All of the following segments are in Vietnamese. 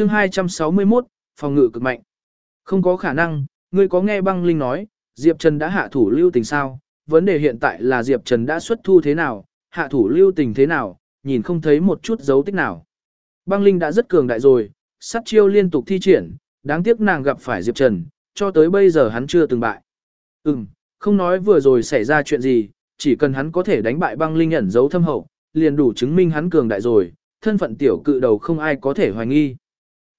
chương 261, phòng ngự cực mạnh. Không có khả năng, ngươi có nghe băng linh nói, Diệp Trần đã hạ thủ lưu tình sao, vấn đề hiện tại là Diệp Trần đã xuất thu thế nào, hạ thủ lưu tình thế nào, nhìn không thấy một chút dấu tích nào. Băng linh đã rất cường đại rồi, sát chiêu liên tục thi triển, đáng tiếc nàng gặp phải Diệp Trần, cho tới bây giờ hắn chưa từng bại. Ừm, không nói vừa rồi xảy ra chuyện gì, chỉ cần hắn có thể đánh bại băng linh ẩn dấu thâm hậu, liền đủ chứng minh hắn cường đại rồi, thân phận tiểu cự đầu không ai có thể hoài nghi.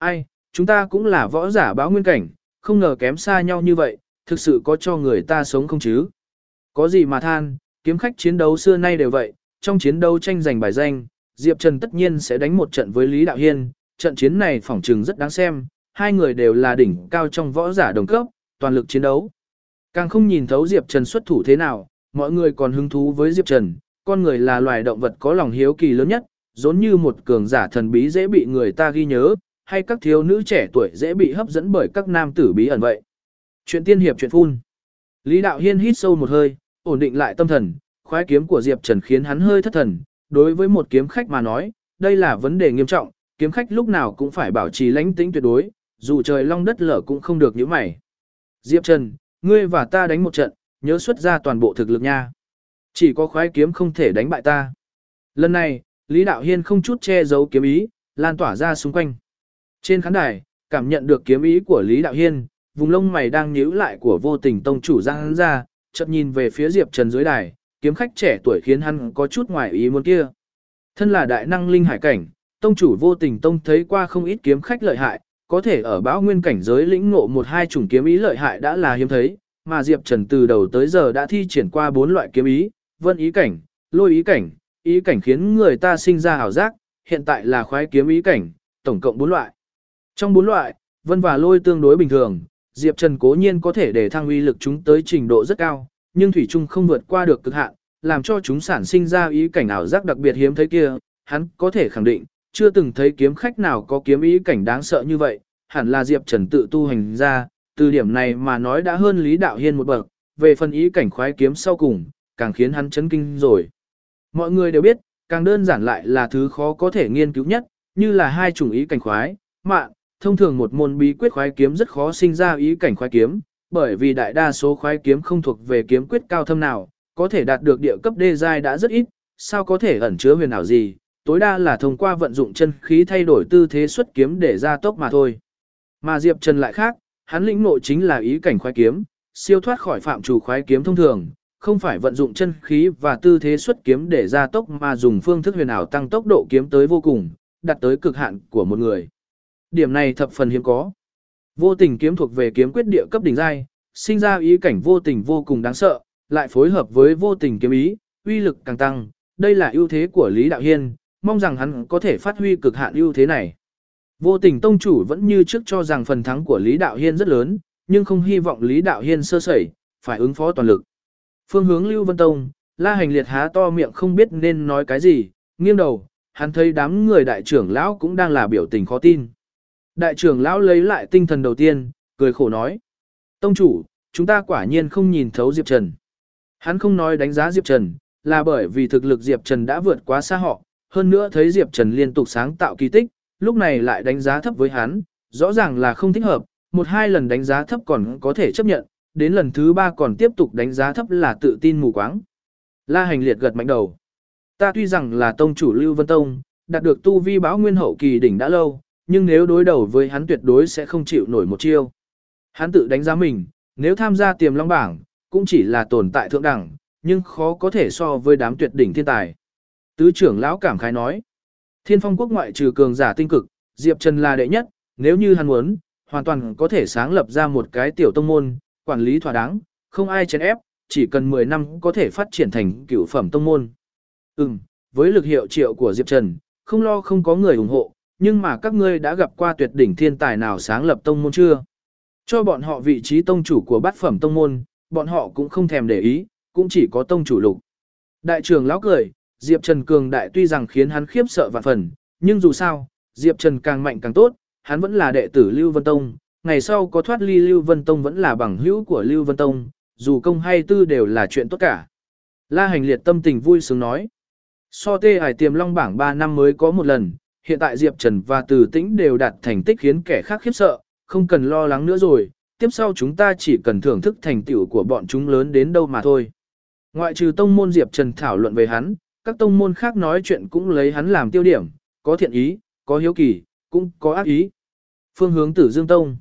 Ai, chúng ta cũng là võ giả báo nguyên cảnh, không ngờ kém xa nhau như vậy, thực sự có cho người ta sống không chứ? Có gì mà than, kiếm khách chiến đấu xưa nay đều vậy, trong chiến đấu tranh giành bài danh, Diệp Trần tất nhiên sẽ đánh một trận với Lý Đạo Hiên, trận chiến này phỏng trừng rất đáng xem, hai người đều là đỉnh cao trong võ giả đồng cấp, toàn lực chiến đấu. Càng không nhìn thấu Diệp Trần xuất thủ thế nào, mọi người còn hứng thú với Diệp Trần, con người là loài động vật có lòng hiếu kỳ lớn nhất, giống như một cường giả thần bí dễ bị người ta ghi nhớ, hay các thiếu nữ trẻ tuổi dễ bị hấp dẫn bởi các nam tử bí ẩn vậy. Chuyện tiên hiệp chuyện phun. Lý Đạo Hiên hít sâu một hơi, ổn định lại tâm thần, khoái kiếm của Diệp Trần khiến hắn hơi thất thần, đối với một kiếm khách mà nói, đây là vấn đề nghiêm trọng, kiếm khách lúc nào cũng phải bảo trì lãnh tĩnh tuyệt đối, dù trời long đất lở cũng không được như mày. Diệp Trần, ngươi và ta đánh một trận, nhớ xuất ra toàn bộ thực lực nha. Chỉ có khoái kiếm không thể đánh bại ta. Lần này, Lý Đạo Hiên không chút che giấu kiếm ý, lan tỏa ra xung quanh. Trên khán đài, cảm nhận được kiếm ý của Lý Đạo Hiên, vùng lông mày đang nhíu lại của vô tình tông chủ ra hắn ra, chợt nhìn về phía Diệp Trần dưới đài, kiếm khách trẻ tuổi khiến hắn có chút ngoài ý muốn kia. Thân là đại năng linh hải cảnh, tông chủ vô tình tông thấy qua không ít kiếm khách lợi hại, có thể ở bão nguyên cảnh giới lĩnh ngộ một hai chủng kiếm ý lợi hại đã là hiếm thấy, mà Diệp Trần từ đầu tới giờ đã thi triển qua bốn loại kiếm ý, vân ý cảnh, lôi ý cảnh, ý cảnh khiến người ta sinh ra hảo giác, hiện tại là khoái kiếm ý cảnh, tổng cộng bốn loại. Trong bốn loại, vân và lôi tương đối bình thường, Diệp Trần cố nhiên có thể để thăng uy lực chúng tới trình độ rất cao, nhưng thủy chung không vượt qua được cực hạn, làm cho chúng sản sinh ra ý cảnh ảo giác đặc biệt hiếm thấy kia, hắn có thể khẳng định, chưa từng thấy kiếm khách nào có kiếm ý cảnh đáng sợ như vậy, hẳn là Diệp Trần tự tu hành ra, từ điểm này mà nói đã hơn Lý Đạo Hiên một bậc, về phần ý cảnh khoái kiếm sau cùng, càng khiến hắn chấn kinh rồi. Mọi người đều biết, càng đơn giản lại là thứ khó có thể nghiên cứu nhất, như là hai chủng ý cảnh khoái, mạng, thông thường một môn bí quyết khoái kiếm rất khó sinh ra ý cảnh khoái kiếm, bởi vì đại đa số khoái kiếm không thuộc về kiếm quyết cao thâm nào, có thể đạt được địa cấp đê giai đã rất ít, sao có thể ẩn chứa huyền ảo gì, tối đa là thông qua vận dụng chân khí thay đổi tư thế xuất kiếm để ra tốc mà thôi. Mà Diệp Trần lại khác, hắn lĩnh ngộ chính là ý cảnh khoái kiếm, siêu thoát khỏi phạm chủ khoái kiếm thông thường, không phải vận dụng chân khí và tư thế xuất kiếm để ra tốc mà dùng phương thức huyền ảo tăng tốc độ kiếm tới vô cùng, đạt tới cực hạn của một người. Điểm này thập phần hiếm có. Vô tình kiếm thuộc về kiếm quyết địa cấp đỉnh giai, sinh ra ý cảnh vô tình vô cùng đáng sợ, lại phối hợp với vô tình kiếm ý, uy lực càng tăng, đây là ưu thế của Lý Đạo Hiên, mong rằng hắn có thể phát huy cực hạn ưu thế này. Vô tình tông chủ vẫn như trước cho rằng phần thắng của Lý Đạo Hiên rất lớn, nhưng không hy vọng Lý Đạo Hiên sơ sẩy, phải ứng phó toàn lực. Phương hướng Lưu Vân Tông, La Hành Liệt há to miệng không biết nên nói cái gì, nghiêng đầu, hắn thấy đám người đại trưởng lão cũng đang là biểu tình khó tin. Đại trưởng lão lấy lại tinh thần đầu tiên, cười khổ nói. Tông chủ, chúng ta quả nhiên không nhìn thấu Diệp Trần. Hắn không nói đánh giá Diệp Trần, là bởi vì thực lực Diệp Trần đã vượt quá xa họ, hơn nữa thấy Diệp Trần liên tục sáng tạo kỳ tích, lúc này lại đánh giá thấp với hắn, rõ ràng là không thích hợp, một hai lần đánh giá thấp còn có thể chấp nhận, đến lần thứ ba còn tiếp tục đánh giá thấp là tự tin mù quáng. La hành liệt gật mạnh đầu. Ta tuy rằng là tông chủ Lưu Vân Tông, đạt được tu vi báo nguyên hậu kỳ đỉnh đã lâu, nhưng nếu đối đầu với hắn tuyệt đối sẽ không chịu nổi một chiêu. Hắn tự đánh giá mình, nếu tham gia tiềm long bảng, cũng chỉ là tồn tại thượng đẳng, nhưng khó có thể so với đám tuyệt đỉnh thiên tài. Tứ trưởng lão cảm khái nói, thiên phong quốc ngoại trừ cường giả tinh cực, Diệp Trần là đệ nhất, nếu như hắn muốn, hoàn toàn có thể sáng lập ra một cái tiểu tông môn, quản lý thỏa đáng, không ai chèn ép, chỉ cần 10 năm có thể phát triển thành cửu phẩm tông môn. Ừm, với lực hiệu triệu của Diệp Trần, không lo không có người ủng hộ, nhưng mà các ngươi đã gặp qua tuyệt đỉnh thiên tài nào sáng lập tông môn chưa? Cho bọn họ vị trí tông chủ của bát phẩm tông môn, bọn họ cũng không thèm để ý, cũng chỉ có tông chủ lục. Đại trưởng lão cười, Diệp Trần cường đại tuy rằng khiến hắn khiếp sợ vạn phần, nhưng dù sao, Diệp Trần càng mạnh càng tốt, hắn vẫn là đệ tử Lưu Vân Tông, ngày sau có thoát ly Lưu Vân Tông vẫn là bằng hữu của Lưu Vân Tông, dù công hay tư đều là chuyện tốt cả. La hành liệt tâm tình vui sướng nói. So tê hải tiềm long bảng 3 năm mới có một lần, hiện tại Diệp Trần và Từ Tĩnh đều đạt thành tích khiến kẻ khác khiếp sợ, không cần lo lắng nữa rồi, tiếp sau chúng ta chỉ cần thưởng thức thành tựu của bọn chúng lớn đến đâu mà thôi. Ngoại trừ tông môn Diệp Trần thảo luận về hắn, các tông môn khác nói chuyện cũng lấy hắn làm tiêu điểm, có thiện ý, có hiếu kỳ, cũng có ác ý. Phương hướng Tử Dương Tông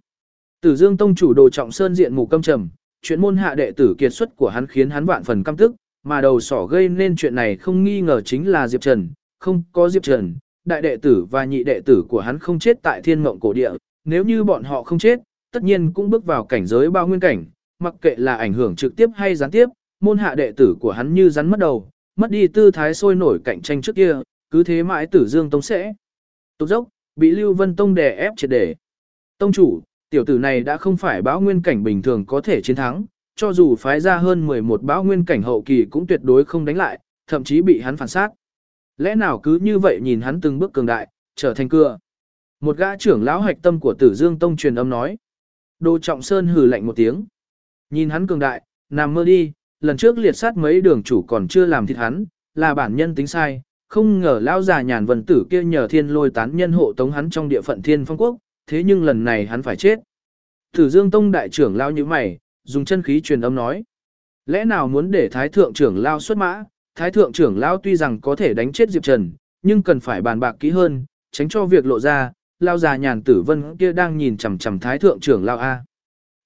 Tử Dương Tông chủ đồ trọng sơn diện mù câm trầm, chuyện môn hạ đệ tử kiệt xuất của hắn khiến hắn vạn phần căm tức, mà đầu sỏ gây nên chuyện này không nghi ngờ chính là Diệp Trần, không có Diệp Trần, đại đệ tử và nhị đệ tử của hắn không chết tại thiên mộng cổ địa, nếu như bọn họ không chết, tất nhiên cũng bước vào cảnh giới bao nguyên cảnh, mặc kệ là ảnh hưởng trực tiếp hay gián tiếp, môn hạ đệ tử của hắn như rắn mất đầu, mất đi tư thái sôi nổi cạnh tranh trước kia, cứ thế mãi tử dương tông sẽ. Tục dốc, bị Lưu Vân Tông đè ép triệt để. Tông chủ, tiểu tử này đã không phải báo nguyên cảnh bình thường có thể chiến thắng, cho dù phái ra hơn 11 báo nguyên cảnh hậu kỳ cũng tuyệt đối không đánh lại, thậm chí bị hắn phản sát. Lẽ nào cứ như vậy nhìn hắn từng bước cường đại, trở thành cưa. Một gã trưởng lão hạch tâm của Tử Dương Tông truyền âm nói. Đồ Trọng Sơn hừ lạnh một tiếng. Nhìn hắn cường đại, nằm mơ đi, lần trước liệt sát mấy đường chủ còn chưa làm thịt hắn, là bản nhân tính sai, không ngờ lão già nhàn vân tử kia nhờ thiên lôi tán nhân hộ tống hắn trong địa phận thiên phong quốc, thế nhưng lần này hắn phải chết. Tử Dương Tông đại trưởng lao như mày, dùng chân khí truyền âm nói. Lẽ nào muốn để thái thượng trưởng lao xuất mã, thái thượng trưởng lão tuy rằng có thể đánh chết Diệp Trần, nhưng cần phải bàn bạc kỹ hơn, tránh cho việc lộ ra, lao già nhàn tử vân kia đang nhìn chằm chằm thái thượng trưởng lao A.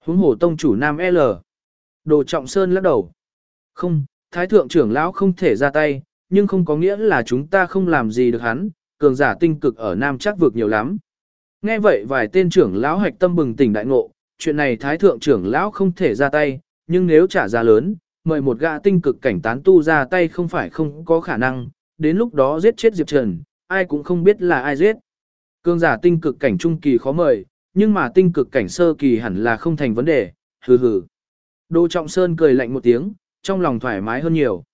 Huống hồ tông chủ nam L. Đồ trọng sơn lắc đầu. Không, thái thượng trưởng lão không thể ra tay, nhưng không có nghĩa là chúng ta không làm gì được hắn, cường giả tinh cực ở nam chắc vực nhiều lắm. Nghe vậy vài tên trưởng lão hạch tâm bừng tỉnh đại ngộ, chuyện này thái thượng trưởng lão không thể ra tay, nhưng nếu trả giá lớn, mời một gã tinh cực cảnh tán tu ra tay không phải không có khả năng, đến lúc đó giết chết Diệp Trần, ai cũng không biết là ai giết. Cương giả tinh cực cảnh trung kỳ khó mời, nhưng mà tinh cực cảnh sơ kỳ hẳn là không thành vấn đề, hừ hừ. Đô Trọng Sơn cười lạnh một tiếng, trong lòng thoải mái hơn nhiều.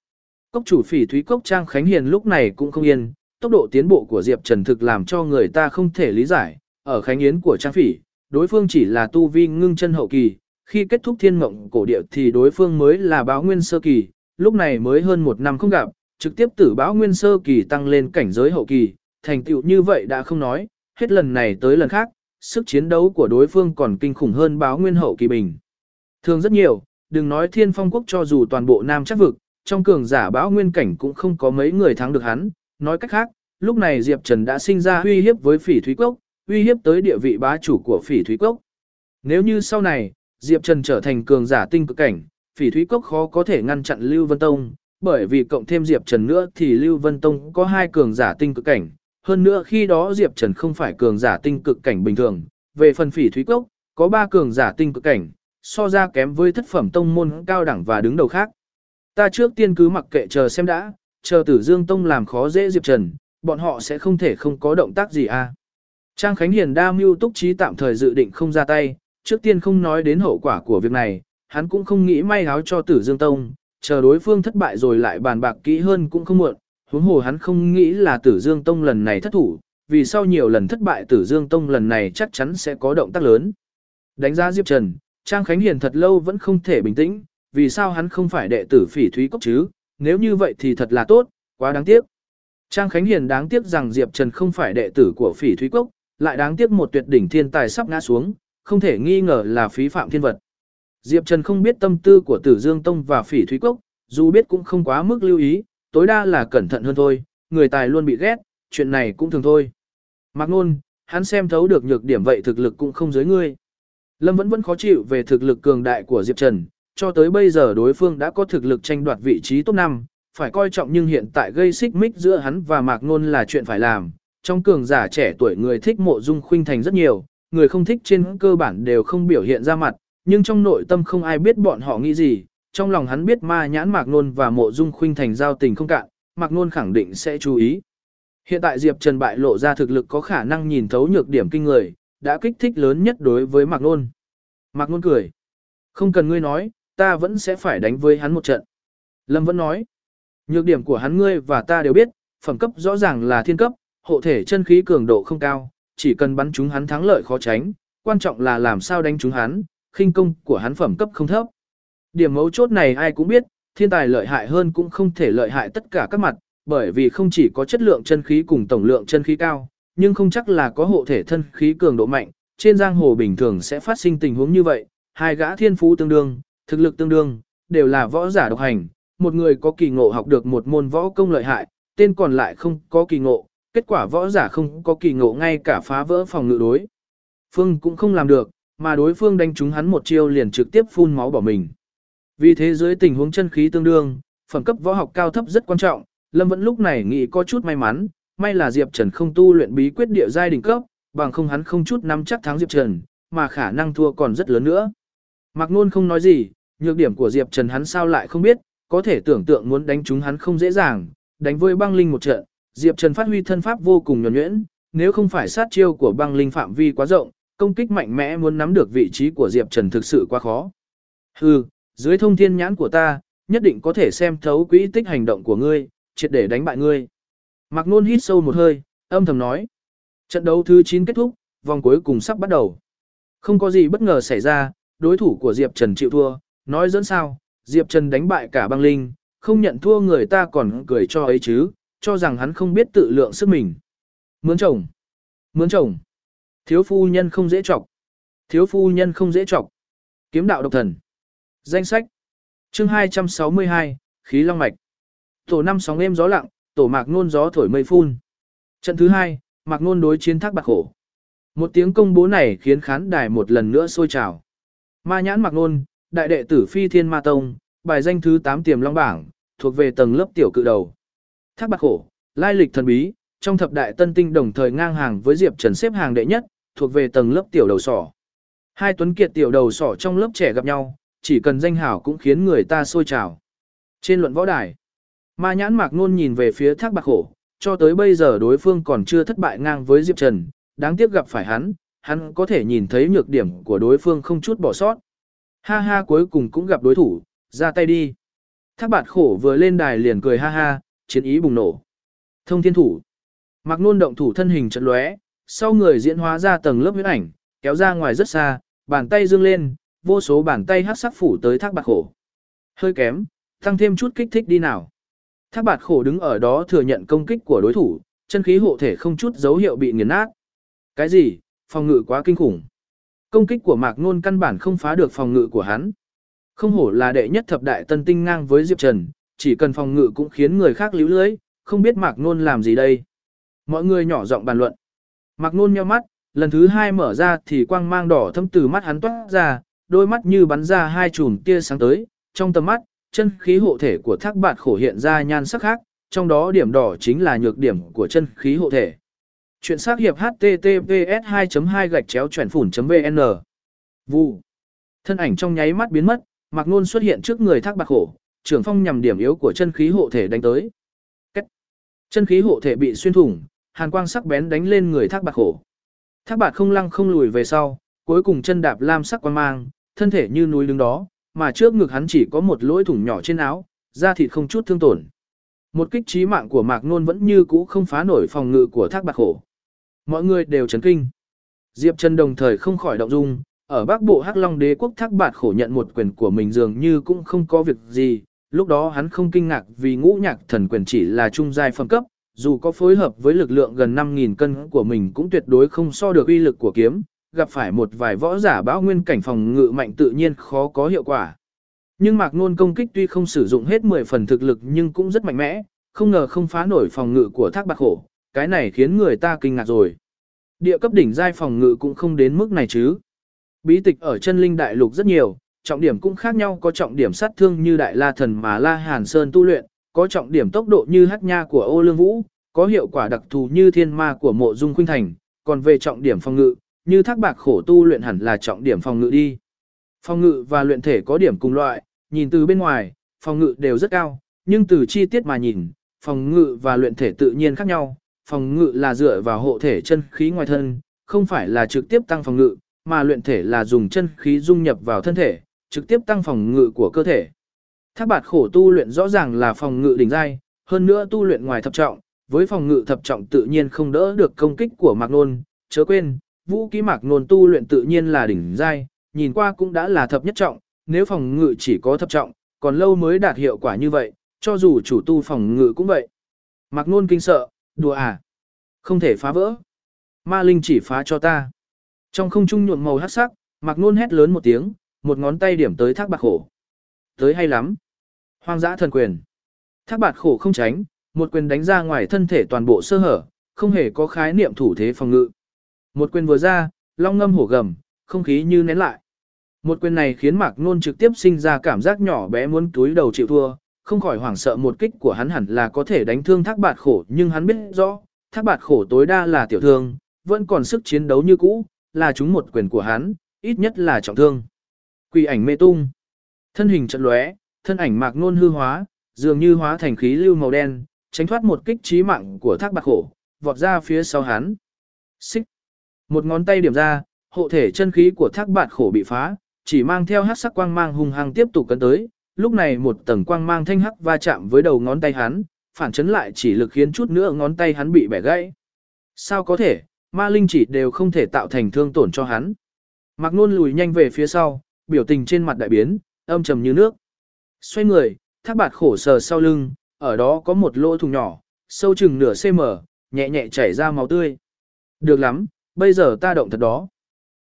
Cốc chủ phỉ Thúy Cốc Trang Khánh Hiền lúc này cũng không yên, tốc độ tiến bộ của Diệp Trần thực làm cho người ta không thể lý giải, ở Khánh Yến của Trang Phỉ, đối phương chỉ là tu vi ngưng chân hậu kỳ, khi kết thúc thiên mộng cổ địa thì đối phương mới là báo nguyên sơ kỳ, lúc này mới hơn một năm không gặp, trực tiếp tử báo nguyên sơ kỳ tăng lên cảnh giới hậu kỳ, thành tựu như vậy đã không nói, hết lần này tới lần khác, sức chiến đấu của đối phương còn kinh khủng hơn báo nguyên hậu kỳ bình. Thường rất nhiều, đừng nói thiên phong quốc cho dù toàn bộ nam chắc vực, trong cường giả báo nguyên cảnh cũng không có mấy người thắng được hắn, nói cách khác, lúc này Diệp Trần đã sinh ra uy hiếp với phỉ thúy quốc, uy hiếp tới địa vị bá chủ của phỉ thúy cốc. Nếu như sau này, Diệp Trần trở thành cường giả tinh cực cảnh, phỉ thúy cốc khó có thể ngăn chặn Lưu Vân Tông, bởi vì cộng thêm Diệp Trần nữa thì Lưu Vân Tông có hai cường giả tinh cực cảnh, hơn nữa khi đó Diệp Trần không phải cường giả tinh cực cảnh bình thường, về phần phỉ thúy cốc, có ba cường giả tinh cực cảnh, so ra kém với thất phẩm tông môn cao đẳng và đứng đầu khác. Ta trước tiên cứ mặc kệ chờ xem đã, chờ tử dương tông làm khó dễ Diệp Trần, bọn họ sẽ không thể không có động tác gì à. Trang Khánh Hiền đa mưu túc trí tạm thời dự định không ra tay, trước tiên không nói đến hậu quả của việc này, hắn cũng không nghĩ may áo cho Tử Dương Tông, chờ đối phương thất bại rồi lại bàn bạc kỹ hơn cũng không muộn, huống hồ hắn không nghĩ là Tử Dương Tông lần này thất thủ, vì sau nhiều lần thất bại Tử Dương Tông lần này chắc chắn sẽ có động tác lớn. Đánh giá Diệp Trần, Trang Khánh Hiền thật lâu vẫn không thể bình tĩnh, vì sao hắn không phải đệ tử phỉ thúy cốc chứ, nếu như vậy thì thật là tốt, quá đáng tiếc. Trang Khánh Hiền đáng tiếc rằng Diệp Trần không phải đệ tử của phỉ thúy cốc, lại đáng tiếc một tuyệt đỉnh thiên tài sắp ngã xuống, không thể nghi ngờ là phí phạm thiên vật. Diệp Trần không biết tâm tư của Tử Dương Tông và Phỉ Thúy Cốc, dù biết cũng không quá mức lưu ý, tối đa là cẩn thận hơn thôi, người tài luôn bị ghét, chuyện này cũng thường thôi. Mạc Nôn, hắn xem thấu được nhược điểm vậy thực lực cũng không dưới ngươi. Lâm vẫn vẫn khó chịu về thực lực cường đại của Diệp Trần, cho tới bây giờ đối phương đã có thực lực tranh đoạt vị trí top 5, phải coi trọng nhưng hiện tại gây xích mích giữa hắn và Mạc Nôn là chuyện phải làm, trong cường giả trẻ tuổi người thích mộ dung khuynh thành rất nhiều, người không thích trên cơ bản đều không biểu hiện ra mặt, nhưng trong nội tâm không ai biết bọn họ nghĩ gì, trong lòng hắn biết ma nhãn Mạc Nôn và mộ dung khuynh thành giao tình không cạn, Mạc Nôn khẳng định sẽ chú ý. Hiện tại Diệp Trần bại lộ ra thực lực có khả năng nhìn thấu nhược điểm kinh người, đã kích thích lớn nhất đối với Mạc Nôn. Mạc Nôn cười. Không cần ngươi nói, ta vẫn sẽ phải đánh với hắn một trận. Lâm vẫn nói. Nhược điểm của hắn ngươi và ta đều biết, phẩm cấp rõ ràng là thiên cấp, hộ thể chân khí cường độ không cao, chỉ cần bắn chúng hắn thắng lợi khó tránh, quan trọng là làm sao đánh chúng hắn, khinh công của hắn phẩm cấp không thấp. Điểm mấu chốt này ai cũng biết, thiên tài lợi hại hơn cũng không thể lợi hại tất cả các mặt, bởi vì không chỉ có chất lượng chân khí cùng tổng lượng chân khí cao, nhưng không chắc là có hộ thể thân khí cường độ mạnh, trên giang hồ bình thường sẽ phát sinh tình huống như vậy, hai gã thiên phú tương đương, thực lực tương đương, đều là võ giả độc hành, một người có kỳ ngộ học được một môn võ công lợi hại, tên còn lại không có kỳ ngộ, kết quả võ giả không có kỳ ngộ ngay cả phá vỡ phòng ngự đối. Phương cũng không làm được, mà đối phương đánh trúng hắn một chiêu liền trực tiếp phun máu bỏ mình. Vì thế dưới tình huống chân khí tương đương, phẩm cấp võ học cao thấp rất quan trọng, Lâm vẫn lúc này nghĩ có chút may mắn, may là Diệp Trần không tu luyện bí quyết địa giai đỉnh cấp, bằng không hắn không chút nắm chắc thắng Diệp Trần, mà khả năng thua còn rất lớn nữa. Mạc Nôn không nói gì, nhược điểm của Diệp Trần hắn sao lại không biết, có thể tưởng tượng muốn đánh chúng hắn không dễ dàng, đánh với băng linh một trận, Diệp Trần phát huy thân pháp vô cùng nhuần nhuyễn, nếu không phải sát chiêu của băng linh phạm vi quá rộng, công kích mạnh mẽ muốn nắm được vị trí của Diệp Trần thực sự quá khó. Hừ, dưới thông thiên nhãn của ta, nhất định có thể xem thấu quỹ tích hành động của ngươi, triệt để đánh bại ngươi. Mạc Nôn hít sâu một hơi, âm thầm nói. Trận đấu thứ 9 kết thúc, vòng cuối cùng sắp bắt đầu. Không có gì bất ngờ xảy ra, đối thủ của Diệp Trần chịu thua, nói dẫn sao, Diệp Trần đánh bại cả băng linh, không nhận thua người ta còn cười cho ấy chứ, cho rằng hắn không biết tự lượng sức mình. Mướn chồng. Mướn chồng. Thiếu phu nhân không dễ chọc. Thiếu phu nhân không dễ chọc. Kiếm đạo độc thần. Danh sách. Chương 262, khí long mạch. Tổ năm sóng êm gió lặng, tổ mạc nôn gió thổi mây phun. Trận thứ hai, mạc nôn đối chiến thác bạc khổ. Một tiếng công bố này khiến khán đài một lần nữa sôi trào. Ma nhãn mạc nôn, đại đệ tử phi thiên ma tông, bài danh thứ 8 tiềm long bảng, thuộc về tầng lớp tiểu cự đầu. Thác bạc khổ, lai lịch thần bí, trong thập đại tân tinh đồng thời ngang hàng với Diệp Trần xếp hàng đệ nhất, thuộc về tầng lớp tiểu đầu sỏ. Hai tuấn kiệt tiểu đầu sỏ trong lớp trẻ gặp nhau, chỉ cần danh hảo cũng khiến người ta sôi trào. Trên luận võ đài, ma nhãn mạc nôn nhìn về phía thác bạc khổ, cho tới bây giờ đối phương còn chưa thất bại ngang với Diệp Trần, đáng tiếc gặp phải hắn, hắn có thể nhìn thấy nhược điểm của đối phương không chút bỏ sót. Ha ha cuối cùng cũng gặp đối thủ, ra tay đi. Thác bạt khổ vừa lên đài liền cười ha ha, chiến ý bùng nổ. Thông thiên thủ. Mạc nôn động thủ thân hình trận lóe, sau người diễn hóa ra tầng lớp huyết ảnh, kéo ra ngoài rất xa, bàn tay dương lên, vô số bàn tay hắc sắc phủ tới thác bạt khổ. Hơi kém, tăng thêm chút kích thích đi nào. Thác bạt khổ đứng ở đó thừa nhận công kích của đối thủ, chân khí hộ thể không chút dấu hiệu bị nghiền nát. Cái gì, phòng ngự quá kinh khủng. Công kích của Mạc Nôn căn bản không phá được phòng ngự của hắn. Không hổ là đệ nhất thập đại tân tinh ngang với Diệp Trần, chỉ cần phòng ngự cũng khiến người khác líu lưới, không biết Mạc Nôn làm gì đây. Mọi người nhỏ giọng bàn luận. Mạc Nôn nheo mắt, lần thứ hai mở ra thì quang mang đỏ thâm từ mắt hắn toát ra, đôi mắt như bắn ra hai chùm tia sáng tới, trong tầm mắt, chân khí hộ thể của thác bạt khổ hiện ra nhan sắc khác, trong đó điểm đỏ chính là nhược điểm của chân khí hộ thể. Chuyện xác hiệp https 2 2 gạch chéo chuyển phủn vn Vụ. Thân ảnh trong nháy mắt biến mất, Mạc Nôn xuất hiện trước người thác bạc khổ, trưởng phong nhằm điểm yếu của chân khí hộ thể đánh tới. Cách. Chân khí hộ thể bị xuyên thủng, hàn quang sắc bén đánh lên người thác bạc khổ. Thác bạc không lăng không lùi về sau, cuối cùng chân đạp lam sắc quan mang, thân thể như núi đứng đó, mà trước ngực hắn chỉ có một lỗ thủng nhỏ trên áo, da thịt không chút thương tổn. Một kích trí mạng của Mạc Nôn vẫn như cũ không phá nổi phòng ngự của thác bạc khổ. Mọi người đều chấn kinh. Diệp Trần đồng thời không khỏi động dung, ở Bắc Bộ Hắc Long Đế quốc thác bạt khổ nhận một quyền của mình dường như cũng không có việc gì, lúc đó hắn không kinh ngạc vì ngũ nhạc thần quyền chỉ là trung giai phẩm cấp, dù có phối hợp với lực lượng gần 5.000 cân của mình cũng tuyệt đối không so được uy lực của kiếm, gặp phải một vài võ giả bão nguyên cảnh phòng ngự mạnh tự nhiên khó có hiệu quả. Nhưng Mạc Nôn công kích tuy không sử dụng hết 10 phần thực lực nhưng cũng rất mạnh mẽ, không ngờ không phá nổi phòng ngự của thác bạc khổ, cái này khiến người ta kinh ngạc rồi. Địa cấp đỉnh giai phòng ngự cũng không đến mức này chứ. Bí tịch ở chân linh đại lục rất nhiều, trọng điểm cũng khác nhau có trọng điểm sát thương như đại la thần mà la hàn sơn tu luyện, có trọng điểm tốc độ như hắc nha của ô lương vũ, có hiệu quả đặc thù như thiên ma của mộ dung khuynh thành, còn về trọng điểm phòng ngự, như thác bạc khổ tu luyện hẳn là trọng điểm phòng ngự đi. Phòng ngự và luyện thể có điểm cùng loại, nhìn từ bên ngoài, phòng ngự đều rất cao, nhưng từ chi tiết mà nhìn, phòng ngự và luyện thể tự nhiên khác nhau, phòng ngự là dựa vào hộ thể chân khí ngoài thân, không phải là trực tiếp tăng phòng ngự, mà luyện thể là dùng chân khí dung nhập vào thân thể, trực tiếp tăng phòng ngự của cơ thể. Thác bạt khổ tu luyện rõ ràng là phòng ngự đỉnh giai, hơn nữa tu luyện ngoài thập trọng, với phòng ngự thập trọng tự nhiên không đỡ được công kích của Mạc Nôn, chớ quên, vũ kỹ Mạc Nôn tu luyện tự nhiên là đỉnh giai, nhìn qua cũng đã là thập nhất trọng, nếu phòng ngự chỉ có thập trọng, còn lâu mới đạt hiệu quả như vậy, cho dù chủ tu phòng ngự cũng vậy. Mạc Nôn kinh sợ, đùa à? Không thể phá vỡ. ma linh chỉ phá cho ta. Trong không trung nhuộm màu hắc sắc, Mạc Nôn hét lớn một tiếng, một ngón tay điểm tới thác bạc khổ. Tới hay lắm. Hoang dã thần quyền. Thác bạc khổ không tránh, một quyền đánh ra ngoài thân thể toàn bộ sơ hở, không hề có khái niệm thủ thế phòng ngự. Một quyền vừa ra, long ngâm hổ gầm, không khí như nén lại. Một quyền này khiến Mạc Nôn trực tiếp sinh ra cảm giác nhỏ bé muốn túi đầu chịu thua, không khỏi hoảng sợ một kích của hắn hẳn là có thể đánh thương thác bạt khổ nhưng hắn biết rõ, thác bạt khổ tối đa là tiểu thương, vẫn còn sức chiến đấu như cũ, là chúng một quyền của hắn, ít nhất là trọng thương. Quỷ ảnh mê tung, thân hình trận lóe, thân ảnh Mạc Nôn hư hóa, dường như hóa thành khí lưu màu đen, tránh thoát một kích chí mạng của thác bạc khổ, vọt ra phía sau hắn. Xích. Một ngón tay điểm ra, hộ thể chân khí của thác bạc khổ bị phá, chỉ mang theo hắc sắc quang mang hung hăng tiếp tục cấn tới, lúc này một tầng quang mang thanh hắc va chạm với đầu ngón tay hắn, phản chấn lại chỉ lực khiến chút nữa ngón tay hắn bị bẻ gãy. Sao có thể, ma linh chỉ đều không thể tạo thành thương tổn cho hắn. Mạc Nôn lùi nhanh về phía sau, biểu tình trên mặt đại biến, âm trầm như nước. Xoay người, thác bạt khổ sờ sau lưng, ở đó có một lỗ thùng nhỏ, sâu chừng nửa cm, nhẹ nhẹ chảy ra máu tươi. Được lắm, bây giờ ta động thật đó.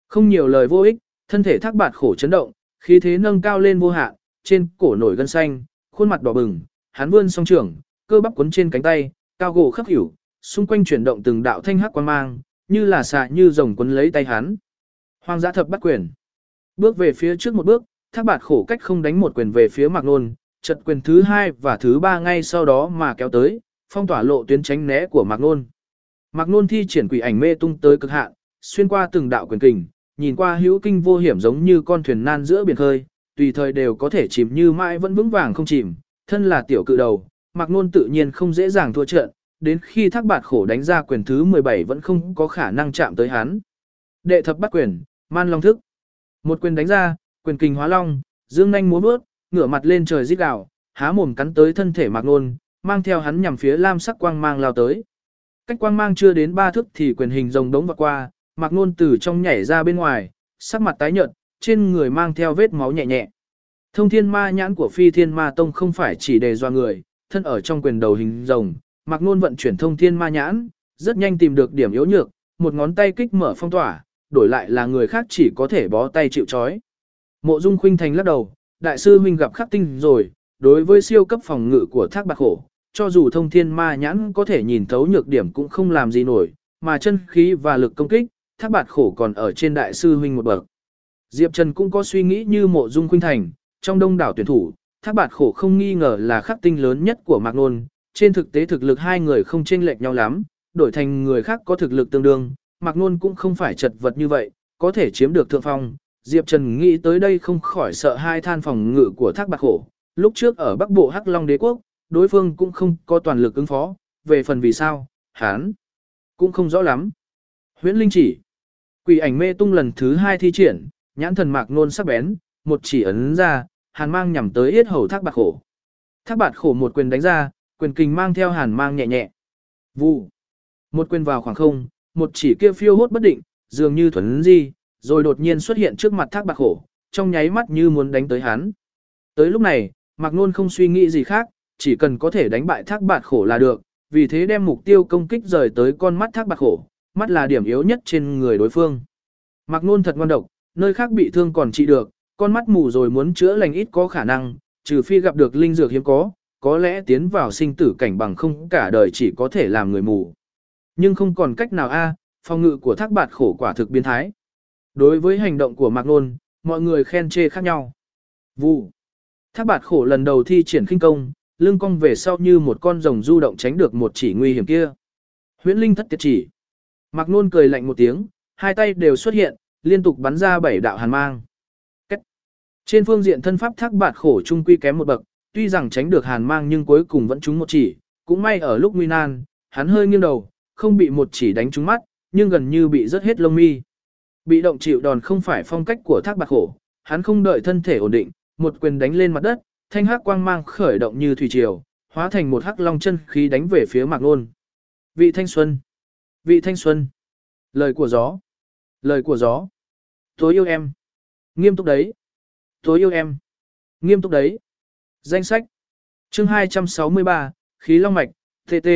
Không nhiều lời vô ích, thân thể thác bạt khổ chấn động, khí thế nâng cao lên vô hạn, trên cổ nổi gân xanh, khuôn mặt đỏ bừng, hắn vươn song trưởng, cơ bắp cuốn trên cánh tay, cao gỗ khắc hiểu, xung quanh chuyển động từng đạo thanh hắc quan mang, như là xạ như rồng cuốn lấy tay hắn. Hoang dã thập bắt quyền. Bước về phía trước một bước, thác bạt khổ cách không đánh một quyền về phía mạc nôn, trận quyền thứ hai và thứ ba ngay sau đó mà kéo tới, phong tỏa lộ tuyến tránh né của mạc nôn. Mạc nôn thi triển quỷ ảnh mê tung tới cực hạn, xuyên qua từng đạo quyền kình, nhìn qua hữu kinh vô hiểm giống như con thuyền nan giữa biển khơi, tùy thời đều có thể chìm như mãi vẫn vững vàng không chìm, thân là tiểu cự đầu, Mạc Nôn tự nhiên không dễ dàng thua trận, đến khi thác bạt khổ đánh ra quyền thứ 17 vẫn không có khả năng chạm tới hắn. Đệ thập bắt quyền, man long thức. Một quyền đánh ra, quyền kình hóa long, dương nhanh múa bước, ngửa mặt lên trời rít gào, há mồm cắn tới thân thể Mạc Nôn, mang theo hắn nhằm phía lam sắc quang mang lao tới. Cách quang mang chưa đến ba thước thì quyền hình rồng đống vọt qua, Mạc Nôn từ trong nhảy ra bên ngoài, sắc mặt tái nhợt, trên người mang theo vết máu nhẹ nhẹ. Thông thiên ma nhãn của phi thiên ma tông không phải chỉ để doa người, thân ở trong quyền đầu hình rồng, Mạc Nôn vận chuyển thông thiên ma nhãn, rất nhanh tìm được điểm yếu nhược, một ngón tay kích mở phong tỏa, đổi lại là người khác chỉ có thể bó tay chịu chói. Mộ Dung Khuynh Thành lắc đầu, đại sư huynh gặp khắc tinh rồi, đối với siêu cấp phòng ngự của Thác Bạc Khổ, cho dù thông thiên ma nhãn có thể nhìn thấu nhược điểm cũng không làm gì nổi, mà chân khí và lực công kích, Thác Bạc Khổ còn ở trên đại sư huynh một bậc. Diệp Trần cũng có suy nghĩ như Mộ Dung Khuynh Thành, trong đông đảo tuyển thủ, Thác Bạt Khổ không nghi ngờ là khắc tinh lớn nhất của Mạc Nôn, trên thực tế thực lực hai người không chênh lệch nhau lắm, đổi thành người khác có thực lực tương đương, Mạc Nôn cũng không phải chật vật như vậy, có thể chiếm được thượng phong. Diệp Trần nghĩ tới đây không khỏi sợ hai than phòng ngự của Thác Bạc Hổ. lúc trước ở Bắc Bộ Hắc Long Đế quốc, đối phương cũng không có toàn lực ứng phó, về phần vì sao, hắn cũng không rõ lắm. Huyễn Linh chỉ Quỷ ảnh mê tung lần thứ hai thi triển, nhãn thần Mạc Nôn sắc bén, một chỉ ấn ra, hàn mang nhằm tới yết hầu thác Bạc khổ. Thác Bạc khổ một quyền đánh ra, quyền kình mang theo hàn mang nhẹ nhẹ. Vụ. Một quyền vào khoảng không, một chỉ kia phiêu hốt bất định, dường như thuần di, rồi đột nhiên xuất hiện trước mặt thác bạc khổ, trong nháy mắt như muốn đánh tới hắn. Tới lúc này, Mạc Nôn không suy nghĩ gì khác, chỉ cần có thể đánh bại thác bạc khổ là được, vì thế đem mục tiêu công kích rời tới con mắt thác bạc khổ, mắt là điểm yếu nhất trên người đối phương. Mạc Nôn thật ngon độc, nơi khác bị thương còn trị được, con mắt mù rồi muốn chữa lành ít có khả năng, trừ phi gặp được linh dược hiếm có, có lẽ tiến vào sinh tử cảnh bằng không cả đời chỉ có thể làm người mù. Nhưng không còn cách nào a, phòng ngự của thác bạt khổ quả thực biến thái. Đối với hành động của Mạc Nôn, mọi người khen chê khác nhau. Vụ. Thác bạt khổ lần đầu thi triển khinh công, lưng cong về sau như một con rồng du động tránh được một chỉ nguy hiểm kia. Huyễn Linh thất tiệt chỉ. Mạc Nôn cười lạnh một tiếng, hai tay đều xuất hiện, liên tục bắn ra bảy đạo hàn mang. Trên phương diện thân pháp thác bạt khổ trung quy kém một bậc, tuy rằng tránh được hàn mang nhưng cuối cùng vẫn trúng một chỉ, cũng may ở lúc nguy nan, hắn hơi nghiêng đầu, không bị một chỉ đánh trúng mắt, nhưng gần như bị rớt hết lông mi. Bị động chịu đòn không phải phong cách của thác bạc khổ, hắn không đợi thân thể ổn định, một quyền đánh lên mặt đất, thanh hắc quang mang khởi động như thủy triều, hóa thành một hắc long chân khí đánh về phía Mạc Nôn. Vị thanh xuân, vị thanh xuân, lời của gió, lời của gió, tối yêu em, nghiêm túc đấy. Tối yêu em. Nghiêm túc đấy. Danh sách. chương 263, khí long mạch, TT.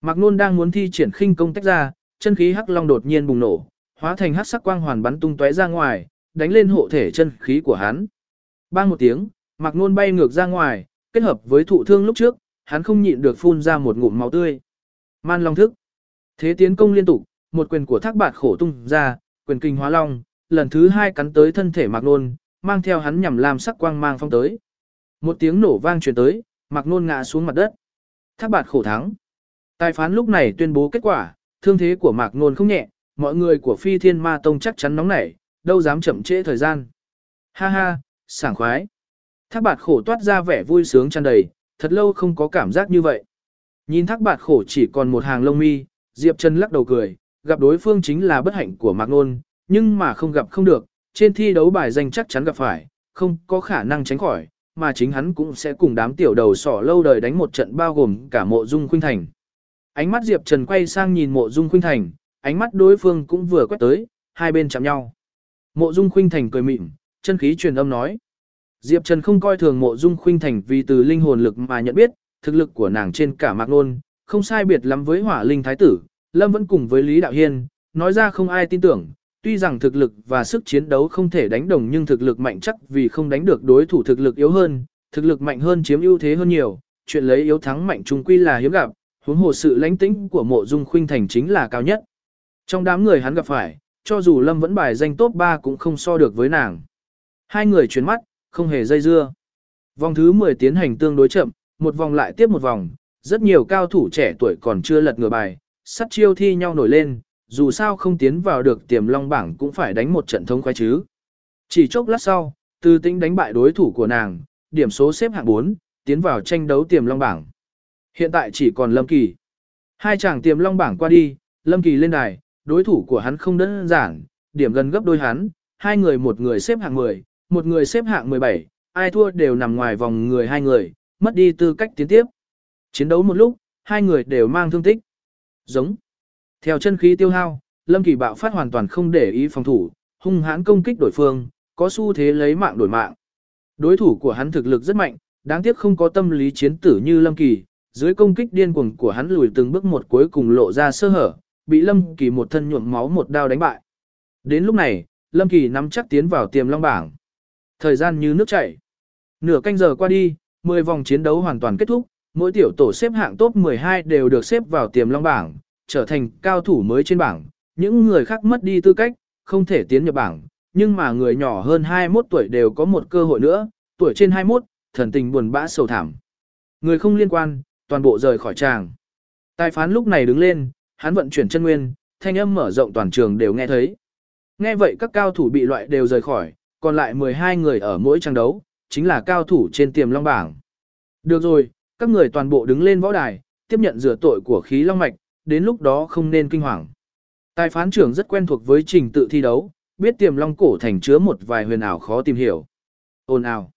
Mạc Nôn đang muốn thi triển khinh công tách ra, chân khí hắc long đột nhiên bùng nổ, hóa thành hắc sắc quang hoàn bắn tung tóe ra ngoài, đánh lên hộ thể chân khí của hắn. Bang một tiếng, Mạc Nôn bay ngược ra ngoài, kết hợp với thụ thương lúc trước, hắn không nhịn được phun ra một ngụm máu tươi. Man Long thức. Thế tiến công liên tục, một quyền của Thác Bạt khổ tung ra, quyền kinh hóa long, lần thứ hai cắn tới thân thể Mạc Nôn, mang theo hắn nhằm làm sắc quang mang phong tới. Một tiếng nổ vang truyền tới, Mạc Nôn ngã xuống mặt đất. Thác Bạt khổ thắng. Tài phán lúc này tuyên bố kết quả, thương thế của Mạc Nôn không nhẹ, mọi người của Phi Thiên Ma Tông chắc chắn nóng nảy, đâu dám chậm trễ thời gian. Ha ha, sảng khoái. Thác bạt khổ toát ra vẻ vui sướng tràn đầy, thật lâu không có cảm giác như vậy. Nhìn thác bạt khổ chỉ còn một hàng lông mi, Diệp Trần lắc đầu cười, gặp đối phương chính là bất hạnh của Mạc Nôn, nhưng mà không gặp không được, trên thi đấu bài danh chắc chắn gặp phải, không có khả năng tránh khỏi, mà chính hắn cũng sẽ cùng đám tiểu đầu sỏ lâu đời đánh một trận bao gồm cả mộ dung khuynh thành. Ánh mắt Diệp Trần quay sang nhìn mộ dung khuynh thành, ánh mắt đối phương cũng vừa quét tới, hai bên chạm nhau. Mộ dung khuynh thành cười mịn, chân khí truyền âm nói. Diệp Trần không coi thường mộ dung khuynh thành vì từ linh hồn lực mà nhận biết, thực lực của nàng trên cả mạc nôn, không sai biệt lắm với hỏa linh thái tử, Lâm vẫn cùng với Lý Đạo Hiên, nói ra không ai tin tưởng, tuy rằng thực lực và sức chiến đấu không thể đánh đồng nhưng thực lực mạnh chắc vì không đánh được đối thủ thực lực yếu hơn, thực lực mạnh hơn chiếm ưu thế hơn nhiều, chuyện lấy yếu thắng mạnh chung quy là hiếm gặp, huống hồ sự lãnh tĩnh của mộ dung khuynh thành chính là cao nhất. Trong đám người hắn gặp phải, cho dù Lâm vẫn bài danh top 3 cũng không so được với nàng. Hai người chuyển mắt, không hề dây dưa. Vòng thứ 10 tiến hành tương đối chậm, một vòng lại tiếp một vòng, rất nhiều cao thủ trẻ tuổi còn chưa lật ngửa bài, sắt chiêu thi nhau nổi lên, dù sao không tiến vào được tiềm long bảng cũng phải đánh một trận thống khoái chứ. Chỉ chốc lát sau, từ tĩnh đánh bại đối thủ của nàng, điểm số xếp hạng 4, tiến vào tranh đấu tiềm long bảng. Hiện tại chỉ còn Lâm Kỳ. Hai chàng tiềm long bảng qua đi, Lâm Kỳ lên đài, đối thủ của hắn không đơn giản, điểm gần gấp đôi hắn, hai người một người xếp hạng 10, một người xếp hạng 17, ai thua đều nằm ngoài vòng người hai người, mất đi tư cách tiến tiếp. Chiến đấu một lúc, hai người đều mang thương tích. Giống. Theo chân khí tiêu hao, Lâm Kỳ bạo phát hoàn toàn không để ý phòng thủ, hung hãn công kích đối phương, có xu thế lấy mạng đổi mạng. Đối thủ của hắn thực lực rất mạnh, đáng tiếc không có tâm lý chiến tử như Lâm Kỳ, dưới công kích điên cuồng của hắn lùi từng bước một cuối cùng lộ ra sơ hở, bị Lâm Kỳ một thân nhuộm máu một đao đánh bại. Đến lúc này, Lâm Kỳ nắm chắc tiến vào tiềm long bảng. Thời gian như nước chảy. Nửa canh giờ qua đi, 10 vòng chiến đấu hoàn toàn kết thúc, mỗi tiểu tổ xếp hạng top 12 đều được xếp vào tiềm long bảng, trở thành cao thủ mới trên bảng. Những người khác mất đi tư cách, không thể tiến nhập bảng, nhưng mà người nhỏ hơn 21 tuổi đều có một cơ hội nữa, tuổi trên 21, thần tình buồn bã sầu thảm. Người không liên quan, toàn bộ rời khỏi tràng. Tài phán lúc này đứng lên, hắn vận chuyển chân nguyên, thanh âm mở rộng toàn trường đều nghe thấy. Nghe vậy các cao thủ bị loại đều rời khỏi, còn lại 12 người ở mỗi trang đấu, chính là cao thủ trên tiềm long bảng. Được rồi, các người toàn bộ đứng lên võ đài, tiếp nhận rửa tội của khí long mạch, đến lúc đó không nên kinh hoàng. Tài phán trưởng rất quen thuộc với trình tự thi đấu, biết tiềm long cổ thành chứa một vài huyền ảo khó tìm hiểu. Ôn ào.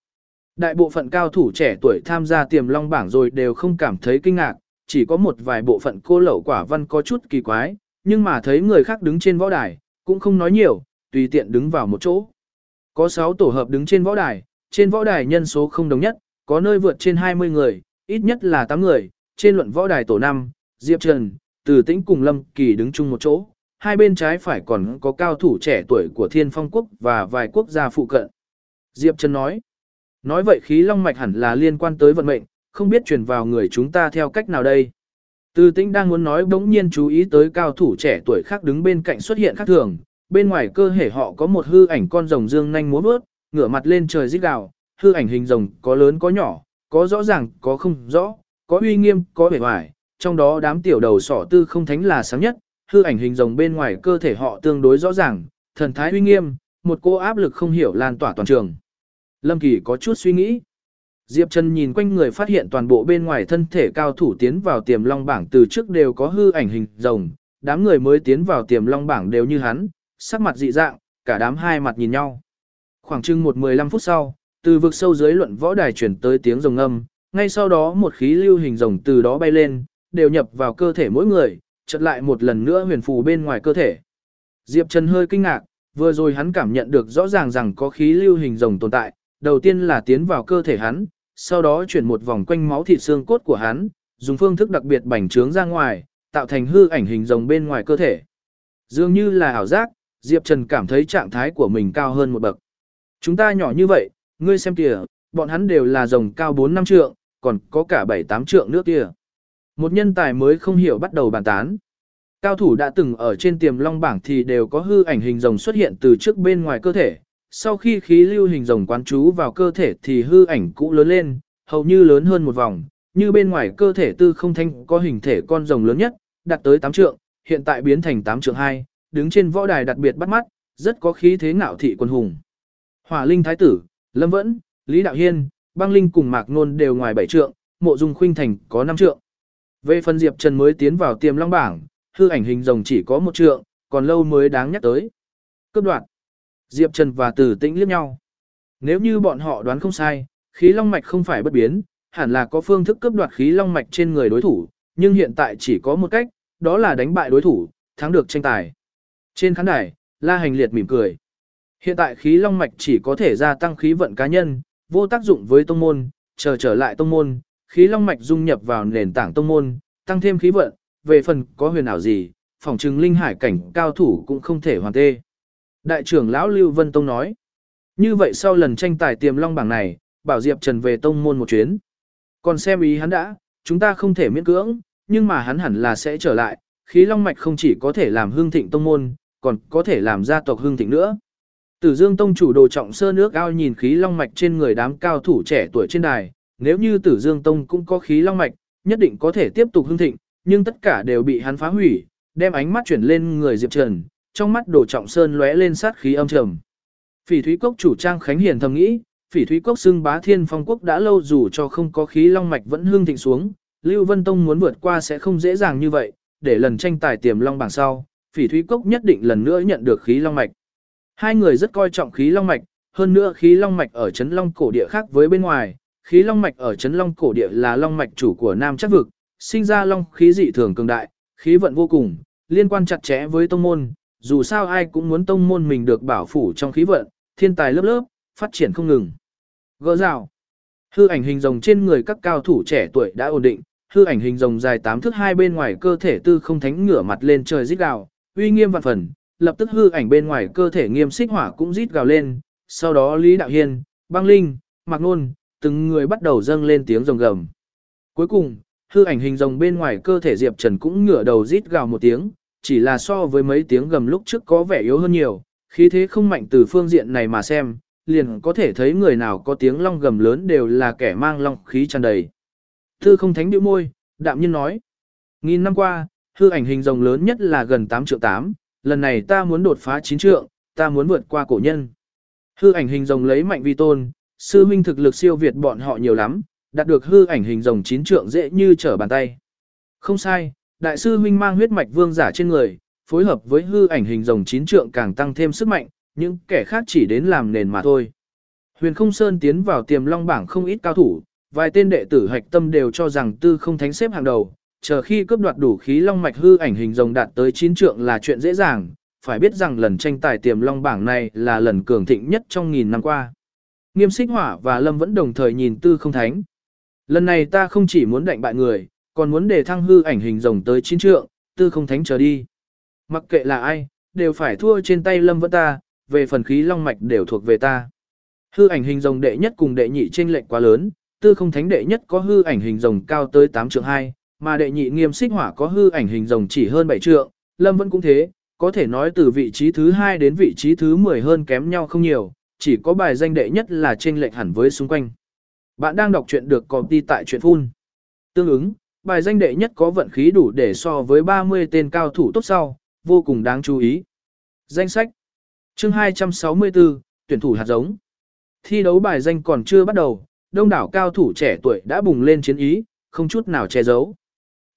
Đại bộ phận cao thủ trẻ tuổi tham gia tiềm long bảng rồi đều không cảm thấy kinh ngạc, chỉ có một vài bộ phận cô lẩu quả văn có chút kỳ quái, nhưng mà thấy người khác đứng trên võ đài, cũng không nói nhiều, tùy tiện đứng vào một chỗ. Có 6 tổ hợp đứng trên võ đài, trên võ đài nhân số không đồng nhất, có nơi vượt trên 20 người, ít nhất là 8 người, trên luận võ đài tổ 5, Diệp Trần, Từ Tĩnh cùng Lâm Kỳ đứng chung một chỗ, hai bên trái phải còn có cao thủ trẻ tuổi của Thiên Phong Quốc và vài quốc gia phụ cận. Diệp Trần nói, nói vậy khí long mạch hẳn là liên quan tới vận mệnh, không biết truyền vào người chúng ta theo cách nào đây. Từ Tĩnh đang muốn nói bỗng nhiên chú ý tới cao thủ trẻ tuổi khác đứng bên cạnh xuất hiện khác thường, bên ngoài cơ thể họ có một hư ảnh con rồng dương nhanh múa vớt, ngửa mặt lên trời rít gào, hư ảnh hình rồng có lớn có nhỏ, có rõ ràng, có không rõ, có uy nghiêm, có vẻ ngoài, trong đó đám tiểu đầu sỏ tư không thánh là sáng nhất, hư ảnh hình rồng bên ngoài cơ thể họ tương đối rõ ràng, thần thái uy nghiêm, một cô áp lực không hiểu lan tỏa toàn trường. Lâm Kỳ có chút suy nghĩ. Diệp Trần nhìn quanh người phát hiện toàn bộ bên ngoài thân thể cao thủ tiến vào tiềm long bảng từ trước đều có hư ảnh hình rồng, đám người mới tiến vào tiềm long bảng đều như hắn, sắc mặt dị dạng, cả đám hai mặt nhìn nhau. Khoảng chừng một 15 phút sau, từ vực sâu dưới luận võ đài chuyển tới tiếng rồng âm, ngay sau đó một khí lưu hình rồng từ đó bay lên, đều nhập vào cơ thể mỗi người, chợt lại một lần nữa huyền phù bên ngoài cơ thể. Diệp Trần hơi kinh ngạc, vừa rồi hắn cảm nhận được rõ ràng rằng có khí lưu hình rồng tồn tại, đầu tiên là tiến vào cơ thể hắn, sau đó chuyển một vòng quanh máu thịt xương cốt của hắn, dùng phương thức đặc biệt bành trướng ra ngoài, tạo thành hư ảnh hình rồng bên ngoài cơ thể. Dường như là ảo giác, Diệp Trần cảm thấy trạng thái của mình cao hơn một bậc. Chúng ta nhỏ như vậy, ngươi xem kìa, bọn hắn đều là rồng cao 4 năm trượng, còn có cả 7-8 trượng nước kia. Một nhân tài mới không hiểu bắt đầu bàn tán. Cao thủ đã từng ở trên tiềm long bảng thì đều có hư ảnh hình rồng xuất hiện từ trước bên ngoài cơ thể. Sau khi khí lưu hình rồng quán chú vào cơ thể thì hư ảnh cũ lớn lên, hầu như lớn hơn một vòng, như bên ngoài cơ thể tư không thanh có hình thể con rồng lớn nhất, đạt tới 8 trượng, hiện tại biến thành 8 trượng 2, đứng trên võ đài đặc biệt bắt mắt, rất có khí thế ngạo thị quân hùng. Hỏa Linh Thái tử, Lâm Vẫn, Lý Đạo Hiên, Băng Linh cùng Mạc Nôn đều ngoài 7 trượng, Mộ Dung Khuynh Thành có 5 trượng. Về phần Diệp Trần mới tiến vào tiềm long bảng, hư ảnh hình rồng chỉ có một trượng, còn lâu mới đáng nhắc tới. Cấp đoạn. Diệp Trần và Tử Tĩnh liếc nhau. Nếu như bọn họ đoán không sai, khí long mạch không phải bất biến, hẳn là có phương thức cướp đoạt khí long mạch trên người đối thủ, nhưng hiện tại chỉ có một cách, đó là đánh bại đối thủ, thắng được tranh tài. Trên khán đài, La Hành Liệt mỉm cười. Hiện tại khí long mạch chỉ có thể gia tăng khí vận cá nhân, vô tác dụng với tông môn, chờ trở lại tông môn, khí long mạch dung nhập vào nền tảng tông môn, tăng thêm khí vận, về phần có huyền ảo gì, phòng trừng linh hải cảnh cao thủ cũng không thể hoàn tê. Đại trưởng lão Lưu Vân Tông nói, như vậy sau lần tranh tài tiềm long bảng này, bảo Diệp Trần về tông môn một chuyến. Còn xem ý hắn đã, chúng ta không thể miễn cưỡng, nhưng mà hắn hẳn là sẽ trở lại, khí long mạch không chỉ có thể làm hương thịnh tông môn, còn có thể làm gia tộc hương thịnh nữa. Tử Dương Tông chủ đồ trọng sơ nước ao nhìn khí long mạch trên người đám cao thủ trẻ tuổi trên đài, nếu như Tử Dương Tông cũng có khí long mạch, nhất định có thể tiếp tục hương thịnh, nhưng tất cả đều bị hắn phá hủy, đem ánh mắt chuyển lên người Diệp Trần, trong mắt đồ trọng sơn lóe lên sát khí âm trầm. Phỉ Thúy Cốc chủ trang Khánh Hiền thầm nghĩ, Phỉ Thúy Cốc xưng bá thiên phong quốc đã lâu dù cho không có khí long mạch vẫn hương thịnh xuống, Lưu Vân Tông muốn vượt qua sẽ không dễ dàng như vậy, để lần tranh tài tiềm long bảng sau, Phỉ Thúy Cốc nhất định lần nữa nhận được khí long mạch. Hai người rất coi trọng khí long mạch, hơn nữa khí long mạch ở chấn long cổ địa khác với bên ngoài, khí long mạch ở chấn long cổ địa là long mạch chủ của Nam Chắc vực, sinh ra long khí dị thường cường đại, khí vận vô cùng, liên quan chặt chẽ với tông môn, dù sao ai cũng muốn tông môn mình được bảo phủ trong khí vận, thiên tài lớp lớp, phát triển không ngừng. Gỡ rào. Hư ảnh hình rồng trên người các cao thủ trẻ tuổi đã ổn định, hư ảnh hình rồng dài 8 thước hai bên ngoài cơ thể tư không thánh ngửa mặt lên trời rít gào, uy nghiêm vạn phần, lập tức hư ảnh bên ngoài cơ thể nghiêm xích hỏa cũng rít gào lên, sau đó Lý Đạo Hiên, Băng Linh, Mạc Nôn, từng người bắt đầu dâng lên tiếng rồng gầm. Cuối cùng, hư ảnh hình rồng bên ngoài cơ thể Diệp Trần cũng ngửa đầu rít gào một tiếng, chỉ là so với mấy tiếng gầm lúc trước có vẻ yếu hơn nhiều, khí thế không mạnh từ phương diện này mà xem, liền có thể thấy người nào có tiếng long gầm lớn đều là kẻ mang long khí tràn đầy. Thư không thánh điệu môi, đạm nhiên nói. Nghìn năm qua, hư ảnh hình rồng lớn nhất là gần 8 triệu 8, lần này ta muốn đột phá 9 trượng, ta muốn vượt qua cổ nhân. Hư ảnh hình rồng lấy mạnh vi tôn, sư huynh thực lực siêu việt bọn họ nhiều lắm, đạt được hư ảnh hình rồng 9 trượng dễ như trở bàn tay. Không sai, đại sư huynh mang huyết mạch vương giả trên người, phối hợp với hư ảnh hình rồng chín trượng càng tăng thêm sức mạnh, những kẻ khác chỉ đến làm nền mà thôi. Huyền không sơn tiến vào tiềm long bảng không ít cao thủ, vài tên đệ tử hạch tâm đều cho rằng tư không thánh xếp hàng đầu, chờ khi cướp đoạt đủ khí long mạch hư ảnh hình rồng đạt tới chín trượng là chuyện dễ dàng, phải biết rằng lần tranh tài tiềm long bảng này là lần cường thịnh nhất trong nghìn năm qua. Nghiêm xích hỏa và lâm vẫn đồng thời nhìn tư không thánh. Lần này ta không chỉ muốn đạnh bại người, còn muốn để thăng hư ảnh hình rồng tới chín trượng, tư không thánh chờ đi. Mặc kệ là ai, đều phải thua trên tay lâm vẫn ta, về phần khí long mạch đều thuộc về ta. Hư ảnh hình rồng đệ nhất cùng đệ nhị chênh lệch quá lớn, tư không thánh đệ nhất có hư ảnh hình rồng cao tới 8 trượng 2, mà đệ nhị nghiêm xích hỏa có hư ảnh hình rồng chỉ hơn 7 trượng, lâm vẫn cũng thế, có thể nói từ vị trí thứ 2 đến vị trí thứ 10 hơn kém nhau không nhiều, chỉ có bài danh đệ nhất là chênh lệch hẳn với xung quanh. Bạn đang đọc truyện được công ty tại truyện phun. Tương ứng, bài danh đệ nhất có vận khí đủ để so với 30 tên cao thủ tốt sau, vô cùng đáng chú ý. Danh sách Chương 264, tuyển thủ hạt giống. Thi đấu bài danh còn chưa bắt đầu, đông đảo cao thủ trẻ tuổi đã bùng lên chiến ý, không chút nào che giấu.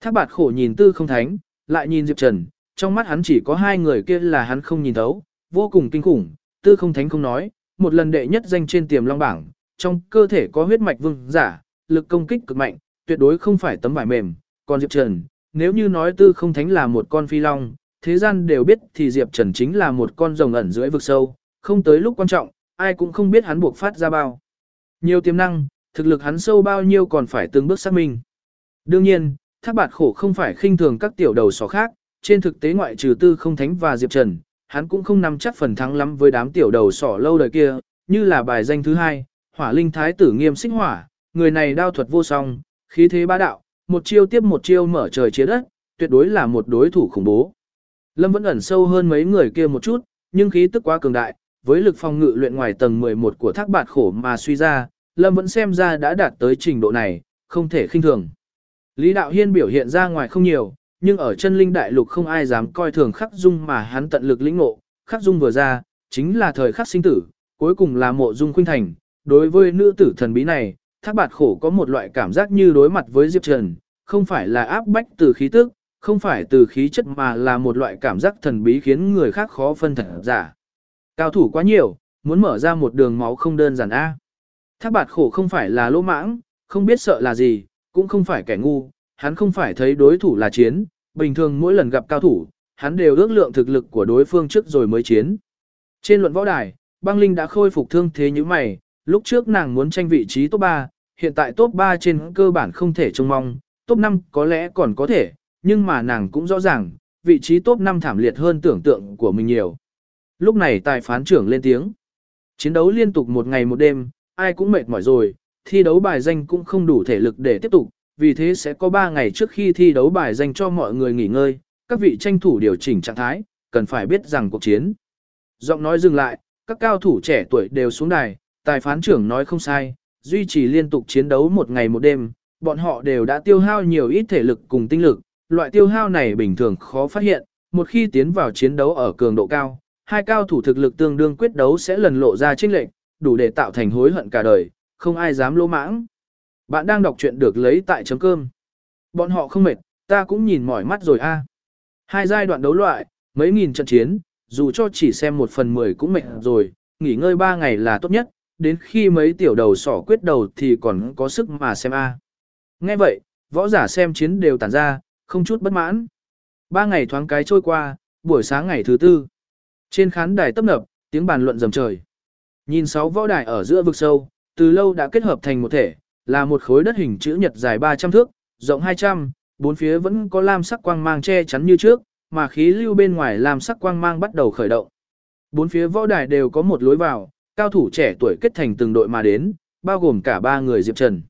Thác bạt khổ nhìn tư không thánh, lại nhìn Diệp Trần, trong mắt hắn chỉ có hai người kia là hắn không nhìn thấu, vô cùng kinh khủng, tư không thánh không nói, một lần đệ nhất danh trên tiềm long bảng, trong cơ thể có huyết mạch vương giả, lực công kích cực mạnh, tuyệt đối không phải tấm vải mềm, còn Diệp Trần, nếu như nói tư không thánh là một con phi long, thế gian đều biết thì Diệp Trần chính là một con rồng ẩn dưới vực sâu, không tới lúc quan trọng, ai cũng không biết hắn buộc phát ra bao. Nhiều tiềm năng, thực lực hắn sâu bao nhiêu còn phải từng bước xác minh. Đương nhiên, thác bạt khổ không phải khinh thường các tiểu đầu sỏ khác, trên thực tế ngoại trừ tư không thánh và Diệp Trần, hắn cũng không nắm chắc phần thắng lắm với đám tiểu đầu sỏ lâu đời kia, như là bài danh thứ hai, hỏa linh thái tử nghiêm xích hỏa, người này đao thuật vô song, khí thế bá đạo, một chiêu tiếp một chiêu mở trời chia đất, tuyệt đối là một đối thủ khủng bố. Lâm vẫn ẩn sâu hơn mấy người kia một chút, nhưng khí tức quá cường đại, với lực phòng ngự luyện ngoài tầng 11 của thác bạt khổ mà suy ra, Lâm vẫn xem ra đã đạt tới trình độ này, không thể khinh thường. Lý Đạo Hiên biểu hiện ra ngoài không nhiều, nhưng ở chân linh đại lục không ai dám coi thường khắc dung mà hắn tận lực lĩnh ngộ, khắc dung vừa ra, chính là thời khắc sinh tử, cuối cùng là mộ dung khuynh thành. Đối với nữ tử thần bí này, thác bạt khổ có một loại cảm giác như đối mặt với Diệp Trần, không phải là áp bách từ khí tức, không phải từ khí chất mà là một loại cảm giác thần bí khiến người khác khó phân thật giả. Cao thủ quá nhiều, muốn mở ra một đường máu không đơn giản A. Thác bạt khổ không phải là lỗ mãng, không biết sợ là gì, cũng không phải kẻ ngu, hắn không phải thấy đối thủ là chiến, bình thường mỗi lần gặp cao thủ, hắn đều ước lượng thực lực của đối phương trước rồi mới chiến. Trên luận võ đài, băng linh đã khôi phục thương thế như mày, lúc trước nàng muốn tranh vị trí top 3, hiện tại top 3 trên cơ bản không thể trông mong, top 5 có lẽ còn có thể, nhưng mà nàng cũng rõ ràng, vị trí top 5 thảm liệt hơn tưởng tượng của mình nhiều. Lúc này tài phán trưởng lên tiếng. Chiến đấu liên tục một ngày một đêm, ai cũng mệt mỏi rồi, thi đấu bài danh cũng không đủ thể lực để tiếp tục, vì thế sẽ có 3 ngày trước khi thi đấu bài danh cho mọi người nghỉ ngơi, các vị tranh thủ điều chỉnh trạng thái, cần phải biết rằng cuộc chiến. Giọng nói dừng lại, các cao thủ trẻ tuổi đều xuống đài, tài phán trưởng nói không sai, duy trì liên tục chiến đấu một ngày một đêm, bọn họ đều đã tiêu hao nhiều ít thể lực cùng tinh lực, loại tiêu hao này bình thường khó phát hiện, một khi tiến vào chiến đấu ở cường độ cao, hai cao thủ thực lực tương đương quyết đấu sẽ lần lộ ra chênh lệch, đủ để tạo thành hối hận cả đời, không ai dám lỗ mãng. Bạn đang đọc truyện được lấy tại chấm cơm. Bọn họ không mệt, ta cũng nhìn mỏi mắt rồi a. Hai giai đoạn đấu loại, mấy nghìn trận chiến, dù cho chỉ xem một phần mười cũng mệt rồi, nghỉ ngơi ba ngày là tốt nhất, đến khi mấy tiểu đầu sỏ quyết đầu thì còn có sức mà xem a. Nghe vậy, võ giả xem chiến đều tản ra, không chút bất mãn. Ba ngày thoáng cái trôi qua, buổi sáng ngày thứ tư. Trên khán đài tấp nập, tiếng bàn luận rầm trời. Nhìn sáu võ đài ở giữa vực sâu, từ lâu đã kết hợp thành một thể, là một khối đất hình chữ nhật dài 300 thước, rộng 200, bốn phía vẫn có lam sắc quang mang che chắn như trước, mà khí lưu bên ngoài lam sắc quang mang bắt đầu khởi động. Bốn phía võ đài đều có một lối vào, cao thủ trẻ tuổi kết thành từng đội mà đến, bao gồm cả ba người Diệp Trần.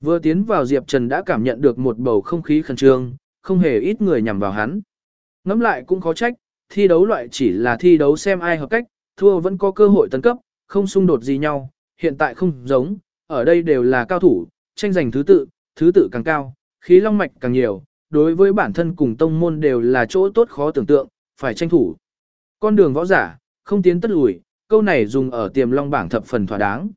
Vừa tiến vào Diệp Trần đã cảm nhận được một bầu không khí khẩn trương, không hề ít người nhằm vào hắn. Ngắm lại cũng khó trách, thi đấu loại chỉ là thi đấu xem ai hợp cách, thua vẫn có cơ hội tấn cấp, không xung đột gì nhau, hiện tại không giống, ở đây đều là cao thủ, tranh giành thứ tự, thứ tự càng cao, khí long mạch càng nhiều, đối với bản thân cùng tông môn đều là chỗ tốt khó tưởng tượng, phải tranh thủ. Con đường võ giả, không tiến tất lùi, câu này dùng ở tiềm long bảng thập phần thỏa đáng.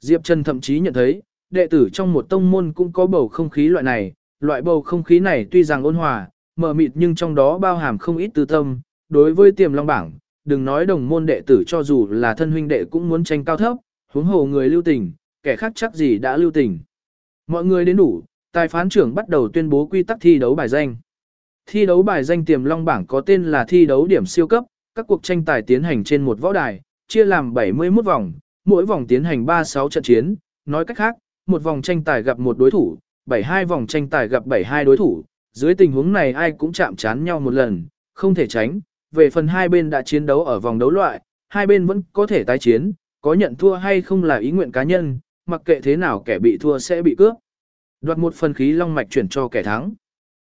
Diệp Trần thậm chí nhận thấy, đệ tử trong một tông môn cũng có bầu không khí loại này, loại bầu không khí này tuy rằng ôn hòa, mờ mịt nhưng trong đó bao hàm không ít tư tâm, đối với tiềm long bảng, đừng nói đồng môn đệ tử cho dù là thân huynh đệ cũng muốn tranh cao thấp, huống hồ người lưu tình, kẻ khác chắc gì đã lưu tình. Mọi người đến đủ, tài phán trưởng bắt đầu tuyên bố quy tắc thi đấu bài danh. Thi đấu bài danh tiềm long bảng có tên là thi đấu điểm siêu cấp, các cuộc tranh tài tiến hành trên một võ đài, chia làm 71 vòng, mỗi vòng tiến hành 36 trận chiến, nói cách khác, một vòng tranh tài gặp một đối thủ, 72 vòng tranh tài gặp 72 đối thủ, dưới tình huống này ai cũng chạm chán nhau một lần, không thể tránh, về phần hai bên đã chiến đấu ở vòng đấu loại, hai bên vẫn có thể tái chiến, có nhận thua hay không là ý nguyện cá nhân, mặc kệ thế nào kẻ bị thua sẽ bị cướp. Đoạt một phần khí long mạch chuyển cho kẻ thắng.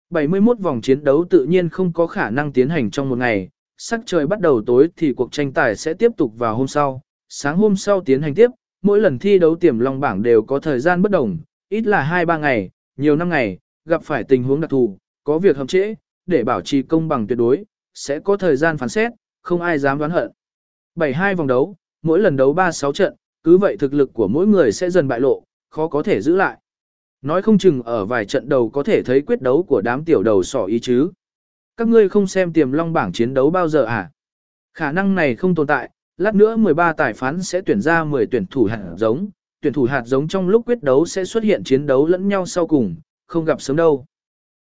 71 vòng chiến đấu tự nhiên không có khả năng tiến hành trong một ngày, sắc trời bắt đầu tối thì cuộc tranh tài sẽ tiếp tục vào hôm sau, sáng hôm sau tiến hành tiếp, mỗi lần thi đấu tiềm long bảng đều có thời gian bất đồng, ít là 2-3 ngày, nhiều năm ngày, gặp phải tình huống đặc thù, có việc hậm trễ, để bảo trì công bằng tuyệt đối, sẽ có thời gian phán xét, không ai dám đoán hận. 72 vòng đấu, mỗi lần đấu 3-6 trận, cứ vậy thực lực của mỗi người sẽ dần bại lộ, khó có thể giữ lại. Nói không chừng ở vài trận đầu có thể thấy quyết đấu của đám tiểu đầu sỏ ý chứ. Các ngươi không xem tiềm long bảng chiến đấu bao giờ à? Khả năng này không tồn tại, lát nữa 13 tài phán sẽ tuyển ra 10 tuyển thủ hạt giống, tuyển thủ hạt giống trong lúc quyết đấu sẽ xuất hiện chiến đấu lẫn nhau sau cùng, không gặp sớm đâu.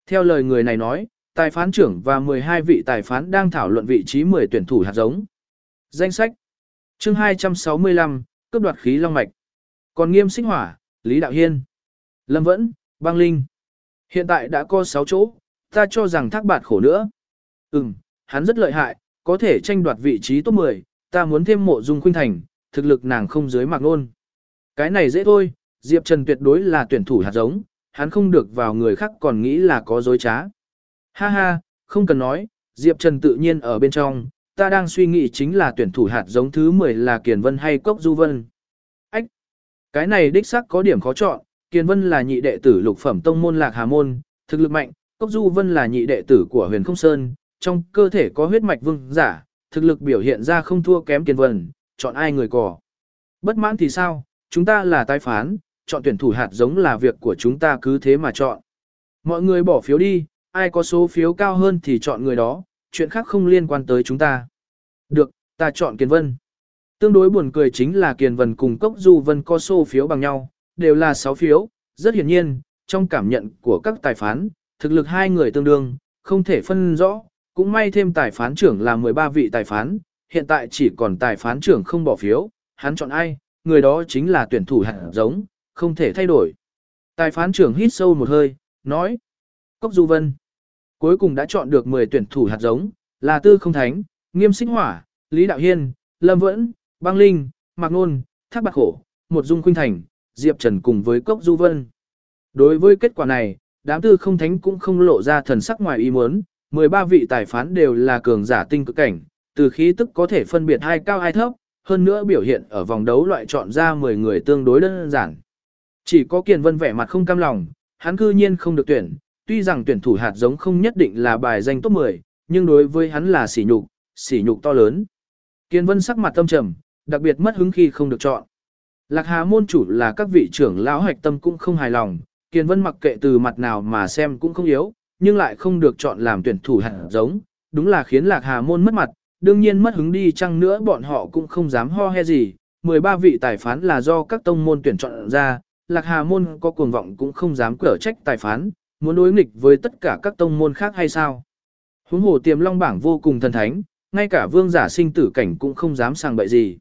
Theo lời người này nói, tài phán trưởng và 12 vị tài phán đang thảo luận vị trí 10 tuyển thủ hạt giống. Danh sách chương 265, cướp đoạt khí long mạch. Còn nghiêm sinh hỏa, Lý Đạo Hiên, Lâm Vẫn, Bang Linh. Hiện tại đã có 6 chỗ, ta cho rằng thác bạt khổ nữa. Ừm, hắn rất lợi hại, có thể tranh đoạt vị trí top 10, ta muốn thêm mộ dung khuynh thành, thực lực nàng không dưới mạc nôn. Cái này dễ thôi, Diệp Trần tuyệt đối là tuyển thủ hạt giống, hắn không được vào người khác còn nghĩ là có dối trá. Ha ha, không cần nói, Diệp Trần tự nhiên ở bên trong, ta đang suy nghĩ chính là tuyển thủ hạt giống thứ 10 là Kiền Vân hay Cốc Du Vân. Ách! Cái này đích xác có điểm khó chọn, Kiền Vân là nhị đệ tử lục phẩm tông môn Lạc Hà Môn, thực lực mạnh, Cốc Du Vân là nhị đệ tử của huyền không sơn, trong cơ thể có huyết mạch vương giả, thực lực biểu hiện ra không thua kém Kiền Vân, chọn ai người cỏ. Bất mãn thì sao, chúng ta là tái phán, chọn tuyển thủ hạt giống là việc của chúng ta cứ thế mà chọn. Mọi người bỏ phiếu đi, ai có số phiếu cao hơn thì chọn người đó, chuyện khác không liên quan tới chúng ta. Được, ta chọn Kiền Vân. Tương đối buồn cười chính là Kiền Vân cùng Cốc Du Vân có số phiếu bằng nhau, đều là 6 phiếu, rất hiển nhiên, trong cảm nhận của các tài phán, thực lực hai người tương đương, không thể phân rõ, cũng may thêm tài phán trưởng là 13 vị tài phán, hiện tại chỉ còn tài phán trưởng không bỏ phiếu, hắn chọn ai, người đó chính là tuyển thủ hạt giống, không thể thay đổi. Tài phán trưởng hít sâu một hơi, nói, Cốc Du Vân, cuối cùng đã chọn được 10 tuyển thủ hạt giống, là Tư Không Thánh, Nghiêm Sinh Hỏa, Lý Đạo Hiên, Lâm Vẫn, Băng Linh, Mạc Nôn, Thác Bạc Khổ, Một Dung Khuynh Thành, Diệp Trần cùng với Cốc Du Vân. Đối với kết quả này, đám tư không thánh cũng không lộ ra thần sắc ngoài ý muốn, 13 vị tài phán đều là cường giả tinh cực cảnh, từ khí tức có thể phân biệt hai cao hai thấp, hơn nữa biểu hiện ở vòng đấu loại chọn ra 10 người tương đối đơn giản. Chỉ có Kiền Vân vẻ mặt không cam lòng, hắn cư nhiên không được tuyển, tuy rằng tuyển thủ hạt giống không nhất định là bài danh top 10, nhưng đối với hắn là sỉ nhục, sỉ nhục to lớn. Kiền Vân sắc mặt tâm trầm, đặc biệt mất hứng khi không được chọn. Lạc Hà môn chủ là các vị trưởng lão hoạch tâm cũng không hài lòng, Kiền Vân mặc kệ từ mặt nào mà xem cũng không yếu, nhưng lại không được chọn làm tuyển thủ hẳn giống, đúng là khiến Lạc Hà môn mất mặt, đương nhiên mất hứng đi chăng nữa bọn họ cũng không dám ho he gì, 13 vị tài phán là do các tông môn tuyển chọn ra, Lạc Hà môn có cuồng vọng cũng không dám cở trách tài phán, muốn đối nghịch với tất cả các tông môn khác hay sao. Huống hồ tiềm long bảng vô cùng thần thánh, ngay cả vương giả sinh tử cảnh cũng không dám sang bậy gì.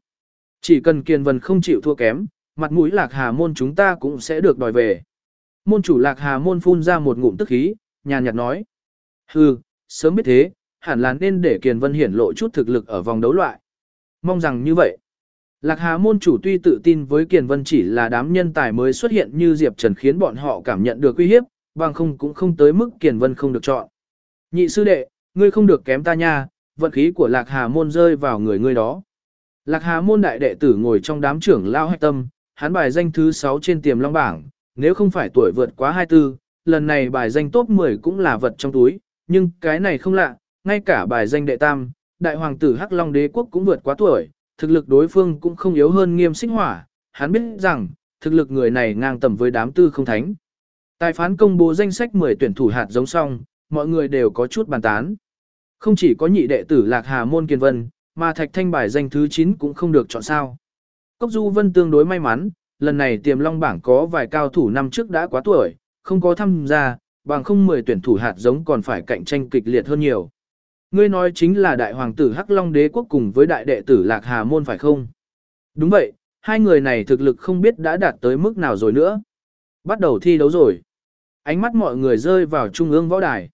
Chỉ cần kiền vân không chịu thua kém, mặt mũi lạc hà môn chúng ta cũng sẽ được đòi về. Môn chủ lạc hà môn phun ra một ngụm tức khí, nhàn nhạt nói. Hừ, sớm biết thế, hẳn là nên để kiền vân hiển lộ chút thực lực ở vòng đấu loại. Mong rằng như vậy. Lạc Hà môn chủ tuy tự tin với Kiền Vân chỉ là đám nhân tài mới xuất hiện như Diệp Trần khiến bọn họ cảm nhận được uy hiếp, bằng không cũng không tới mức Kiền Vân không được chọn. Nhị sư đệ, ngươi không được kém ta nha, vận khí của Lạc Hà môn rơi vào người ngươi đó. Lạc Hà môn đại đệ tử ngồi trong đám trưởng lao hạch tâm, hắn bài danh thứ 6 trên tiềm long bảng, nếu không phải tuổi vượt quá 24, lần này bài danh top 10 cũng là vật trong túi, nhưng cái này không lạ, ngay cả bài danh đệ tam, đại hoàng tử Hắc Long đế quốc cũng vượt quá tuổi, thực lực đối phương cũng không yếu hơn nghiêm xích hỏa, hắn biết rằng, thực lực người này ngang tầm với đám tư không thánh. Tài phán công bố danh sách 10 tuyển thủ hạt giống song mọi người đều có chút bàn tán. Không chỉ có nhị đệ tử Lạc Hà Môn Kiên Vân, mà Thạch Thanh bài danh thứ 9 cũng không được chọn sao. Cốc Du Vân tương đối may mắn, lần này tiềm long bảng có vài cao thủ năm trước đã quá tuổi, không có tham gia, bằng không 10 tuyển thủ hạt giống còn phải cạnh tranh kịch liệt hơn nhiều. Ngươi nói chính là đại hoàng tử Hắc Long đế quốc cùng với đại đệ tử Lạc Hà Môn phải không? Đúng vậy, hai người này thực lực không biết đã đạt tới mức nào rồi nữa. Bắt đầu thi đấu rồi. Ánh mắt mọi người rơi vào trung ương võ đài.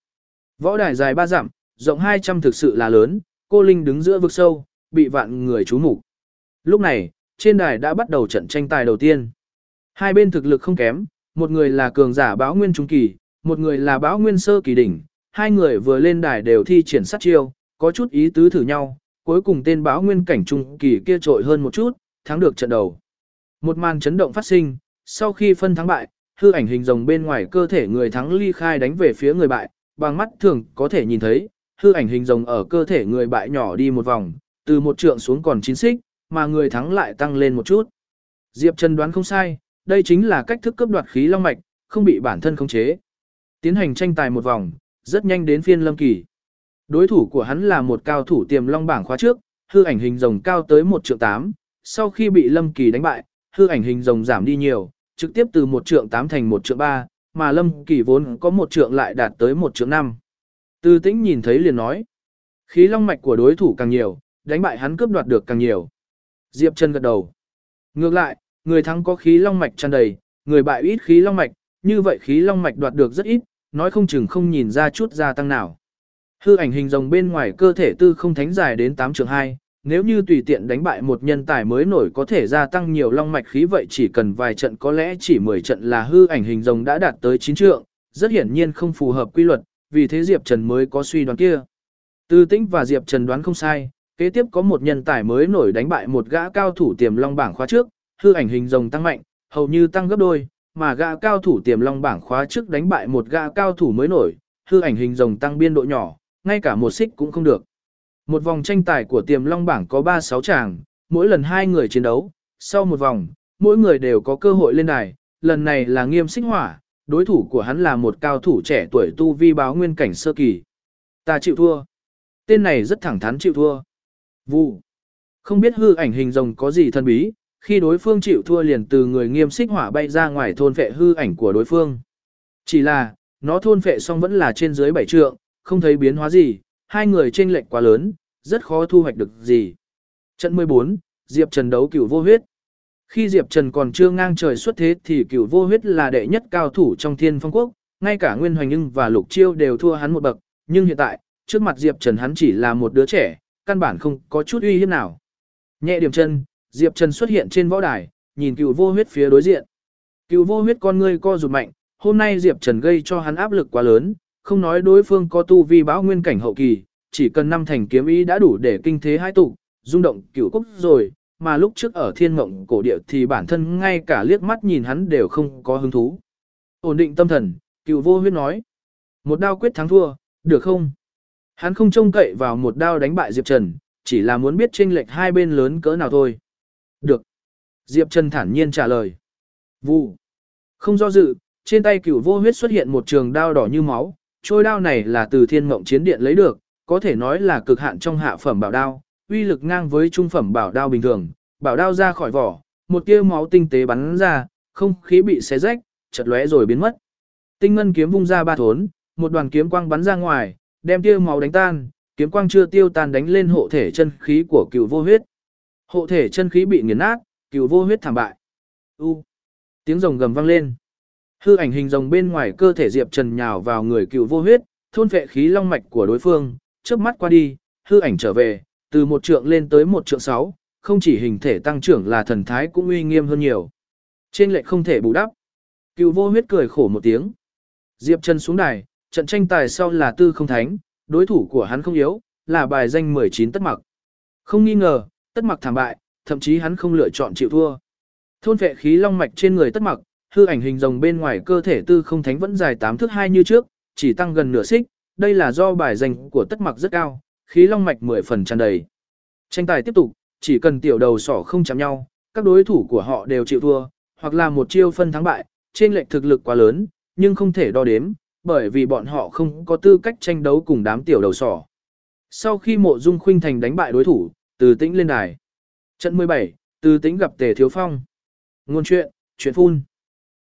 Võ đài dài ba dặm, rộng 200 thực sự là lớn, cô Linh đứng giữa vực sâu, bị vạn người chú mục. Lúc này, trên đài đã bắt đầu trận tranh tài đầu tiên. Hai bên thực lực không kém, một người là cường giả báo nguyên trung kỳ, một người là báo nguyên sơ kỳ đỉnh, hai người vừa lên đài đều thi triển sát chiêu, có chút ý tứ thử nhau, cuối cùng tên báo nguyên cảnh trung kỳ kia trội hơn một chút, thắng được trận đầu. Một màn chấn động phát sinh, sau khi phân thắng bại, hư ảnh hình rồng bên ngoài cơ thể người thắng ly khai đánh về phía người bại, bằng mắt thường có thể nhìn thấy, hư ảnh hình rồng ở cơ thể người bại nhỏ đi một vòng, từ một trượng xuống còn chín xích, mà người thắng lại tăng lên một chút. Diệp Trần đoán không sai, đây chính là cách thức cướp đoạt khí long mạch, không bị bản thân khống chế. Tiến hành tranh tài một vòng, rất nhanh đến phiên Lâm Kỳ. Đối thủ của hắn là một cao thủ tiềm long bảng khóa trước, hư ảnh hình rồng cao tới 1 triệu 8, sau khi bị Lâm Kỳ đánh bại, hư ảnh hình rồng giảm đi nhiều, trực tiếp từ 1 triệu 8 thành 1 triệu 3, mà Lâm Kỳ vốn có 1 triệu lại đạt tới 1 triệu 5. Từ tĩnh nhìn thấy liền nói, khí long mạch của đối thủ càng nhiều, đánh bại hắn cướp đoạt được càng nhiều. Diệp Trần gật đầu. Ngược lại, người thắng có khí long mạch tràn đầy, người bại ít khí long mạch, như vậy khí long mạch đoạt được rất ít, nói không chừng không nhìn ra chút gia tăng nào. Hư ảnh hình rồng bên ngoài cơ thể tư không thánh dài đến 8 trường 2, nếu như tùy tiện đánh bại một nhân tài mới nổi có thể gia tăng nhiều long mạch khí vậy chỉ cần vài trận có lẽ chỉ 10 trận là hư ảnh hình rồng đã đạt tới 9 trượng, rất hiển nhiên không phù hợp quy luật, vì thế Diệp Trần mới có suy đoán kia. Tư Tĩnh và Diệp Trần đoán không sai, kế tiếp có một nhân tài mới nổi đánh bại một gã cao thủ tiềm long bảng khóa trước, hư ảnh hình rồng tăng mạnh, hầu như tăng gấp đôi, mà gã cao thủ tiềm long bảng khóa trước đánh bại một gã cao thủ mới nổi, hư ảnh hình rồng tăng biên độ nhỏ, ngay cả một xích cũng không được. Một vòng tranh tài của tiềm long bảng có 36 chàng, mỗi lần hai người chiến đấu, sau một vòng, mỗi người đều có cơ hội lên đài, lần này là nghiêm xích hỏa, đối thủ của hắn là một cao thủ trẻ tuổi tu vi báo nguyên cảnh sơ kỳ. Ta chịu thua. Tên này rất thẳng thắn chịu thua. Vụ. Không biết hư ảnh hình rồng có gì thân bí, khi đối phương chịu thua liền từ người nghiêm xích hỏa bay ra ngoài thôn vệ hư ảnh của đối phương. Chỉ là, nó thôn vệ xong vẫn là trên dưới bảy trượng, không thấy biến hóa gì, hai người chênh lệch quá lớn, rất khó thu hoạch được gì. Trận 14, Diệp Trần đấu cửu vô huyết. Khi Diệp Trần còn chưa ngang trời xuất thế thì cửu vô huyết là đệ nhất cao thủ trong thiên phong quốc, ngay cả Nguyên Hoành Ưng và Lục Chiêu đều thua hắn một bậc, nhưng hiện tại, trước mặt Diệp Trần hắn chỉ là một đứa trẻ, căn bản không có chút uy hiếp nào. Nhẹ điểm chân, Diệp Trần xuất hiện trên võ đài, nhìn cửu vô huyết phía đối diện. Cửu vô huyết con ngươi co rụt mạnh, hôm nay Diệp Trần gây cho hắn áp lực quá lớn, không nói đối phương có tu vi báo nguyên cảnh hậu kỳ, chỉ cần năm thành kiếm ý đã đủ để kinh thế hai tụ, rung động cửu quốc rồi, mà lúc trước ở thiên mộng cổ địa thì bản thân ngay cả liếc mắt nhìn hắn đều không có hứng thú. Ổn định tâm thần, cửu vô huyết nói. Một đao quyết thắng thua, được không? Hắn không trông cậy vào một đao đánh bại Diệp Trần, chỉ là muốn biết chênh lệch hai bên lớn cỡ nào thôi. Được. Diệp Trần thản nhiên trả lời. Vụ. Không do dự, trên tay cửu vô huyết xuất hiện một trường đao đỏ như máu, trôi đao này là từ thiên mộng chiến điện lấy được, có thể nói là cực hạn trong hạ phẩm bảo đao, uy lực ngang với trung phẩm bảo đao bình thường. Bảo đao ra khỏi vỏ, một tia máu tinh tế bắn ra, không khí bị xé rách, chật lóe rồi biến mất. Tinh ngân kiếm vung ra ba thốn, một đoàn kiếm quang bắn ra ngoài, đem tia máu đánh tan, kiếm quang chưa tiêu tan đánh lên hộ thể chân khí của cựu vô huyết. Hộ thể chân khí bị nghiền nát, cựu vô huyết thảm bại. U. Tiếng rồng gầm vang lên. Hư ảnh hình rồng bên ngoài cơ thể Diệp Trần nhào vào người cựu vô huyết, thôn vệ khí long mạch của đối phương, trước mắt qua đi, hư ảnh trở về, từ một trượng lên tới một trượng sáu, không chỉ hình thể tăng trưởng là thần thái cũng uy nghiêm hơn nhiều. Trên lệ không thể bù đắp. Cựu vô huyết cười khổ một tiếng. Diệp Trần xuống đài, trận tranh tài sau là tư không thánh, đối thủ của hắn không yếu, là bài danh 19 tất mặc. Không nghi ngờ, tất mặc thảm bại, thậm chí hắn không lựa chọn chịu thua. Thôn vệ khí long mạch trên người tất mặc, hư ảnh hình rồng bên ngoài cơ thể tư không thánh vẫn dài 8 thước 2 như trước, chỉ tăng gần nửa xích, đây là do bài danh của tất mặc rất cao, khí long mạch 10 phần tràn đầy. Tranh tài tiếp tục, chỉ cần tiểu đầu sỏ không chạm nhau, các đối thủ của họ đều chịu thua, hoặc là một chiêu phân thắng bại, trên lệch thực lực quá lớn, nhưng không thể đo đếm, bởi vì bọn họ không có tư cách tranh đấu cùng đám tiểu đầu sỏ. Sau khi mộ dung khuynh thành đánh bại đối thủ, từ tĩnh lên đài. Trận 17, từ tĩnh gặp tề thiếu phong. Ngôn chuyện, chuyện phun.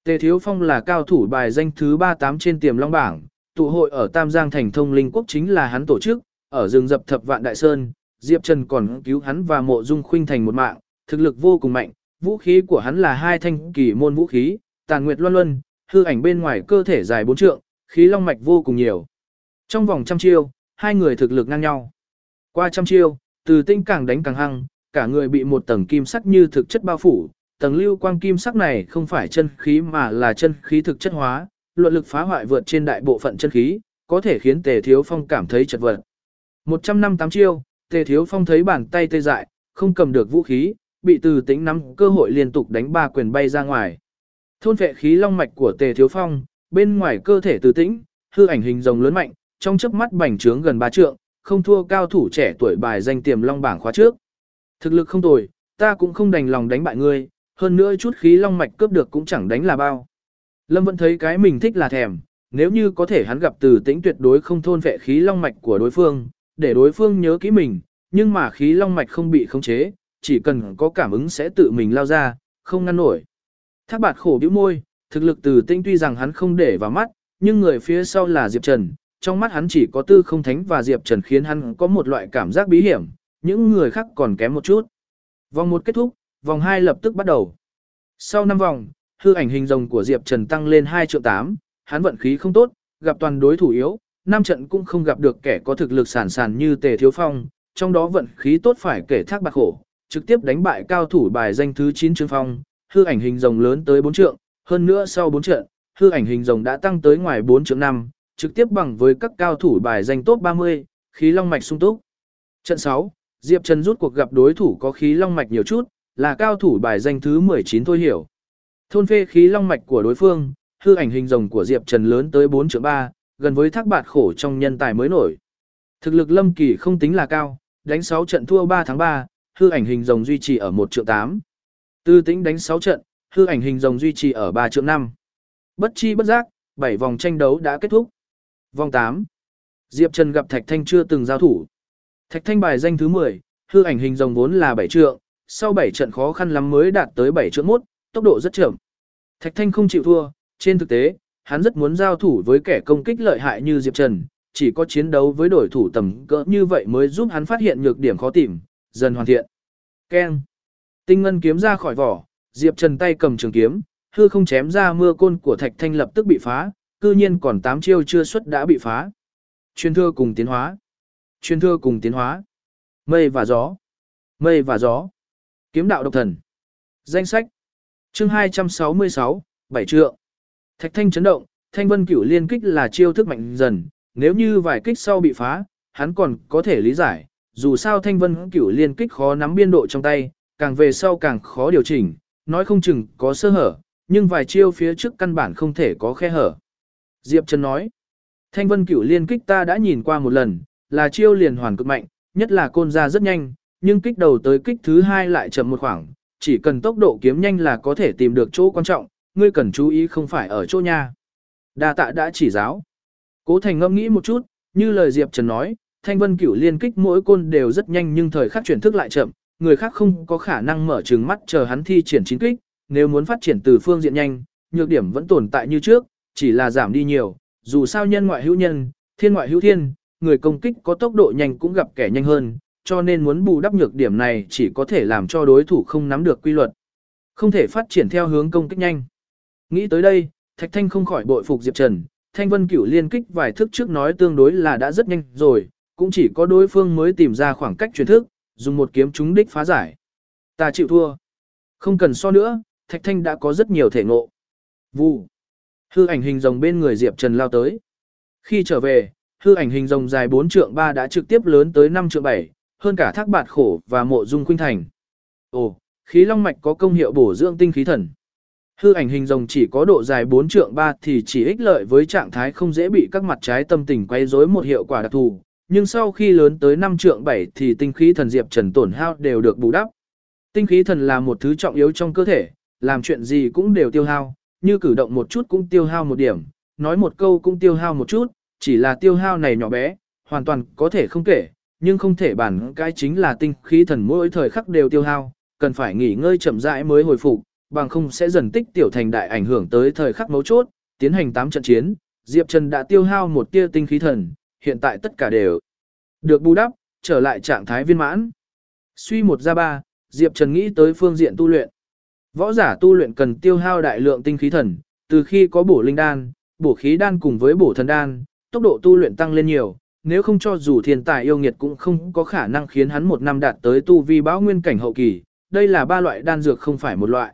Tề Thiếu Phong là cao thủ bài danh thứ 38 trên tiềm long bảng, tụ hội ở Tam Giang thành thông linh quốc chính là hắn tổ chức, ở rừng dập thập vạn đại sơn, Diệp Trần còn cứu hắn và mộ dung khuynh thành một mạng, thực lực vô cùng mạnh, vũ khí của hắn là hai thanh kỳ môn vũ khí, tàn nguyệt luân luân, hư ảnh bên ngoài cơ thể dài bốn trượng, khí long mạch vô cùng nhiều. Trong vòng trăm chiêu, hai người thực lực ngang nhau. Qua trăm chiêu, từ tinh càng đánh càng hăng, cả người bị một tầng kim sắc như thực chất bao phủ, tầng lưu quang kim sắc này không phải chân khí mà là chân khí thực chất hóa, luận lực phá hoại vượt trên đại bộ phận chân khí, có thể khiến Tề Thiếu Phong cảm thấy chật vật. 100 năm tám chiêu, Tề Thiếu Phong thấy bàn tay tê dại, không cầm được vũ khí, bị từ tính nắm cơ hội liên tục đánh ba quyền bay ra ngoài. Thôn vệ khí long mạch của Tề Thiếu Phong, bên ngoài cơ thể từ tĩnh, hư ảnh hình rồng lớn mạnh, trong chớp mắt bành trướng gần ba trượng, không thua cao thủ trẻ tuổi bài danh tiềm long bảng khóa trước. Thực lực không tồi, ta cũng không đành lòng đánh bại ngươi, hơn nữa chút khí long mạch cướp được cũng chẳng đánh là bao. Lâm vẫn thấy cái mình thích là thèm, nếu như có thể hắn gặp từ tĩnh tuyệt đối không thôn vệ khí long mạch của đối phương, để đối phương nhớ kỹ mình, nhưng mà khí long mạch không bị khống chế, chỉ cần có cảm ứng sẽ tự mình lao ra, không ngăn nổi. Thác bạt khổ bĩu môi, thực lực từ tinh tuy rằng hắn không để vào mắt, nhưng người phía sau là Diệp Trần, trong mắt hắn chỉ có tư không thánh và Diệp Trần khiến hắn có một loại cảm giác bí hiểm, những người khác còn kém một chút. Vòng một kết thúc, vòng 2 lập tức bắt đầu. Sau 5 vòng, hư ảnh hình rồng của Diệp Trần tăng lên 2 triệu 8, hắn vận khí không tốt, gặp toàn đối thủ yếu, năm trận cũng không gặp được kẻ có thực lực sản sản như Tề Thiếu Phong, trong đó vận khí tốt phải kể thác bạc khổ, trực tiếp đánh bại cao thủ bài danh thứ 9 Trương Phong, hư ảnh hình rồng lớn tới 4 trượng, hơn nữa sau 4 trận, hư ảnh hình rồng đã tăng tới ngoài 4 trượng 5, trực tiếp bằng với các cao thủ bài danh top 30, khí long mạch sung túc. Trận 6, Diệp Trần rút cuộc gặp đối thủ có khí long mạch nhiều chút, là cao thủ bài danh thứ 19 thôi hiểu. Thôn phê khí long mạch của đối phương, hư ảnh hình rồng của Diệp Trần lớn tới 4 trượng 3, gần với thác bạt khổ trong nhân tài mới nổi. Thực lực lâm kỳ không tính là cao, đánh 6 trận thua 3 tháng 3, hư ảnh hình rồng duy trì ở 1 triệu 8. Tư tính đánh 6 trận, hư ảnh hình rồng duy trì ở 3 trượng 5. Bất chi bất giác, 7 vòng tranh đấu đã kết thúc. Vòng 8. Diệp Trần gặp Thạch Thanh chưa từng giao thủ. Thạch Thanh bài danh thứ 10, hư ảnh hình rồng vốn là 7 trượng, sau 7 trận khó khăn lắm mới đạt tới 7 trượng 1, tốc độ rất chậm. Thạch Thanh không chịu thua, trên thực tế, hắn rất muốn giao thủ với kẻ công kích lợi hại như Diệp Trần, chỉ có chiến đấu với đối thủ tầm cỡ như vậy mới giúp hắn phát hiện nhược điểm khó tìm, dần hoàn thiện. Keng. Tinh ngân kiếm ra khỏi vỏ, Diệp Trần tay cầm trường kiếm, hư không chém ra mưa côn của Thạch Thanh lập tức bị phá, cư nhiên còn 8 chiêu chưa xuất đã bị phá. Truyền thừa cùng tiến hóa. Truyền thừa cùng tiến hóa. Mây và gió. Mây và gió. Kiếm đạo độc thần. Danh sách. Chương 266, bảy trượng. Thạch Thanh chấn động, Thanh Vân Cửu liên kích là chiêu thức mạnh dần, nếu như vài kích sau bị phá, hắn còn có thể lý giải, dù sao Thanh Vân Cửu liên kích khó nắm biên độ trong tay, càng về sau càng khó điều chỉnh, nói không chừng có sơ hở, nhưng vài chiêu phía trước căn bản không thể có khe hở. Diệp Trần nói, Thanh Vân Cửu liên kích ta đã nhìn qua một lần, là chiêu liền hoàn cực mạnh, nhất là côn ra rất nhanh, nhưng kích đầu tới kích thứ hai lại chậm một khoảng, chỉ cần tốc độ kiếm nhanh là có thể tìm được chỗ quan trọng, ngươi cần chú ý không phải ở chỗ nha. Đa tạ đã chỉ giáo. Cố Thành ngâm nghĩ một chút, như lời Diệp Trần nói, Thanh Vân Cửu liên kích mỗi côn đều rất nhanh nhưng thời khắc chuyển thức lại chậm, người khác không có khả năng mở trừng mắt chờ hắn thi triển chính kích, nếu muốn phát triển từ phương diện nhanh, nhược điểm vẫn tồn tại như trước, chỉ là giảm đi nhiều, dù sao nhân ngoại hữu nhân, thiên ngoại hữu thiên, người công kích có tốc độ nhanh cũng gặp kẻ nhanh hơn, cho nên muốn bù đắp nhược điểm này chỉ có thể làm cho đối thủ không nắm được quy luật. Không thể phát triển theo hướng công kích nhanh. Nghĩ tới đây, Thạch Thanh không khỏi bội phục Diệp Trần, Thanh Vân Cửu liên kích vài thức trước nói tương đối là đã rất nhanh rồi, cũng chỉ có đối phương mới tìm ra khoảng cách truyền thức, dùng một kiếm trúng đích phá giải. Ta chịu thua. Không cần so nữa, Thạch Thanh đã có rất nhiều thể ngộ. Vụ. Hư ảnh hình rồng bên người Diệp Trần lao tới. Khi trở về, hư ảnh hình rồng dài 4 trượng 3 đã trực tiếp lớn tới 5 trượng 7, hơn cả thác bạt khổ và mộ dung khuynh thành. Ồ, khí long mạch có công hiệu bổ dưỡng tinh khí thần. Hư ảnh hình rồng chỉ có độ dài 4 trượng 3 thì chỉ ích lợi với trạng thái không dễ bị các mặt trái tâm tình quay rối một hiệu quả đặc thù, nhưng sau khi lớn tới 5 trượng 7 thì tinh khí thần Diệp Trần tổn hao đều được bù đắp. Tinh khí thần là một thứ trọng yếu trong cơ thể, làm chuyện gì cũng đều tiêu hao, như cử động một chút cũng tiêu hao một điểm, nói một câu cũng tiêu hao một chút, chỉ là tiêu hao này nhỏ bé, hoàn toàn có thể không kể, nhưng không thể bản cái chính là tinh khí thần mỗi thời khắc đều tiêu hao, cần phải nghỉ ngơi chậm rãi mới hồi phục, bằng không sẽ dần tích tiểu thành đại ảnh hưởng tới thời khắc mấu chốt, tiến hành 8 trận chiến, Diệp Trần đã tiêu hao một tia tinh khí thần, hiện tại tất cả đều được bù đắp, trở lại trạng thái viên mãn. Suy một ra ba, Diệp Trần nghĩ tới phương diện tu luyện. Võ giả tu luyện cần tiêu hao đại lượng tinh khí thần, từ khi có bổ linh đan, bổ khí đan cùng với bổ thần đan, tốc độ tu luyện tăng lên nhiều, nếu không cho dù thiên tài yêu nghiệt cũng không có khả năng khiến hắn một năm đạt tới tu vi bão nguyên cảnh hậu kỳ, đây là ba loại đan dược không phải một loại.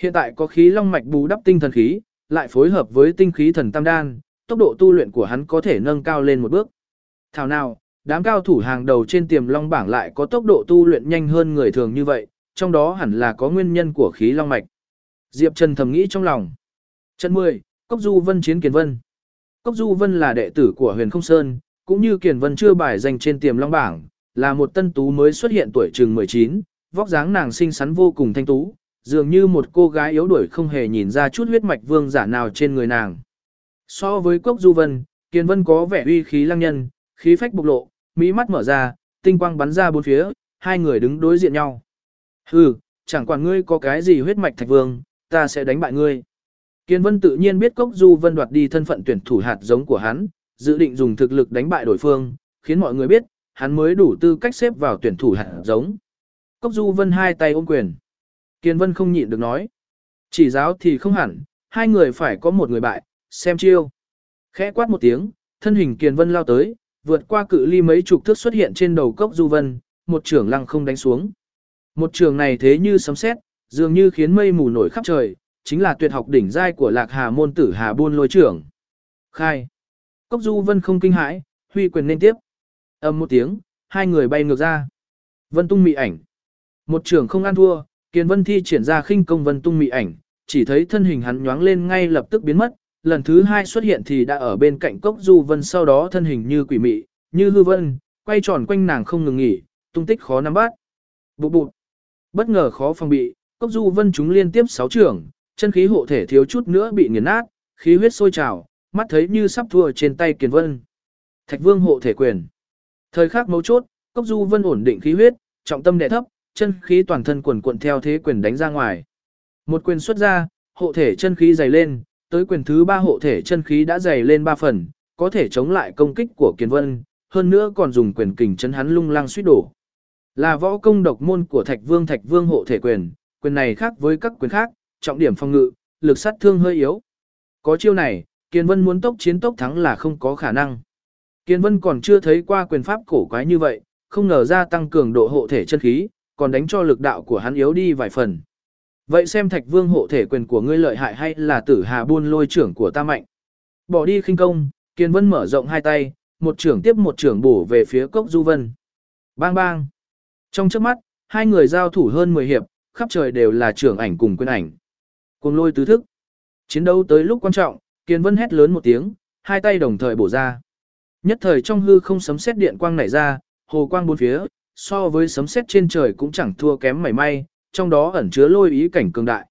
Hiện tại có khí long mạch bù đắp tinh thần khí, lại phối hợp với tinh khí thần tam đan, tốc độ tu luyện của hắn có thể nâng cao lên một bước. Thảo nào, đám cao thủ hàng đầu trên tiềm long bảng lại có tốc độ tu luyện nhanh hơn người thường như vậy, trong đó hẳn là có nguyên nhân của khí long mạch. Diệp Trần thầm nghĩ trong lòng. Trận 10, Cốc Du Vân chiến Kiền Vân. Cốc Du Vân là đệ tử của Huyền Không Sơn, cũng như Kiền Vân chưa bài danh trên tiềm long bảng, là một tân tú mới xuất hiện tuổi chừng 19, vóc dáng nàng xinh xắn vô cùng thanh tú, dường như một cô gái yếu đuổi không hề nhìn ra chút huyết mạch vương giả nào trên người nàng. So với Cốc Du Vân, Kiền Vân có vẻ uy khí lăng nhân, khí phách bộc lộ, mỹ mắt mở ra, tinh quang bắn ra bốn phía, hai người đứng đối diện nhau. Hừ, chẳng quản ngươi có cái gì huyết mạch thạch vương, ta sẽ đánh bại ngươi. Kiên Vân tự nhiên biết Cốc Du Vân đoạt đi thân phận tuyển thủ hạt giống của hắn, dự định dùng thực lực đánh bại đối phương, khiến mọi người biết, hắn mới đủ tư cách xếp vào tuyển thủ hạt giống. Cốc Du Vân hai tay ôm quyền. Kiên Vân không nhịn được nói. Chỉ giáo thì không hẳn, hai người phải có một người bại, xem chiêu. Khẽ quát một tiếng, thân hình Kiền Vân lao tới, vượt qua cự ly mấy chục thước xuất hiện trên đầu cốc Du Vân, một trường lăng không đánh xuống. Một trường này thế như sấm sét, dường như khiến mây mù nổi khắp trời, chính là tuyệt học đỉnh giai của Lạc Hà môn tử Hà Buôn lôi trưởng. Khai. Cốc Du Vân không kinh hãi, huy quyền lên tiếp. ầm một tiếng, hai người bay ngược ra. Vân tung mị ảnh. Một trường không ăn thua, Kiền Vân thi triển ra khinh công Vân tung mị ảnh, chỉ thấy thân hình hắn nhoáng lên ngay lập tức biến mất, lần thứ hai xuất hiện thì đã ở bên cạnh Cốc Du Vân sau đó thân hình như quỷ mị, như hư vân, quay tròn quanh nàng không ngừng nghỉ, tung tích khó nắm bắt. Bụt bụt. Bất ngờ khó phòng bị, Cốc Du Vân chúng liên tiếp sáu trưởng, chân khí hộ thể thiếu chút nữa bị nghiền nát, khí huyết sôi trào, mắt thấy như sắp thua trên tay Kiền Vân. Thạch Vương hộ thể quyền. Thời khắc mấu chốt, Cốc Du Vân ổn định khí huyết, trọng tâm đè thấp, chân khí toàn thân quần cuộn theo thế quyền đánh ra ngoài. Một quyền xuất ra, hộ thể chân khí dày lên, tới quyền thứ ba hộ thể chân khí đã dày lên ba phần, có thể chống lại công kích của Kiền Vân, hơn nữa còn dùng quyền kình chấn hắn lung lang suýt đổ. Là võ công độc môn của Thạch Vương Thạch Vương hộ thể quyền, quyền này khác với các quyền khác, trọng điểm phòng ngự, lực sát thương hơi yếu. Có chiêu này, Kiền Vân muốn tốc chiến tốc thắng là không có khả năng. Kiền Vân còn chưa thấy qua quyền pháp cổ quái như vậy, không ngờ ra tăng cường độ hộ thể chân khí, còn đánh cho lực đạo của hắn yếu đi vài phần. Vậy xem Thạch Vương hộ thể quyền của ngươi lợi hại hay là Tử Hà buôn lôi trưởng của ta mạnh. Bỏ đi khinh công, Kiền Vân mở rộng hai tay, một trưởng tiếp một trưởng bổ về phía Cốc Du Vân. Bang bang. Trong trước mắt, hai người giao thủ hơn 10 hiệp, khắp trời đều là trưởng ảnh cùng quyền ảnh. Cùng lôi tứ thức. Chiến đấu tới lúc quan trọng, Kiền Vân hét lớn một tiếng, hai tay đồng thời bổ ra. Nhất thời trong hư không sấm sét điện quang nảy ra, hồ quang bốn phía, so với sấm sét trên trời cũng chẳng thua kém mảy may, trong đó ẩn chứa lôi ý cảnh cường đại.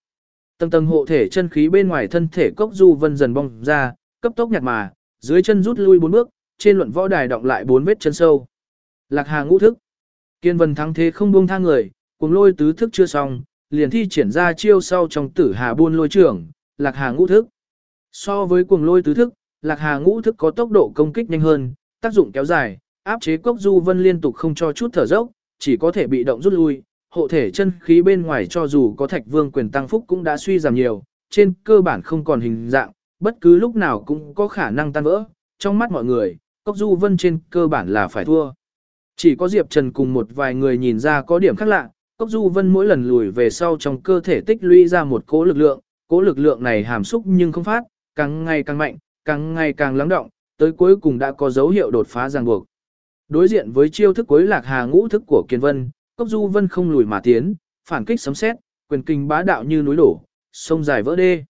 Tầng tầng hộ thể chân khí bên ngoài thân thể cốc du vân dần bong ra, cấp tốc nhạt mà, dưới chân rút lui bốn bước, trên luận võ đài động lại bốn vết chân sâu. Lạc Hà ngũ thức. Kiên Vân thắng thế không buông tha người, cuồng lôi tứ thức chưa xong, liền thi triển ra chiêu sau trong Tử Hà buôn lôi trưởng, Lạc Hà ngũ thức. So với cuồng lôi tứ thức, Lạc Hà ngũ thức có tốc độ công kích nhanh hơn, tác dụng kéo dài, áp chế Cốc Du Vân liên tục không cho chút thở dốc, chỉ có thể bị động rút lui, hộ thể chân khí bên ngoài cho dù có Thạch Vương quyền tăng phúc cũng đã suy giảm nhiều, trên cơ bản không còn hình dạng, bất cứ lúc nào cũng có khả năng tan vỡ, trong mắt mọi người, Cốc Du Vân trên cơ bản là phải thua. Chỉ có Diệp Trần cùng một vài người nhìn ra có điểm khác lạ, Cốc Du Vân mỗi lần lùi về sau trong cơ thể tích lũy ra một cỗ lực lượng, cỗ lực lượng này hàm xúc nhưng không phát, càng ngày càng mạnh, càng ngày càng lắng động, tới cuối cùng đã có dấu hiệu đột phá ràng buộc. Đối diện với chiêu thức cuối lạc hà ngũ thức của Kiên Vân, Cốc Du Vân không lùi mà tiến, phản kích sấm sét, quyền kinh bá đạo như núi đổ, sông dài vỡ đê.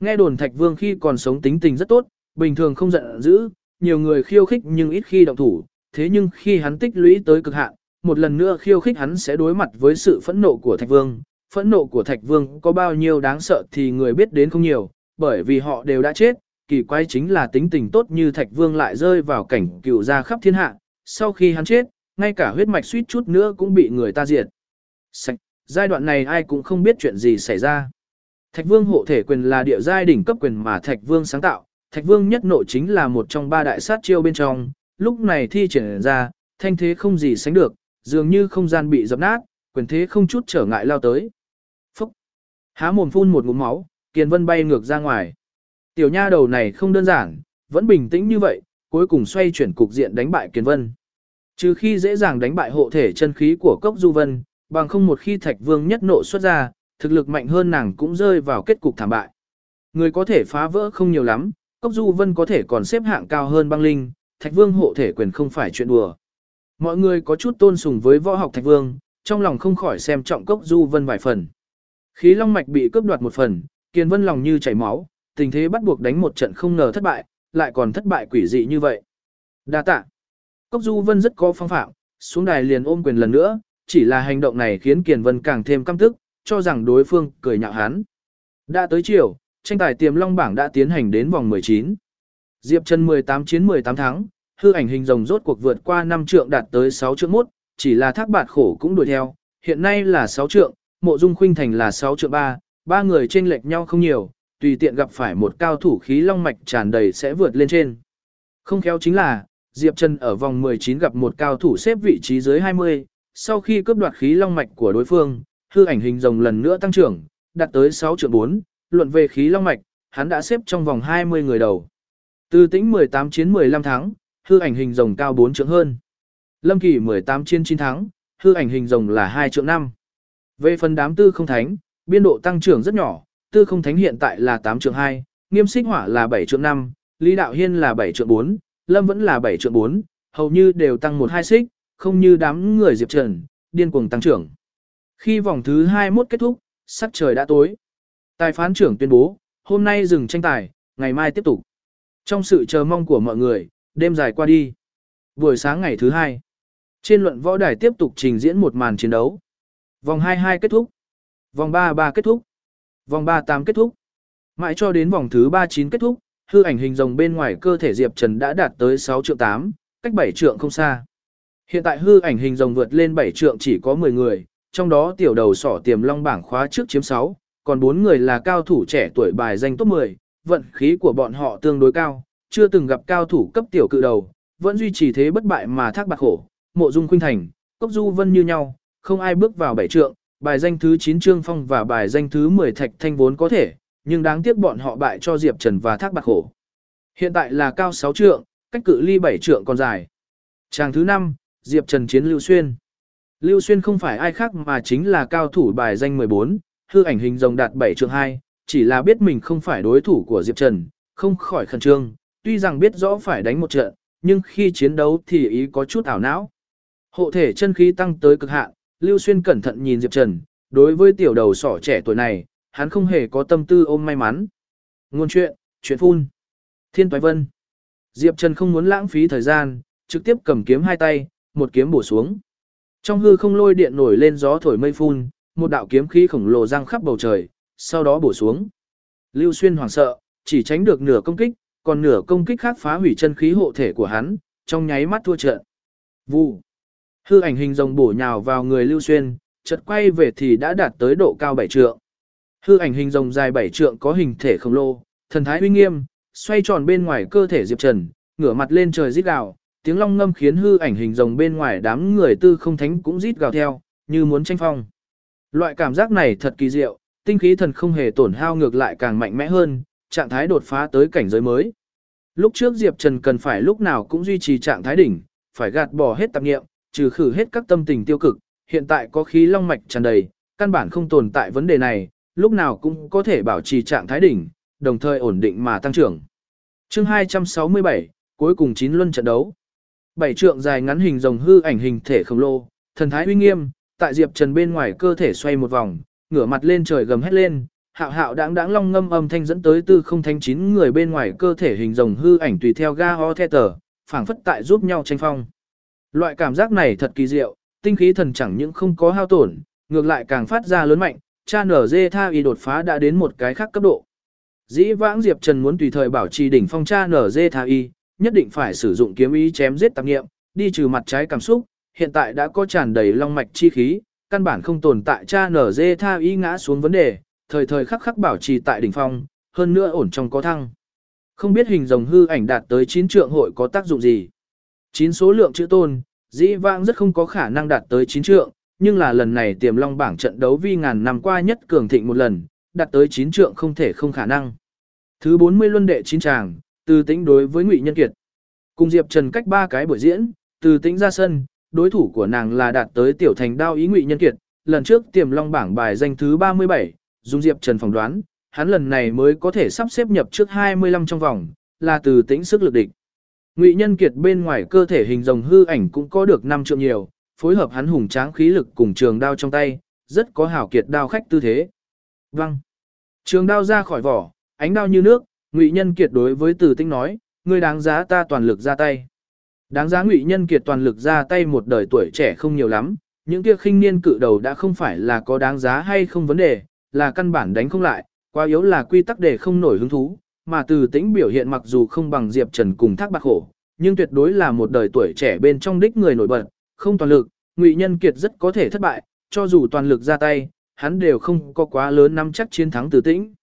Nghe đồn Thạch Vương khi còn sống tính tình rất tốt, bình thường không giận dữ, nhiều người khiêu khích nhưng ít khi động thủ, thế nhưng khi hắn tích lũy tới cực hạn, một lần nữa khiêu khích hắn sẽ đối mặt với sự phẫn nộ của Thạch Vương. Phẫn nộ của Thạch Vương có bao nhiêu đáng sợ thì người biết đến không nhiều, bởi vì họ đều đã chết, kỳ quái chính là tính tình tốt như Thạch Vương lại rơi vào cảnh cựu ra khắp thiên hạ, sau khi hắn chết, ngay cả huyết mạch suýt chút nữa cũng bị người ta diệt. Sạch, giai đoạn này ai cũng không biết chuyện gì xảy ra. Thạch Vương hộ thể quyền là địa giai đỉnh cấp quyền mà Thạch Vương sáng tạo, Thạch Vương nhất nội chính là một trong ba đại sát chiêu bên trong, lúc này thi triển ra, thanh thế không gì sánh được, dường như không gian bị dập nát, quyền thế không chút trở ngại lao tới. Phúc! Há mồm phun một ngụm máu, Kiền Vân bay ngược ra ngoài. Tiểu nha đầu này không đơn giản, vẫn bình tĩnh như vậy, cuối cùng xoay chuyển cục diện đánh bại Kiền Vân. Trừ khi dễ dàng đánh bại hộ thể chân khí của Cốc Du Vân, bằng không một khi Thạch Vương nhất nộ xuất ra, thực lực mạnh hơn nàng cũng rơi vào kết cục thảm bại. Người có thể phá vỡ không nhiều lắm, Cốc Du Vân có thể còn xếp hạng cao hơn băng linh, Thạch Vương hộ thể quyền không phải chuyện đùa. Mọi người có chút tôn sùng với võ học Thạch Vương, trong lòng không khỏi xem trọng Cốc Du Vân vài phần. Khí long mạch bị cướp đoạt một phần, kiên Vân lòng như chảy máu, tình thế bắt buộc đánh một trận không ngờ thất bại, lại còn thất bại quỷ dị như vậy. Đa tạ. Cốc Du Vân rất có phong phạm, xuống đài liền ôm quyền lần nữa, chỉ là hành động này khiến Kiền Vân càng thêm căm tức, cho rằng đối phương cười nhạo hắn. Đã tới chiều, tranh tài tiềm long bảng đã tiến hành đến vòng 19. Diệp Trần 18 chiến 18 thắng, hư ảnh hình rồng rốt cuộc vượt qua 5 trượng đạt tới 6 trượng 1, chỉ là thác bạt khổ cũng đuổi theo, hiện nay là 6 trượng, mộ dung khuynh thành là 6 trượng 3, ba người chênh lệch nhau không nhiều, tùy tiện gặp phải một cao thủ khí long mạch tràn đầy sẽ vượt lên trên. Không khéo chính là, Diệp Trần ở vòng 19 gặp một cao thủ xếp vị trí dưới 20, sau khi cướp đoạt khí long mạch của đối phương, hư ảnh hình rồng lần nữa tăng trưởng, đạt tới 6 triệu 4, luận về khí long mạch, hắn đã xếp trong vòng 20 người đầu. Từ tĩnh 18 chiến 15 thắng, hư ảnh hình rồng cao 4 trượng hơn. Lâm Kỳ 18 chiến 9 thắng, hư ảnh hình rồng là 2 trượng 5. Về phần đám tư không thánh, biên độ tăng trưởng rất nhỏ, tư không thánh hiện tại là 8 trượng 2, nghiêm xích hỏa là 7 trượng 5, Lý Đạo Hiên là 7 trượng 4, Lâm vẫn là 7 trượng 4, hầu như đều tăng 1-2 xích, không như đám người Diệp Trần, điên cuồng tăng trưởng. Khi vòng thứ 21 kết thúc, sắc trời đã tối. Tài phán trưởng tuyên bố, hôm nay dừng tranh tài, ngày mai tiếp tục. Trong sự chờ mong của mọi người, đêm dài qua đi. Buổi sáng ngày thứ hai, trên luận võ đài tiếp tục trình diễn một màn chiến đấu. Vòng 22 kết thúc. Vòng 33 kết thúc. Vòng 38 kết thúc. Mãi cho đến vòng thứ 39 kết thúc, hư ảnh hình rồng bên ngoài cơ thể Diệp Trần đã đạt tới 6 triệu 8, cách 7 trượng không xa. Hiện tại hư ảnh hình rồng vượt lên 7 trượng chỉ có 10 người, trong đó tiểu đầu sỏ tiềm long bảng khóa trước chiếm 6, còn 4 người là cao thủ trẻ tuổi bài danh top 10, vận khí của bọn họ tương đối cao, chưa từng gặp cao thủ cấp tiểu cự đầu, vẫn duy trì thế bất bại mà thác bạc khổ, mộ dung khuynh thành, cốc du vân như nhau, không ai bước vào 7 trượng, bài danh thứ 9 Trương Phong và bài danh thứ 10 Thạch Thanh vốn có thể, nhưng đáng tiếc bọn họ bại cho Diệp Trần và Thác Bạc Khổ. Hiện tại là cao 6 trượng, cách cự ly 7 trượng còn dài. Tràng thứ 5, Diệp Trần chiến Lưu Xuyên. Lưu Xuyên không phải ai khác mà chính là cao thủ bài danh 14, hư ảnh hình rồng đạt 7 trượng 2, chỉ là biết mình không phải đối thủ của Diệp Trần, không khỏi khẩn trương, tuy rằng biết rõ phải đánh một trận, nhưng khi chiến đấu thì ý có chút ảo não. Hộ thể chân khí tăng tới cực hạn, Lưu Xuyên cẩn thận nhìn Diệp Trần, đối với tiểu đầu sỏ trẻ tuổi này, hắn không hề có tâm tư ôm may mắn. Ngôn chuyện, chuyện phun. Thiên Toái Vân. Diệp Trần không muốn lãng phí thời gian, trực tiếp cầm kiếm hai tay, một kiếm bổ xuống. Trong hư không lôi điện nổi lên gió thổi mây phun, một đạo kiếm khí khổng lồ răng khắp bầu trời, sau đó bổ xuống. Lưu Xuyên hoảng sợ, chỉ tránh được nửa công kích, còn nửa công kích khác phá hủy chân khí hộ thể của hắn, trong nháy mắt thua trận. Vụ. Hư ảnh hình rồng bổ nhào vào người Lưu Xuyên, chợt quay về thì đã đạt tới độ cao 7 trượng. Hư ảnh hình rồng dài bảy trượng có hình thể khổng lồ, thần thái uy nghiêm, xoay tròn bên ngoài cơ thể Diệp Trần, ngửa mặt lên trời rít gào, tiếng long ngâm khiến hư ảnh hình rồng bên ngoài đám người tư không thánh cũng rít gào theo, như muốn tranh phong. Loại cảm giác này thật kỳ diệu, tinh khí thần không hề tổn hao ngược lại càng mạnh mẽ hơn, trạng thái đột phá tới cảnh giới mới. Lúc trước Diệp Trần cần phải lúc nào cũng duy trì trạng thái đỉnh, phải gạt bỏ hết tạp nghiệm, trừ khử hết các tâm tình tiêu cực, hiện tại có khí long mạch tràn đầy, căn bản không tồn tại vấn đề này, lúc nào cũng có thể bảo trì trạng thái đỉnh, đồng thời ổn định mà tăng trưởng. Chương 267, cuối cùng 9 luân trận đấu. Bảy trượng dài ngắn hình rồng hư ảnh hình thể khổng lồ, thần thái uy nghiêm, tại Diệp Trần bên ngoài cơ thể xoay một vòng, ngửa mặt lên trời gầm hét lên, hạo hạo đáng đáng long ngâm âm thanh dẫn tới tư không thanh chín người bên ngoài cơ thể hình rồng hư ảnh tùy theo ga ho the tờ, phảng phất tại giúp nhau tranh phong. Loại cảm giác này thật kỳ diệu, tinh khí thần chẳng những không có hao tổn, ngược lại càng phát ra lớn mạnh, cha nở dê tha y đột phá đã đến một cái khác cấp độ. Dĩ vãng Diệp Trần muốn tùy thời bảo trì đỉnh phong cha nở dê tha y, nhất định phải sử dụng kiếm ý chém giết tạp nghiệm, đi trừ mặt trái cảm xúc, hiện tại đã có tràn đầy long mạch chi khí, căn bản không tồn tại cha nở dê tha y ngã xuống vấn đề, thời thời khắc khắc bảo trì tại đỉnh phong, hơn nữa ổn trong có thăng. Không biết hình rồng hư ảnh đạt tới 9 trượng hội có tác dụng gì. 9 số lượng chữ tôn, dĩ vãng rất không có khả năng đạt tới 9 trượng, nhưng là lần này tiềm long bảng trận đấu vi ngàn năm qua nhất cường thịnh một lần, đạt tới 9 trượng không thể không khả năng. Thứ 40 luân đệ 9 tràng, từ tính đối với Ngụy Nhân Kiệt. Cùng Diệp Trần cách ba cái buổi diễn, từ tính ra sân, đối thủ của nàng là đạt tới tiểu thành đao ý Ngụy Nhân Kiệt, lần trước tiềm long bảng bài danh thứ 37, dùng Diệp Trần phỏng đoán, hắn lần này mới có thể sắp xếp nhập trước 25 trong vòng, là từ tính sức lực địch. Ngụy Nhân Kiệt bên ngoài cơ thể hình rồng hư ảnh cũng có được 5 trượng nhiều, phối hợp hắn hùng tráng khí lực cùng trường đao trong tay, rất có hảo kiệt đao khách tư thế. Văng. Trường đao ra khỏi vỏ, ánh đao như nước, Ngụy Nhân Kiệt đối với Từ Tĩnh nói, ngươi đáng giá ta toàn lực ra tay. Đáng giá Ngụy Nhân Kiệt toàn lực ra tay một đời tuổi trẻ không nhiều lắm, những kia khinh niên cự đầu đã không phải là có đáng giá hay không vấn đề, là căn bản đánh không lại, quá yếu là quy tắc để không nổi hứng thú, mà Từ Tĩnh biểu hiện mặc dù không bằng Diệp Trần cùng Thác Bạc Khổ, nhưng tuyệt đối là một đời tuổi trẻ bên trong đích người nổi bật, không toàn lực, Ngụy Nhân Kiệt rất có thể thất bại, cho dù toàn lực ra tay, hắn đều không có quá lớn nắm chắc chiến thắng Từ Tĩnh.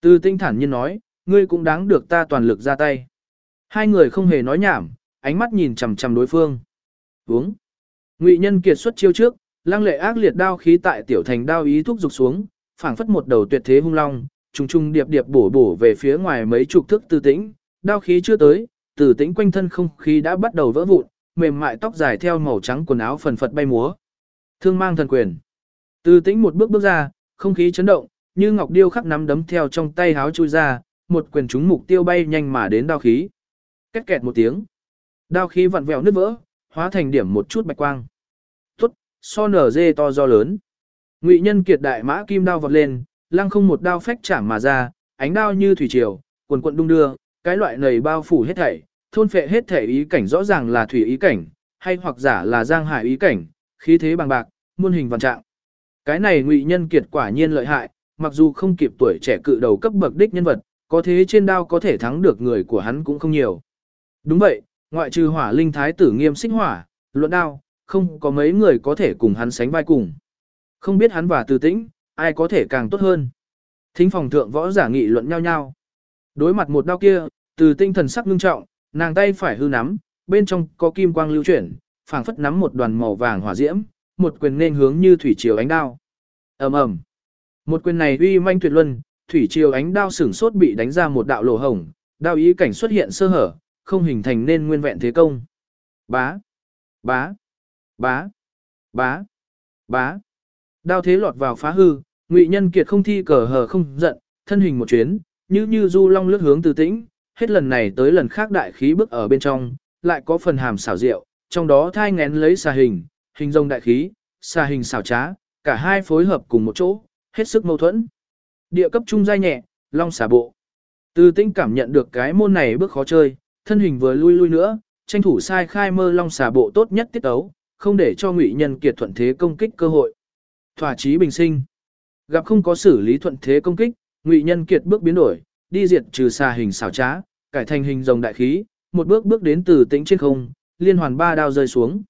Từ Tĩnh thản nhiên nói, ngươi cũng đáng được ta toàn lực ra tay. Hai người không hề nói nhảm, ánh mắt nhìn chằm chằm đối phương. Uống. Ngụy Nhân Kiệt xuất chiêu trước, lăng lệ ác liệt đao khí tại tiểu thành đao ý thúc dục xuống, phảng phất một đầu tuyệt thế hung long, trùng trùng điệp điệp bổ bổ về phía ngoài mấy chục thước Từ tĩnh, đao khí chưa tới, từ tĩnh quanh thân không khí đã bắt đầu vỡ vụn, mềm mại tóc dài theo màu trắng quần áo phần phật bay múa. Thương mang thần quyền. Từ tĩnh một bước bước ra, không khí chấn động, như ngọc điêu khắc nắm đấm theo trong tay háo chui ra, một quyền trúng mục tiêu bay nhanh mà đến đao khí. Két kẹt một tiếng. Đao khí vặn vẹo nứt vỡ, hóa thành điểm một chút bạch quang. Tốt, so nở dê to do lớn. Ngụy nhân kiệt đại mã kim đao vọt lên, lăng không một đao phách chạm mà ra, ánh đao như thủy triều, quần quận đung đưa, cái loại này bao phủ hết thảy, thôn phệ hết thể ý cảnh rõ ràng là thủy ý cảnh, hay hoặc giả là giang hải ý cảnh, khí thế bằng bạc, muôn hình vạn trạng. Cái này ngụy nhân kiệt quả nhiên lợi hại, mặc dù không kịp tuổi trẻ cự đầu cấp bậc đích nhân vật, có thế trên đao có thể thắng được người của hắn cũng không nhiều. Đúng vậy, ngoại trừ hỏa linh thái tử nghiêm xích hỏa, luận đao, không có mấy người có thể cùng hắn sánh vai cùng. Không biết hắn và từ tĩnh, ai có thể càng tốt hơn. Thính phòng thượng võ giả nghị luận nhau nhau. Đối mặt một đao kia, từ tinh thần sắc ngưng trọng, nàng tay phải hư nắm, bên trong có kim quang lưu chuyển, phảng phất nắm một đoàn màu vàng hỏa diễm, một quyền nên hướng như thủy triều ánh đao. Ầm ầm. Một quyền này uy manh tuyệt luân, thủy triều ánh đao sửng sốt bị đánh ra một đạo lỗ hổng, đao ý cảnh xuất hiện sơ hở, không hình thành nên nguyên vẹn thế công. Bá, bá, bá, bá, bá. Đao thế lọt vào phá hư, Ngụy Nhân Kiệt không thi cờ hờ không giận, thân hình một chuyến, như như du long lướt hướng từ tĩnh, hết lần này tới lần khác đại khí bước ở bên trong, lại có phần hàm xảo diệu, trong đó thai ngén lấy xà hình, hình rồng đại khí, xà hình xảo trá, cả hai phối hợp cùng một chỗ, hết sức mâu thuẫn. Địa cấp trung giai nhẹ, long xà bộ. Từ tinh cảm nhận được cái môn này bước khó chơi, thân hình vừa lui lui nữa, tranh thủ sai khai mơ long xà bộ tốt nhất tiết ấu, không để cho ngụy nhân kiệt thuận thế công kích cơ hội. Thỏa chí bình sinh. Gặp không có xử lý thuận thế công kích, ngụy nhân kiệt bước biến đổi, đi diệt trừ xà hình xảo trá, cải thành hình rồng đại khí, một bước bước đến từ tĩnh trên không, liên hoàn ba đao rơi xuống.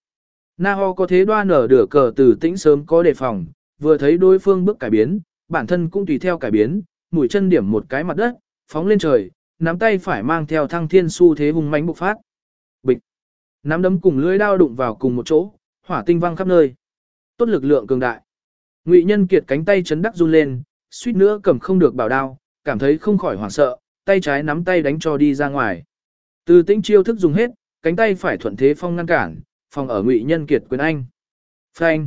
Na Ho có thế đoan nở đửa cờ từ tĩnh sớm có đề phòng, vừa thấy đối phương bước cải biến, bản thân cũng tùy theo cải biến, mũi chân điểm một cái mặt đất, phóng lên trời, nắm tay phải mang theo thăng thiên su thế hùng mãnh bộc phát. Bịch. Nắm đấm cùng lưỡi đao đụng vào cùng một chỗ, hỏa tinh văng khắp nơi. Tốt lực lượng cường đại. Ngụy Nhân Kiệt cánh tay chấn đắc run lên, suýt nữa cầm không được bảo đao, cảm thấy không khỏi hoảng sợ, tay trái nắm tay đánh cho đi ra ngoài. Từ tĩnh chiêu thức dùng hết, cánh tay phải thuận thế phong ngăn cản, phòng ở ngụy nhân kiệt quyền anh. Frank.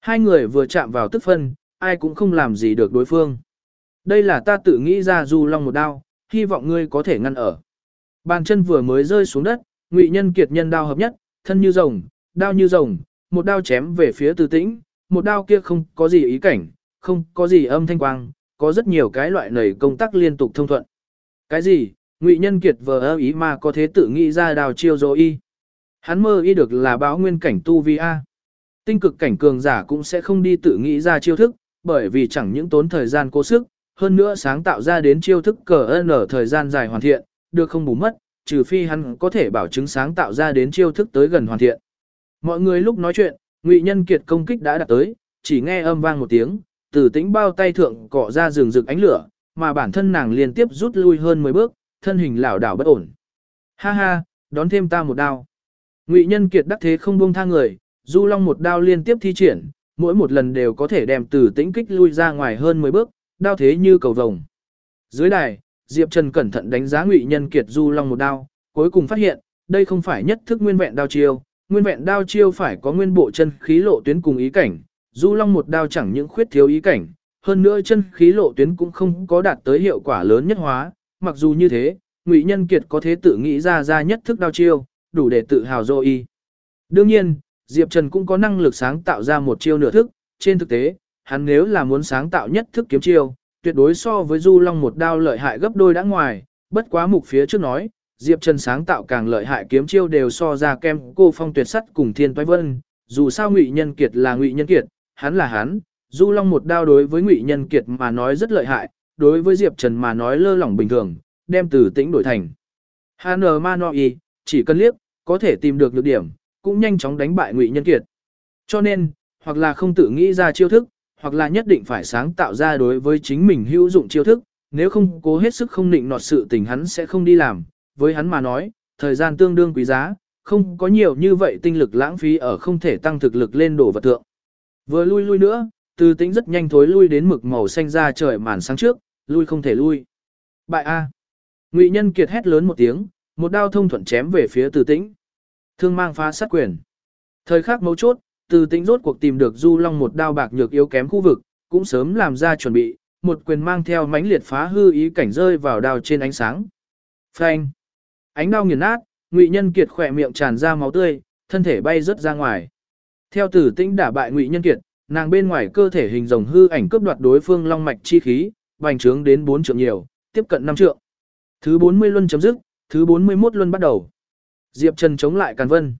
Hai người vừa chạm vào tức phân, ai cũng không làm gì được đối phương. Đây là ta tự nghĩ ra du long một đao, hy vọng ngươi có thể ngăn ở. Bàn chân vừa mới rơi xuống đất, ngụy nhân kiệt nhân đao hợp nhất, thân như rồng, đao như rồng, một đao chém về phía từ tĩnh, một đao kia không có gì ý cảnh, không có gì âm thanh quang, có rất nhiều cái loại nầy công tác liên tục thông thuận. Cái gì, ngụy nhân kiệt vờ ơ ý mà có thế tự nghĩ ra đào chiêu dỗ y. Hắn mơ y được là báo nguyên cảnh tu vi A. Tinh cực cảnh cường giả cũng sẽ không đi tự nghĩ ra chiêu thức, bởi vì chẳng những tốn thời gian cố sức, hơn nữa sáng tạo ra đến chiêu thức cờ ơn ở thời gian dài hoàn thiện, được không bù mất, trừ phi hắn có thể bảo chứng sáng tạo ra đến chiêu thức tới gần hoàn thiện. Mọi người lúc nói chuyện, ngụy nhân kiệt công kích đã đạt tới, chỉ nghe âm vang một tiếng, từ tĩnh bao tay thượng cọ ra rừng rực ánh lửa, mà bản thân nàng liên tiếp rút lui hơn 10 bước, thân hình lảo đảo bất ổn. Ha ha, đón thêm ta một đao. Ngụy Nhân Kiệt đắc thế không buông tha người, Du Long một đao liên tiếp thi triển, mỗi một lần đều có thể đem từ tĩnh kích lui ra ngoài hơn 10 bước, đao thế như cầu vồng. Dưới đài, Diệp Trần cẩn thận đánh giá Ngụy Nhân Kiệt Du Long một đao, cuối cùng phát hiện, đây không phải nhất thức nguyên vẹn đao chiêu, nguyên vẹn đao chiêu phải có nguyên bộ chân khí lộ tuyến cùng ý cảnh, Du Long một đao chẳng những khuyết thiếu ý cảnh, hơn nữa chân khí lộ tuyến cũng không có đạt tới hiệu quả lớn nhất hóa, mặc dù như thế, Ngụy Nhân Kiệt có thể tự nghĩ ra ra nhất thức đao chiêu, đủ để tự hào dô y. Đương nhiên, Diệp Trần cũng có năng lực sáng tạo ra một chiêu nửa thức, trên thực tế, hắn nếu là muốn sáng tạo nhất thức kiếm chiêu, tuyệt đối so với Du Long một đao lợi hại gấp đôi đã ngoài, bất quá mục phía trước nói, Diệp Trần sáng tạo càng lợi hại kiếm chiêu đều so ra kem cô phong tuyệt sắt cùng thiên toái vân, dù sao Ngụy Nhân Kiệt là Ngụy Nhân Kiệt, hắn là hắn, Du Long một đao đối với Ngụy Nhân Kiệt mà nói rất lợi hại, đối với Diệp Trần mà nói lơ lỏng bình thường, đem từ tĩnh đổi thành. Hàn Manoi, chỉ cần liếc, có thể tìm được nhược điểm, cũng nhanh chóng đánh bại Ngụy Nhân Kiệt. Cho nên, hoặc là không tự nghĩ ra chiêu thức, hoặc là nhất định phải sáng tạo ra đối với chính mình hữu dụng chiêu thức, nếu không cố hết sức không định nọt sự tình hắn sẽ không đi làm, với hắn mà nói, thời gian tương đương quý giá, không có nhiều như vậy tinh lực lãng phí ở không thể tăng thực lực lên đổ vật thượng. Vừa lui lui nữa, từ tính rất nhanh thối lui đến mực màu xanh ra trời màn sáng trước, lui không thể lui. Bại A. Ngụy Nhân Kiệt hét lớn một tiếng, một đao thông thuận chém về phía Từ Tĩnh. Thương mang phá sát quyền. Thời khắc mấu chốt, Từ Tĩnh rốt cuộc tìm được Du Long một đao bạc nhược yếu kém khu vực, cũng sớm làm ra chuẩn bị, một quyền mang theo mãnh liệt phá hư ý cảnh rơi vào đao trên ánh sáng. Phanh! Ánh đao nghiền nát, Ngụy Nhân Kiệt khỏe miệng tràn ra máu tươi, thân thể bay rớt ra ngoài. Theo Tử Tĩnh đả bại Ngụy Nhân Kiệt, nàng bên ngoài cơ thể hình rồng hư ảnh cướp đoạt đối phương long mạch chi khí, bành trướng đến 4 trượng nhiều, tiếp cận 5 trượng. Thứ 40 luân chấm dứt, thứ 41 luân bắt đầu. Diệp Trần chống lại Càn Vân.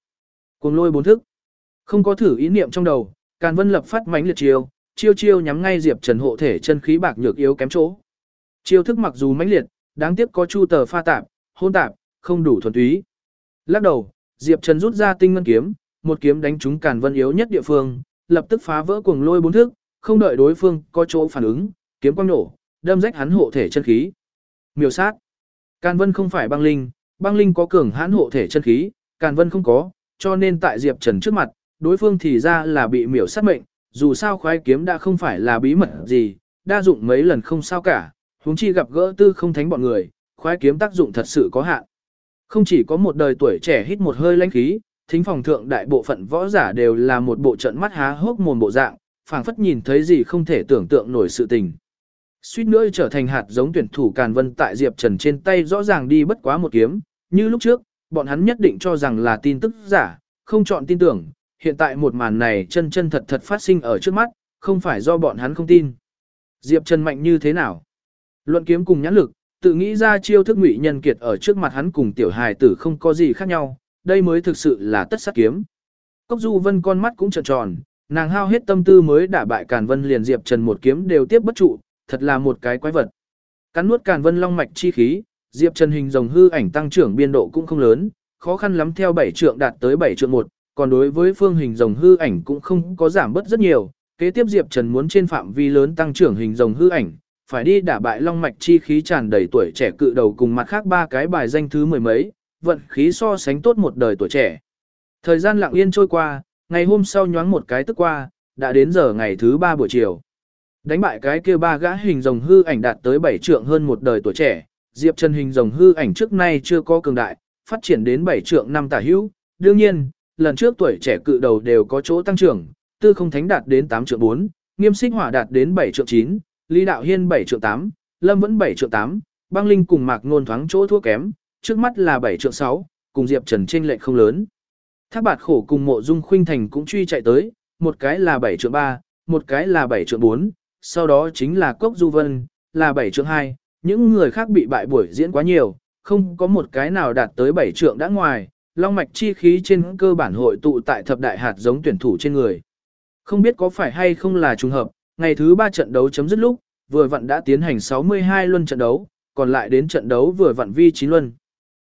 Cuồng lôi bốn thức. Không có thử ý niệm trong đầu, Càn Vân lập phát mãnh liệt chiêu, chiêu chiêu nhắm ngay Diệp Trần hộ thể chân khí bạc nhược yếu kém chỗ. Chiêu thức mặc dù mãnh liệt, đáng tiếc có chu tờ pha tạp, hôn tạp, không đủ thuần túy. Lắc đầu, Diệp Trần rút ra tinh ngân kiếm, một kiếm đánh trúng Càn Vân yếu nhất địa phương, lập tức phá vỡ cuồng lôi bốn thước, không đợi đối phương có chỗ phản ứng, kiếm quang nổ, đâm rách hắn hộ thể chân khí. Miêu sát. Càn Vân không phải băng linh, băng linh có cường hãn hộ thể chân khí, Càn Vân không có, cho nên tại Diệp Trần trước mặt, đối phương thì ra là bị miểu sát mệnh, dù sao khoái kiếm đã không phải là bí mật gì, đa dụng mấy lần không sao cả, huống chi gặp gỡ tư không thánh bọn người, khoái kiếm tác dụng thật sự có hạn. Không chỉ có một đời tuổi trẻ hít một hơi lãnh khí, thính phòng thượng đại bộ phận võ giả đều là một bộ trận mắt há hốc mồm bộ dạng, phảng phất nhìn thấy gì không thể tưởng tượng nổi sự tình. Suýt nữa trở thành hạt giống tuyển thủ Càn Vân tại Diệp Trần trên tay rõ ràng đi bất quá một kiếm, như lúc trước, bọn hắn nhất định cho rằng là tin tức giả, không chọn tin tưởng, hiện tại một màn này chân chân thật thật phát sinh ở trước mắt, không phải do bọn hắn không tin. Diệp Trần mạnh như thế nào? Luận kiếm cùng nhãn lực, tự nghĩ ra chiêu thức ngụy nhân kiệt ở trước mặt hắn cùng tiểu hài tử không có gì khác nhau, đây mới thực sự là tất sát kiếm. Cốc Du Vân con mắt cũng trợn tròn, nàng hao hết tâm tư mới đả bại Càn Vân liền Diệp Trần một kiếm đều tiếp bất trụ, thật là một cái quái vật. Cắn nuốt Càn Vân long mạch chi khí, Diệp Trần hình rồng hư ảnh tăng trưởng biên độ cũng không lớn, khó khăn lắm theo 7 trượng đạt tới 7 trượng 1, còn đối với phương hình rồng hư ảnh cũng không có giảm bớt rất nhiều. Kế tiếp Diệp Trần muốn trên phạm vi lớn tăng trưởng hình rồng hư ảnh, phải đi đả bại long mạch chi khí tràn đầy tuổi trẻ cự đầu cùng mặt khác ba cái bài danh thứ mười mấy, vận khí so sánh tốt một đời tuổi trẻ. Thời gian lặng yên trôi qua, ngày hôm sau nhoáng một cái tức qua, đã đến giờ ngày thứ ba buổi chiều. Đánh bại cái kia ba gã hình rồng hư ảnh đạt tới bảy trượng hơn một đời tuổi trẻ, Diệp Trần hình rồng hư ảnh trước nay chưa có cường đại, phát triển đến bảy trượng năm tả hữu. Đương nhiên, lần trước tuổi trẻ cự đầu đều có chỗ tăng trưởng, tư không thánh đạt đến 8 trượng 4, nghiêm xích hỏa đạt đến 7 trượng 9, Lý Đạo Hiên 7 trượng 8, Lâm vẫn 7 trượng 8, băng linh cùng mạc ngôn thoáng chỗ thua kém, trước mắt là 7 trượng 6, cùng Diệp Trần trên lệch không lớn. Thác bạt khổ cùng mộ dung khuynh thành cũng truy chạy tới, một cái là 7 trượng 3, một cái là 7 trượng 4, sau đó chính là Cốc Du Vân, là 7 trượng 2, những người khác bị bại buổi diễn quá nhiều, không có một cái nào đạt tới 7 trượng đã ngoài, long mạch chi khí trên cơ bản hội tụ tại thập đại hạt giống tuyển thủ trên người. Không biết có phải hay không là trùng hợp, ngày thứ 3 trận đấu chấm dứt lúc, vừa vặn đã tiến hành 62 luân trận đấu, còn lại đến trận đấu vừa vặn vi 9 luân.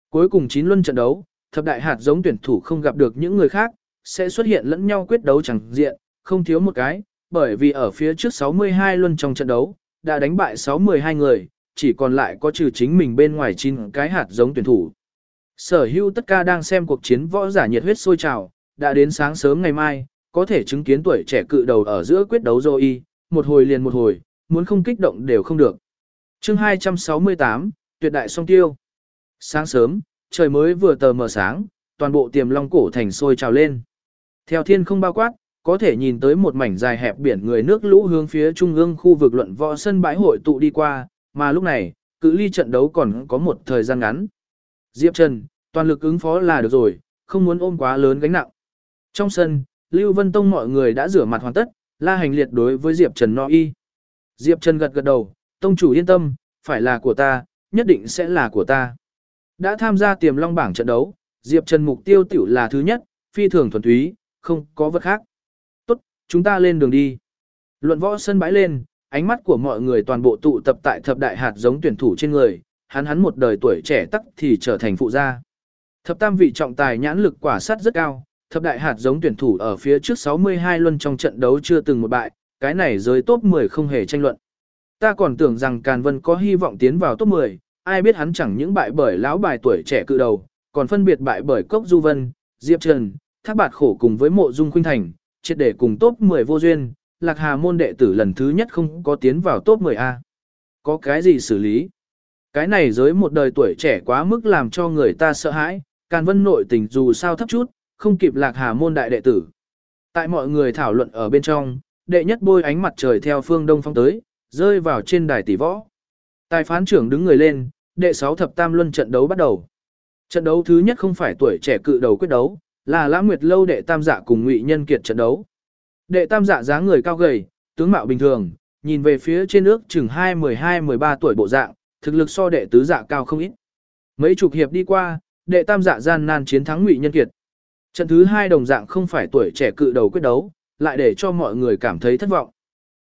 Cuối cùng 9 luân trận đấu, thập đại hạt giống tuyển thủ không gặp được những người khác, sẽ xuất hiện lẫn nhau quyết đấu chẳng diện, không thiếu một cái, bởi vì ở phía trước 62 luân trong trận đấu, đã đánh bại 62 người, chỉ còn lại có trừ chính mình bên ngoài 9 cái hạt giống tuyển thủ. Sở hữu tất cả đang xem cuộc chiến võ giả nhiệt huyết sôi trào, đã đến sáng sớm ngày mai, có thể chứng kiến tuổi trẻ cự đầu ở giữa quyết đấu rồi một hồi liền một hồi, muốn không kích động đều không được. chương 268, tuyệt đại song tiêu. Sáng sớm, trời mới vừa tờ mờ sáng, toàn bộ tiềm long cổ thành sôi trào lên. Theo thiên không bao quát, có thể nhìn tới một mảnh dài hẹp biển người nước lũ hướng phía trung ương khu vực luận võ sân bãi hội tụ đi qua, mà lúc này, cự ly trận đấu còn có một thời gian ngắn. Diệp Trần, toàn lực ứng phó là được rồi, không muốn ôm quá lớn gánh nặng. Trong sân, Lưu Vân Tông mọi người đã rửa mặt hoàn tất, la hành liệt đối với Diệp Trần nói y. Diệp Trần gật gật đầu, Tông chủ yên tâm, phải là của ta, nhất định sẽ là của ta. Đã tham gia tiềm long bảng trận đấu, Diệp Trần mục tiêu tiểu là thứ nhất, phi thường thuần túy, không có vật khác. Tốt, chúng ta lên đường đi. Luận võ sân bãi lên, ánh mắt của mọi người toàn bộ tụ tập tại thập đại hạt giống tuyển thủ trên người, hắn hắn một đời tuổi trẻ tắc thì trở thành phụ gia. Thập tam vị trọng tài nhãn lực quả sát rất cao, thập đại hạt giống tuyển thủ ở phía trước 62 luân trong trận đấu chưa từng một bại, cái này giới top 10 không hề tranh luận. Ta còn tưởng rằng Càn Vân có hy vọng tiến vào top 10, ai biết hắn chẳng những bại bởi lão bài tuổi trẻ cự đầu, còn phân biệt bại bởi Cốc Du Vân, Diệp Trần, Thác Bạt Khổ cùng với Mộ Dung Khuynh Thành, triệt để cùng top 10 vô duyên, Lạc Hà môn đệ tử lần thứ nhất không có tiến vào top 10A. Có cái gì xử lý? Cái này giới một đời tuổi trẻ quá mức làm cho người ta sợ hãi, Càn Vân nội tình dù sao thấp chút, không kịp lạc hà môn đại đệ tử. Tại mọi người thảo luận ở bên trong, đệ nhất bôi ánh mặt trời theo phương đông phong tới, rơi vào trên đài tỷ võ. Tài phán trưởng đứng người lên, đệ sáu thập tam luân trận đấu bắt đầu. Trận đấu thứ nhất không phải tuổi trẻ cự đầu quyết đấu, là Lãng Nguyệt lâu đệ tam dạ cùng Ngụy Nhân Kiệt trận đấu. Đệ tam dạ dáng người cao gầy, tướng mạo bình thường, nhìn về phía trên nước chừng 2 12 13 tuổi bộ dạng, thực lực so đệ tứ dạ cao không ít. Mấy chục hiệp đi qua, đệ tam dạ gian nan chiến thắng Ngụy Nhân Kiệt. Trận thứ hai đồng dạng không phải tuổi trẻ cự đầu quyết đấu, lại để cho mọi người cảm thấy thất vọng.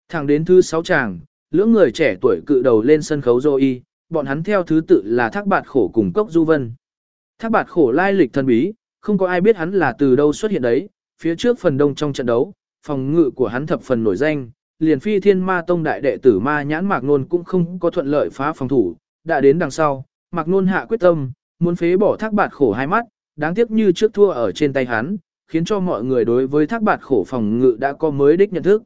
Thẳng đến thứ sáu chàng, lưỡng người trẻ tuổi cự đầu lên sân khấu Zoe, y, bọn hắn theo thứ tự là Thác Bạt Khổ cùng Cốc Du Vân. Thác Bạt Khổ lai lịch thần bí, không có ai biết hắn là từ đâu xuất hiện đấy, phía trước phần đông trong trận đấu, phòng ngự của hắn thập phần nổi danh, liền phi thiên ma tông đại đệ tử ma nhãn mạc nôn cũng không có thuận lợi phá phòng thủ, đã đến đằng sau, mạc nôn hạ quyết tâm, muốn phế bỏ thác bạt khổ hai mắt, đáng tiếc như trước thua ở trên tay hắn, khiến cho mọi người đối với thác bạt khổ phòng ngự đã có mới đích nhận thức.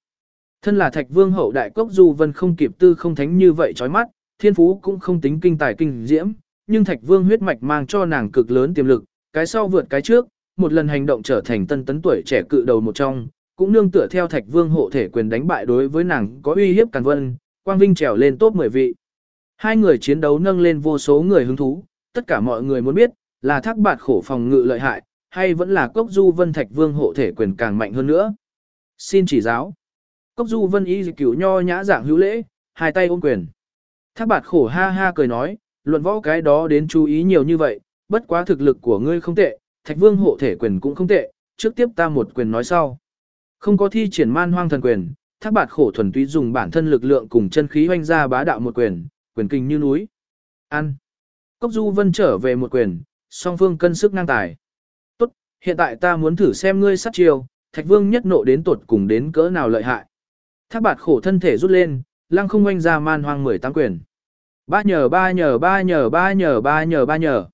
Thân là thạch vương hậu đại cốc du vân không kịp tư không thánh như vậy chói mắt, thiên phú cũng không tính kinh tài kinh diễm, nhưng thạch vương huyết mạch mang cho nàng cực lớn tiềm lực, cái sau vượt cái trước, một lần hành động trở thành tân tấn tuổi trẻ cự đầu một trong, cũng nương tựa theo Thạch Vương hộ thể quyền đánh bại đối với nàng có uy hiếp Càn Vân, Quang Vinh trèo lên top 10 vị. Hai người chiến đấu nâng lên vô số người hứng thú, tất cả mọi người muốn biết, là thác bạt khổ phòng ngự lợi hại, hay vẫn là Cốc Du Vân Thạch Vương hộ thể quyền càng mạnh hơn nữa. Xin chỉ giáo. Cốc Du Vân y cửu nho nhã dạng hữu lễ, hai tay ôm quyền. Thác bạt khổ ha ha cười nói, luận võ cái đó đến chú ý nhiều như vậy, bất quá thực lực của ngươi không tệ, Thạch Vương hộ thể quyền cũng không tệ, trước tiếp ta một quyền nói sau. Không có thi triển man hoang thần quyền, thác bạt khổ thuần túy dùng bản thân lực lượng cùng chân khí hoanh ra bá đạo một quyền, quyền kinh như núi. Ăn. Cốc Du Vân trở về một quyền, song phương cân sức ngang tài. Tốt, hiện tại ta muốn thử xem ngươi sát chiêu, Thạch Vương nhất nộ đến tột cùng đến cỡ nào lợi hại. Thác bạt khổ thân thể rút lên, lăng không hoanh ra man hoang 18 quyền. Ba nhờ ba nhờ ba nhờ ba nhờ ba nhờ ba nhờ.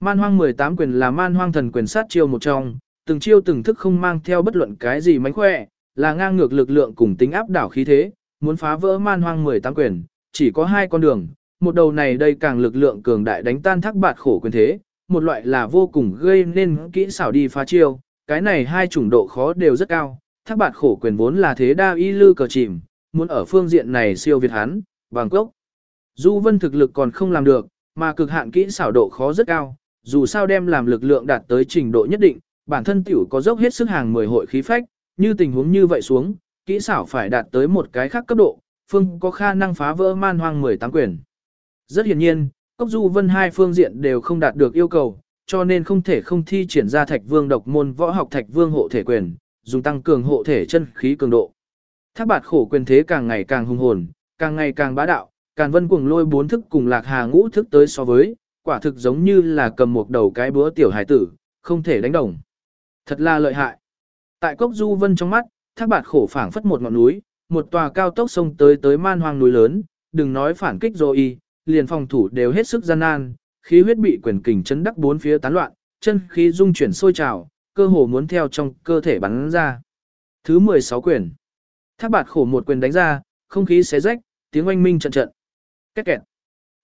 Man hoang 18 quyền là man hoang thần quyền sát chiêu một trong, từng chiêu từng thức không mang theo bất luận cái gì mánh khỏe, là ngang ngược lực lượng cùng tính áp đảo khí thế, muốn phá vỡ man hoang 18 quyền, chỉ có hai con đường, một đầu này đây càng lực lượng cường đại đánh tan thác bạt khổ quyền thế, một loại là vô cùng gây nên kỹ xảo đi phá chiêu, cái này hai chủng độ khó đều rất cao, thác bạt khổ quyền vốn là thế đa y lư cờ chìm, muốn ở phương diện này siêu việt hắn, bằng cốc. Du vân thực lực còn không làm được, mà cực hạn kỹ xảo độ khó rất cao, dù sao đem làm lực lượng đạt tới trình độ nhất định, bản thân tiểu có dốc hết sức hàng 10 hội khí phách, như tình huống như vậy xuống, kỹ xảo phải đạt tới một cái khác cấp độ, phương có khả năng phá vỡ man hoang 18 quyền. Rất hiển nhiên, Cốc Du Vân hai phương diện đều không đạt được yêu cầu, cho nên không thể không thi triển ra Thạch Vương độc môn võ học Thạch Vương hộ thể quyền, dùng tăng cường hộ thể chân khí cường độ. Thác bạt khổ quyền thế càng ngày càng hung hồn, càng ngày càng bá đạo, Càn Vân cuồng lôi bốn thức cùng Lạc Hà ngũ thức tới so với, quả thực giống như là cầm một đầu cái búa tiểu hải tử, không thể đánh đồng. Thật là lợi hại. Tại cốc du vân trong mắt, thác bạt khổ phảng phất một ngọn núi, một tòa cao tốc sông tới tới man hoang núi lớn, đừng nói phản kích rồi y, liền phòng thủ đều hết sức gian nan, khí huyết bị quyền kình chấn đắc bốn phía tán loạn, chân khí dung chuyển sôi trào, cơ hồ muốn theo trong cơ thể bắn ra. Thứ 16 quyền. Thác bạt khổ một quyền đánh ra, không khí xé rách, tiếng oanh minh trận trận. Két kẹt.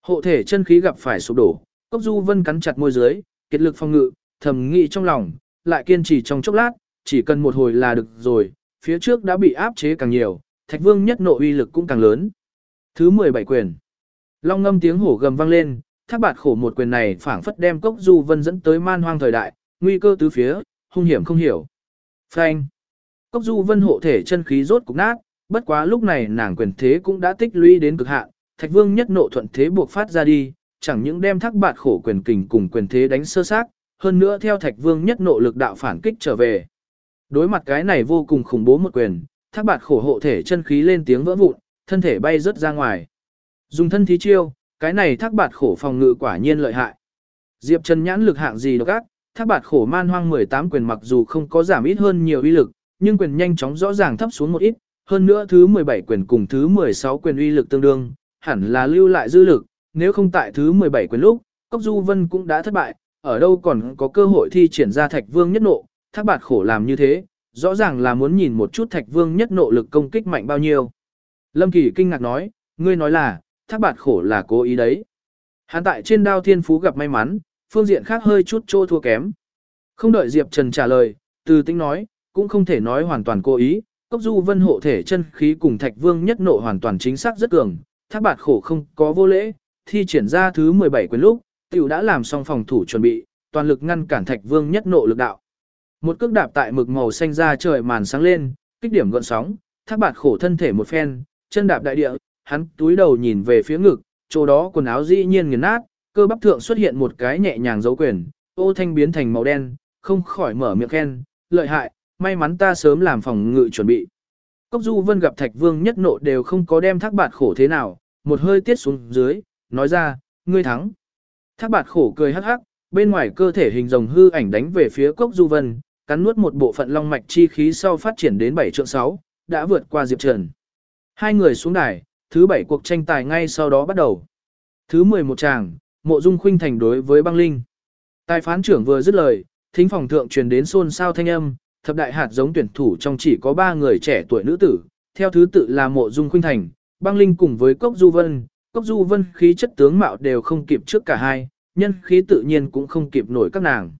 Hộ thể chân khí gặp phải sụp đổ, cốc du vân cắn chặt môi dưới, kết lực phòng ngự, thầm nghĩ trong lòng, lại kiên trì trong chốc lát, chỉ cần một hồi là được rồi, phía trước đã bị áp chế càng nhiều, thạch vương nhất nộ uy lực cũng càng lớn. Thứ 17 quyền. Long ngâm tiếng hổ gầm vang lên, thác bạt khổ một quyền này phảng phất đem cốc du vân dẫn tới man hoang thời đại, nguy cơ tứ phía, hung hiểm không hiểu. Phanh. Cốc du vân hộ thể chân khí rốt cục nát, bất quá lúc này nàng quyền thế cũng đã tích lũy đến cực hạn, thạch vương nhất nộ thuận thế buộc phát ra đi, chẳng những đem thác bạt khổ quyền kình cùng quyền thế đánh sơ xác, hơn nữa theo Thạch Vương nhất nộ lực đạo phản kích trở về. Đối mặt cái này vô cùng khủng bố một quyền, thác bạt khổ hộ thể chân khí lên tiếng vỡ vụn, thân thể bay rớt ra ngoài. Dùng thân thí chiêu, cái này thác bạt khổ phòng ngự quả nhiên lợi hại. Diệp Trần nhãn lực hạng gì độc ác, thác bạt khổ man hoang 18 quyền mặc dù không có giảm ít hơn nhiều uy lực, nhưng quyền nhanh chóng rõ ràng thấp xuống một ít, hơn nữa thứ 17 quyền cùng thứ 16 quyền uy lực tương đương, hẳn là lưu lại dư lực, nếu không tại thứ 17 quyền lúc, Cốc Du Vân cũng đã thất bại, ở đâu còn có cơ hội thi triển ra thạch vương nhất nộ, thác bạt khổ làm như thế, rõ ràng là muốn nhìn một chút thạch vương nhất nộ lực công kích mạnh bao nhiêu. Lâm Kỳ kinh ngạc nói, ngươi nói là, thác bạt khổ là cố ý đấy. Hắn tại trên đao thiên phú gặp may mắn, phương diện khác hơi chút trô thua kém. Không đợi Diệp Trần trả lời, từ tính nói, cũng không thể nói hoàn toàn cố ý, cốc du vân hộ thể chân khí cùng thạch vương nhất nộ hoàn toàn chính xác rất cường, thác bạt khổ không có vô lễ, thi triển ra thứ 17 quyền lúc, tiểu đã làm xong phòng thủ chuẩn bị, toàn lực ngăn cản thạch vương nhất nộ lực đạo. Một cước đạp tại mực màu xanh ra trời màn sáng lên, kích điểm gọn sóng, thác bạt khổ thân thể một phen, chân đạp đại địa, hắn túi đầu nhìn về phía ngực, chỗ đó quần áo dĩ nhiên nghiền nát, cơ bắp thượng xuất hiện một cái nhẹ nhàng dấu quyền, ô thanh biến thành màu đen, không khỏi mở miệng khen, lợi hại, may mắn ta sớm làm phòng ngự chuẩn bị. Cốc Du Vân gặp Thạch Vương nhất nộ đều không có đem thác bạt khổ thế nào, một hơi tiết xuống dưới, nói ra, ngươi thắng. Thác bạt khổ cười hắc hắc, bên ngoài cơ thể hình rồng hư ảnh đánh về phía Cốc Du Vân, cắn nuốt một bộ phận long mạch chi khí sau phát triển đến 7 trượng 6, đã vượt qua Diệp Trần. Hai người xuống đài, thứ bảy cuộc tranh tài ngay sau đó bắt đầu. Thứ 11 tràng, mộ dung khuynh thành đối với băng linh. Tài phán trưởng vừa dứt lời, thính phòng thượng truyền đến xôn xao thanh âm, thập đại hạt giống tuyển thủ trong chỉ có ba người trẻ tuổi nữ tử, theo thứ tự là mộ dung khuynh thành, băng linh cùng với cốc du vân, cốc du vân khí chất tướng mạo đều không kịp trước cả hai, nhân khí tự nhiên cũng không kịp nổi các nàng.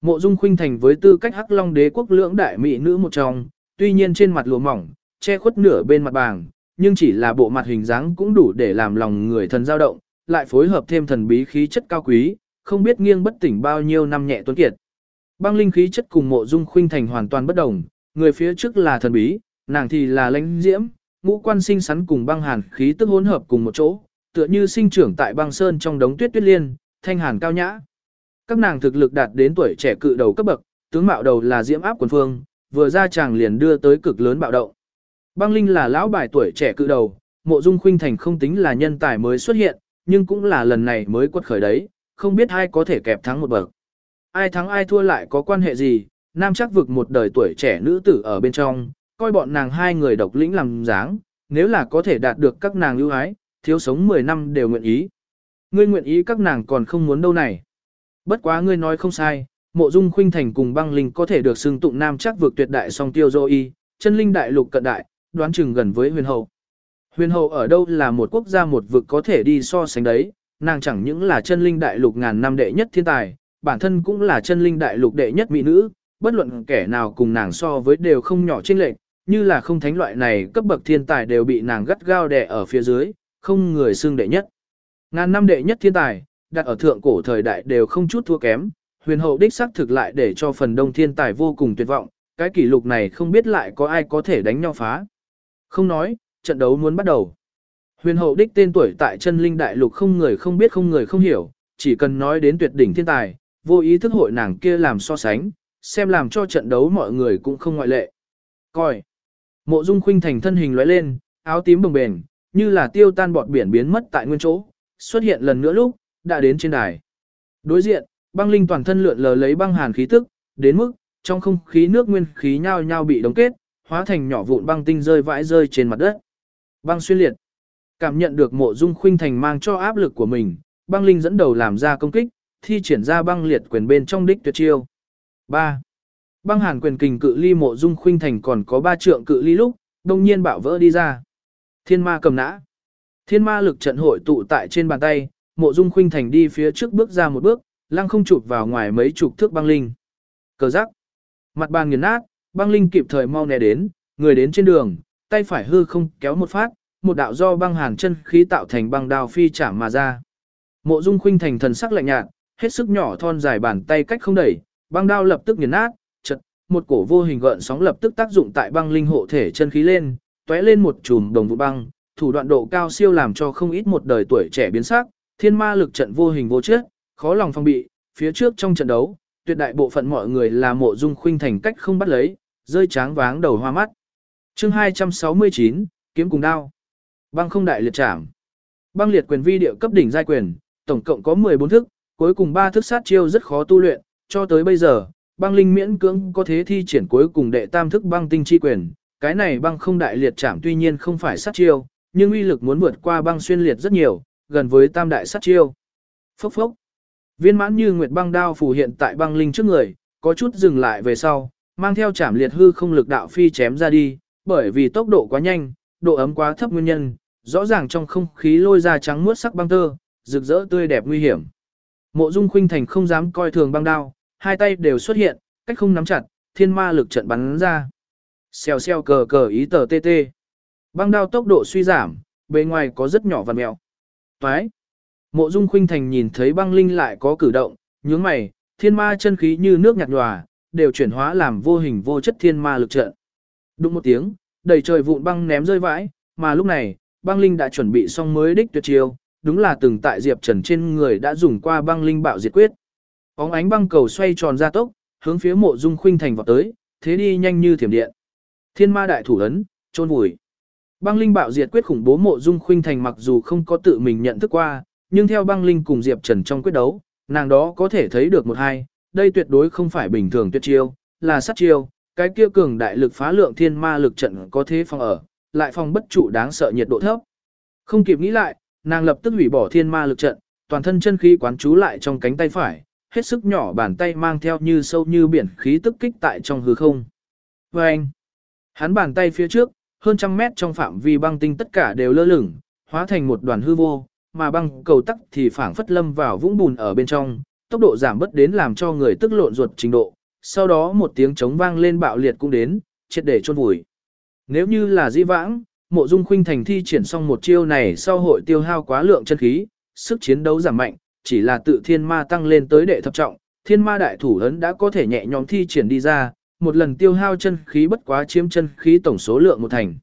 Mộ dung khuynh thành với tư cách hắc long đế quốc lưỡng đại mỹ nữ một trong, tuy nhiên trên mặt lụa mỏng, che khuất nửa bên mặt bàng, nhưng chỉ là bộ mặt hình dáng cũng đủ để làm lòng người thần dao động, lại phối hợp thêm thần bí khí chất cao quý, không biết nghiêng bất tỉnh bao nhiêu năm nhẹ tuấn kiệt. Băng linh khí chất cùng mộ dung khuynh thành hoàn toàn bất đồng, người phía trước là thần bí, nàng thì là lãnh diễm, ngũ quan sinh sắn cùng băng hàn khí tức hỗn hợp cùng một chỗ, tựa như sinh trưởng tại băng sơn trong đống tuyết tuyết liên, thanh hàn cao nhã. Các nàng thực lực đạt đến tuổi trẻ cự đầu cấp bậc, tướng mạo đầu là diễm áp quần phương, vừa ra chàng liền đưa tới cực lớn bạo động. Băng Linh là lão bài tuổi trẻ cự đầu, mộ dung khuynh thành không tính là nhân tài mới xuất hiện, nhưng cũng là lần này mới quật khởi đấy, không biết ai có thể kẹp thắng một bậc. Ai thắng ai thua lại có quan hệ gì, nam chắc vực một đời tuổi trẻ nữ tử ở bên trong, coi bọn nàng hai người độc lĩnh làm dáng, nếu là có thể đạt được các nàng ưu ái, thiếu sống 10 năm đều nguyện ý. Ngươi nguyện ý các nàng còn không muốn đâu này. Bất quá ngươi nói không sai, mộ dung khuynh thành cùng băng linh có thể được xưng tụng nam chắc vượt tuyệt đại song tiêu dô y, chân linh đại lục cận đại, đoán chừng gần với huyền hậu. Huyền hậu ở đâu là một quốc gia một vực có thể đi so sánh đấy, nàng chẳng những là chân linh đại lục ngàn năm đệ nhất thiên tài, bản thân cũng là chân linh đại lục đệ nhất mỹ nữ, bất luận kẻ nào cùng nàng so với đều không nhỏ trên lệch, như là không thánh loại này cấp bậc thiên tài đều bị nàng gắt gao đè ở phía dưới, không người xưng đệ nhất. Ngàn năm đệ nhất thiên tài, đặt ở thượng cổ thời đại đều không chút thua kém, huyền hậu đích xác thực lại để cho phần đông thiên tài vô cùng tuyệt vọng, cái kỷ lục này không biết lại có ai có thể đánh nhau phá. Không nói, trận đấu muốn bắt đầu. Huyền hậu đích tên tuổi tại chân linh đại lục không người không biết không người không hiểu, chỉ cần nói đến tuyệt đỉnh thiên tài, vô ý thức hội nàng kia làm so sánh, xem làm cho trận đấu mọi người cũng không ngoại lệ. Coi. Mộ Dung Khuynh thành thân hình lóe lên, áo tím bồng bềnh, như là tiêu tan bọt biển biến mất tại nguyên chỗ, xuất hiện lần nữa lúc đã đến trên đài. Đối diện, băng linh toàn thân lượn lờ lấy băng hàn khí tức, đến mức trong không khí nước nguyên khí nhao nhao bị đóng kết, hóa thành nhỏ vụn băng tinh rơi vãi rơi trên mặt đất. Băng xuyên liệt. Cảm nhận được mộ dung khuynh thành mang cho áp lực của mình, băng linh dẫn đầu làm ra công kích, thi triển ra băng liệt quyền bên trong đích tuyệt chiêu. 3. Băng hàn quyền kình cự ly mộ dung khuynh thành còn có ba trượng cự ly lúc, đông nhiên bạo vỡ đi ra. Thiên ma cầm nã. Thiên ma lực trận hội tụ tại trên bàn tay, mộ dung khuynh thành đi phía trước bước ra một bước, lăng không chụp vào ngoài mấy chục thước băng linh. Cờ giác. Mặt bàn nghiền nát, băng linh kịp thời mau né đến, người đến trên đường, tay phải hư không kéo một phát, một đạo do băng hàn chân khí tạo thành băng đao phi chạm mà ra. Mộ Dung Khuynh thành thần sắc lạnh nhạt, hết sức nhỏ thon dài bàn tay cách không đẩy, băng đao lập tức nghiền nát, một cổ vô hình gợn sóng lập tức tác dụng tại băng linh hộ thể chân khí lên, tóe lên một chùm đồng vụ băng, thủ đoạn độ cao siêu làm cho không ít một đời tuổi trẻ biến sắc, thiên ma lực trận vô hình vô chất, khó lòng phòng bị, phía trước trong trận đấu, tuyệt đại bộ phận mọi người là mộ dung khuynh thành cách không bắt lấy, rơi tráng váng đầu hoa mắt. Chương 269, kiếm cùng đao. Băng không đại liệt trảm. Băng liệt quyền vi địa cấp đỉnh giai quyền, tổng cộng có 14 thức, cuối cùng 3 thức sát chiêu rất khó tu luyện, cho tới bây giờ, băng linh miễn cưỡng có thế thi triển cuối cùng đệ tam thức băng tinh chi quyền. Cái này băng không đại liệt trảm tuy nhiên không phải sát chiêu, nhưng uy lực muốn vượt qua băng xuyên liệt rất nhiều, gần với tam đại sát chiêu. Phốc phốc. Viên mãn như nguyệt băng đao phù hiện tại băng linh trước người, có chút dừng lại về sau, mang theo chảm liệt hư không lực đạo phi chém ra đi, bởi vì tốc độ quá nhanh, độ ấm quá thấp nguyên nhân, rõ ràng trong không khí lôi ra trắng muốt sắc băng tơ, rực rỡ tươi đẹp nguy hiểm. Mộ Dung Khuynh Thành không dám coi thường băng đao, hai tay đều xuất hiện, cách không nắm chặt, thiên ma lực trận bắn ra. Xèo xèo cờ cờ ý tờ tê tê. Băng đao tốc độ suy giảm, bề ngoài có rất nhỏ vằn mèo. Toái. Mộ Dung Khuynh Thành nhìn thấy băng linh lại có cử động, nhướng mày, thiên ma chân khí như nước nhạt nhòa, đều chuyển hóa làm vô hình vô chất thiên ma lực trận. Đúng một tiếng, đầy trời vụn băng ném rơi vãi, mà lúc này, băng linh đã chuẩn bị xong mới đích tuyệt chiêu, đúng là từng tại Diệp Trần trên người đã dùng qua băng linh bạo diệt quyết. Bóng ánh băng cầu xoay tròn ra tốc, hướng phía Mộ Dung Khuynh Thành vọt tới, thế đi nhanh như thiểm điện. Thiên ma đại thủ ấn, trôn vùi. Băng linh bạo diệt quyết khủng bố Mộ Dung Khuynh Thành mặc dù không có tự mình nhận thức qua, nhưng theo băng linh cùng Diệp Trần trong quyết đấu, nàng đó có thể thấy được một hai, đây tuyệt đối không phải bình thường tuyệt chiêu, là sát chiêu, cái kia cường đại lực phá lượng thiên ma lực trận có thế phòng ở, lại phòng bất trụ đáng sợ nhiệt độ thấp. Không kịp nghĩ lại, nàng lập tức hủy bỏ thiên ma lực trận, toàn thân chân khí quán trú lại trong cánh tay phải, hết sức nhỏ bàn tay mang theo như sâu như biển khí tức kích tại trong hư không. Và anh, hắn bàn tay phía trước, hơn trăm mét trong phạm vi băng tinh tất cả đều lơ lửng, hóa thành một đoàn hư vô, mà băng cầu tắc thì phảng phất lâm vào vũng bùn ở bên trong, tốc độ giảm bất đến làm cho người tức lộn ruột trình độ, sau đó một tiếng trống vang lên bạo liệt cũng đến, triệt để chôn vùi. Nếu như là di vãng, mộ dung khuynh thành thi triển xong một chiêu này sau hội tiêu hao quá lượng chân khí, sức chiến đấu giảm mạnh, chỉ là tự thiên ma tăng lên tới đệ thập trọng, thiên ma đại thủ ấn đã có thể nhẹ nhõm thi triển đi ra, một lần tiêu hao chân khí bất quá chiếm chân khí tổng số lượng một thành.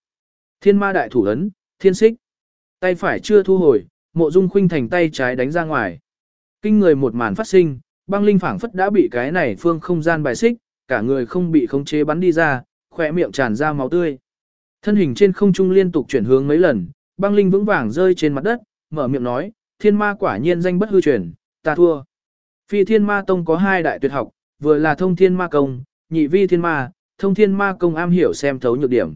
Thiên ma đại thủ ấn, thiên xích. Tay phải chưa thu hồi, mộ dung khuynh thành tay trái đánh ra ngoài. Kinh người một màn phát sinh, băng linh phảng phất đã bị cái này phương không gian bài xích, cả người không bị khống chế bắn đi ra, khỏe miệng tràn ra máu tươi. Thân hình trên không trung liên tục chuyển hướng mấy lần, băng linh vững vàng rơi trên mặt đất, mở miệng nói, thiên ma quả nhiên danh bất hư truyền, ta thua. Phi thiên ma tông có hai đại tuyệt học, vừa là thông thiên ma công, nhị vi thiên ma, thông thiên ma công am hiểu xem thấu nhược điểm.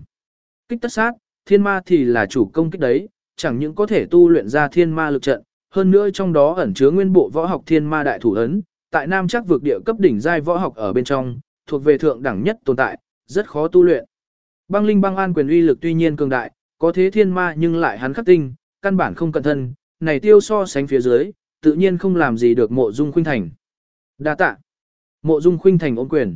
Kích tất sát, thiên ma thì là chủ công kích đấy, chẳng những có thể tu luyện ra thiên ma lực trận, hơn nữa trong đó ẩn chứa nguyên bộ võ học thiên ma đại thủ ấn, tại nam chắc vực địa cấp đỉnh giai võ học ở bên trong, thuộc về thượng đẳng nhất tồn tại, rất khó tu luyện. Băng linh băng an quyền uy lực tuy nhiên cường đại, có thế thiên ma nhưng lại hắn khắc tinh, căn bản không cẩn thân, này tiêu so sánh phía dưới, tự nhiên không làm gì được mộ dung khuynh thành. Đa tạ. Mộ dung khuynh thành ôm quyền.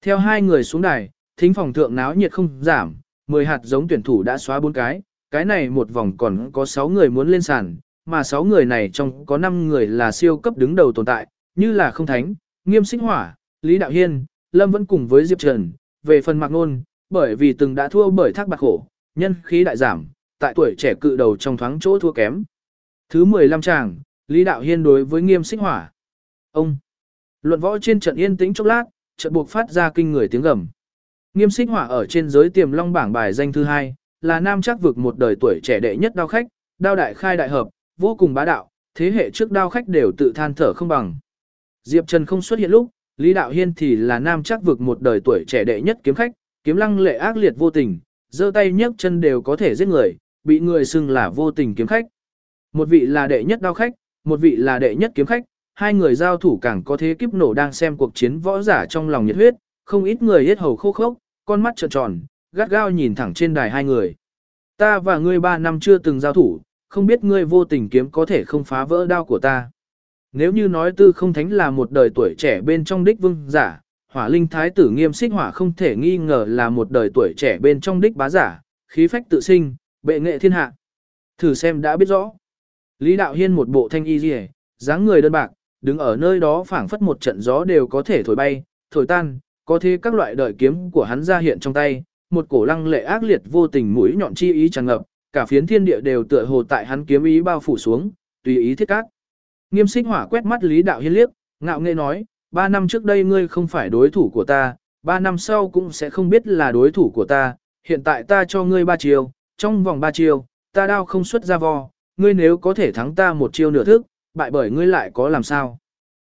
Theo hai người xuống đài, thính phòng thượng náo nhiệt không giảm, 10 hạt giống tuyển thủ đã xóa bốn cái, cái này một vòng còn có 6 người muốn lên sàn, mà 6 người này trong có 5 người là siêu cấp đứng đầu tồn tại, như là không thánh, nghiêm sinh hỏa, Lý Đạo Hiên, Lâm vẫn cùng với Diệp Trần, về phần mạc nôn, bởi vì từng đã thua bởi thác bạc khổ, nhân khí đại giảm, tại tuổi trẻ cự đầu trong thoáng chỗ thua kém. Thứ 15 tràng, Lý Đạo Hiên đối với nghiêm sinh hỏa. Ông, luận võ trên trận yên tĩnh chốc lát, trận buộc phát ra kinh người tiếng gầm. Nghiêm sinh hỏa ở trên giới tiềm long bảng bài danh thứ hai, là nam chắc vực một đời tuổi trẻ đệ nhất đao khách, đao đại khai đại hợp, vô cùng bá đạo, thế hệ trước đao khách đều tự than thở không bằng. Diệp Trần không xuất hiện lúc, Lý Đạo Hiên thì là nam chắc vực một đời tuổi trẻ đệ nhất kiếm khách, kiếm lăng lệ ác liệt vô tình, giơ tay nhấc chân đều có thể giết người, bị người xưng là vô tình kiếm khách. Một vị là đệ nhất đao khách, một vị là đệ nhất kiếm khách, hai người giao thủ càng có thế kiếp nổ đang xem cuộc chiến võ giả trong lòng nhiệt huyết, không ít người hết hầu khô khốc, con mắt trợn tròn, gắt gao nhìn thẳng trên đài hai người. Ta và ngươi ba năm chưa từng giao thủ, không biết ngươi vô tình kiếm có thể không phá vỡ đao của ta. Nếu như nói tư không thánh là một đời tuổi trẻ bên trong đích vương giả, hỏa linh thái tử nghiêm xích hỏa không thể nghi ngờ là một đời tuổi trẻ bên trong đích bá giả, khí phách tự sinh, bệ nghệ thiên hạ. Thử xem đã biết rõ. Lý đạo hiên một bộ thanh y rìa, dáng người đơn bạc, đứng ở nơi đó phảng phất một trận gió đều có thể thổi bay, thổi tan, có thế các loại đợi kiếm của hắn ra hiện trong tay, một cổ lăng lệ ác liệt vô tình mũi nhọn chi ý tràn ngập, cả phiến thiên địa đều tựa hồ tại hắn kiếm ý bao phủ xuống, tùy ý thiết các. Nghiêm Sích hỏa quét mắt Lý Đạo Hiên liếc, ngạo nghễ nói, ba năm trước đây ngươi không phải đối thủ của ta, ba năm sau cũng sẽ không biết là đối thủ của ta, hiện tại ta cho ngươi ba chiều, trong vòng ba chiều, ta đao không xuất ra vò, ngươi nếu có thể thắng ta một chiêu nửa thức, bại bởi ngươi lại có làm sao.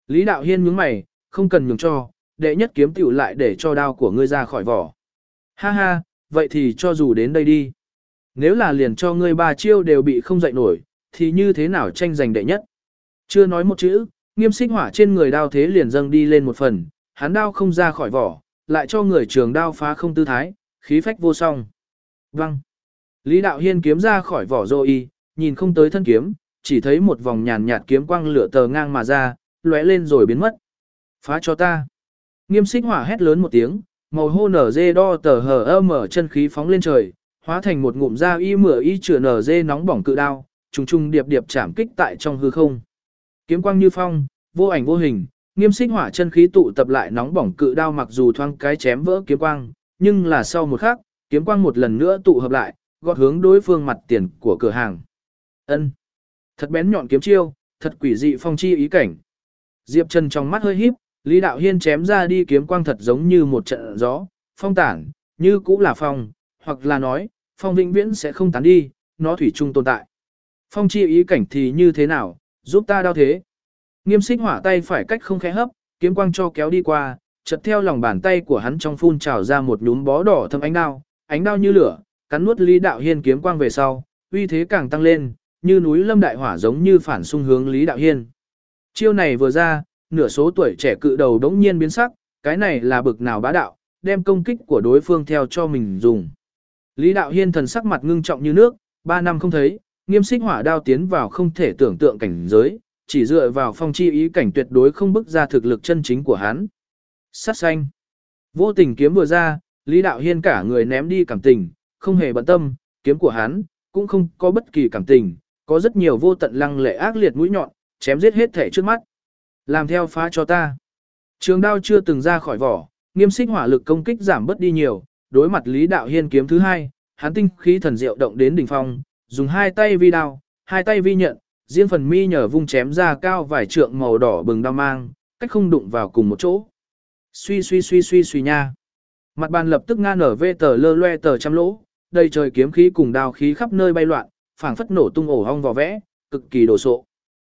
Lý Đạo Hiên nhướng mày, không cần nhường cho, đệ nhất kiếm tiểu lại để cho đao của ngươi ra khỏi vỏ. Ha ha, vậy thì cho dù đến đây đi. Nếu là liền cho ngươi ba chiêu đều bị không dậy nổi, thì như thế nào tranh giành đệ nhất? Chưa nói một chữ, nghiêm xích hỏa trên người đao thế liền dâng đi lên một phần, hắn đao không ra khỏi vỏ, lại cho người trường đao phá không tư thái, khí phách vô song. Văng. Lý đạo hiên kiếm ra khỏi vỏ rồi y, nhìn không tới thân kiếm, chỉ thấy một vòng nhàn nhạt kiếm quang lửa tờ ngang mà ra, lóe lên rồi biến mất. Phá cho ta. Nghiêm xích hỏa hét lớn một tiếng, màu hô nở dê đo tờ hờ mở chân khí phóng lên trời, hóa thành một ngụm da y mửa y chữa nở dê nóng bỏng cự đao, trùng trùng điệp điệp chạm kích tại trong hư không. Kiếm quang như phong, vô ảnh vô hình, nghiêm xích hỏa chân khí tụ tập lại nóng bỏng cự đao mặc dù thoang cái chém vỡ kiếm quang, nhưng là sau một khắc, kiếm quang một lần nữa tụ hợp lại, gọt hướng đối phương mặt tiền của cửa hàng. Ân, Thật bén nhọn kiếm chiêu, thật quỷ dị phong chi ý cảnh. Diệp Trần trong mắt hơi híp, Lý Đạo Hiên chém ra đi kiếm quang thật giống như một trận gió, phong tản, như cũ là phong, hoặc là nói, phong vĩnh viễn sẽ không tán đi, nó thủy chung tồn tại. Phong chi ý cảnh thì như thế nào, giúp ta đau thế. Nghiêm xích hỏa tay phải cách không khẽ hấp, kiếm quang cho kéo đi qua, chợt theo lòng bàn tay của hắn trong phun trào ra một nhúm bó đỏ thâm ánh đao, ánh đao như lửa, cắn nuốt Lý Đạo Hiên kiếm quang về sau, uy thế càng tăng lên, như núi lâm đại hỏa giống như phản xung hướng Lý Đạo Hiên. Chiêu này vừa ra, nửa số tuổi trẻ cự đầu đống nhiên biến sắc, cái này là bực nào bá đạo, đem công kích của đối phương theo cho mình dùng. Lý Đạo Hiên thần sắc mặt ngưng trọng như nước, ba năm không thấy, nghiêm xích hỏa đao tiến vào không thể tưởng tượng cảnh giới, chỉ dựa vào phong chi ý cảnh tuyệt đối không bức ra thực lực chân chính của hắn. Sát xanh. Vô tình kiếm vừa ra, Lý Đạo Hiên cả người ném đi cảm tình, không hề bận tâm, kiếm của hắn, cũng không có bất kỳ cảm tình, có rất nhiều vô tận lăng lệ ác liệt mũi nhọn, chém giết hết thể trước mắt. Làm theo phá cho ta. Trường đao chưa từng ra khỏi vỏ, nghiêm xích hỏa lực công kích giảm bớt đi nhiều, đối mặt Lý Đạo Hiên kiếm thứ hai, hắn tinh khí thần diệu động đến đỉnh phong, dùng hai tay vi đao, hai tay vi nhận, riêng phần mi nhờ vung chém ra cao vài trượng màu đỏ bừng đao mang, cách không đụng vào cùng một chỗ. Suy suy suy suy suy nha. Mặt bàn lập tức nga nở vê tờ lơ loe tờ trăm lỗ, đầy trời kiếm khí cùng đao khí khắp nơi bay loạn, phảng phất nổ tung ổ hong vò vẽ, cực kỳ đồ sộ.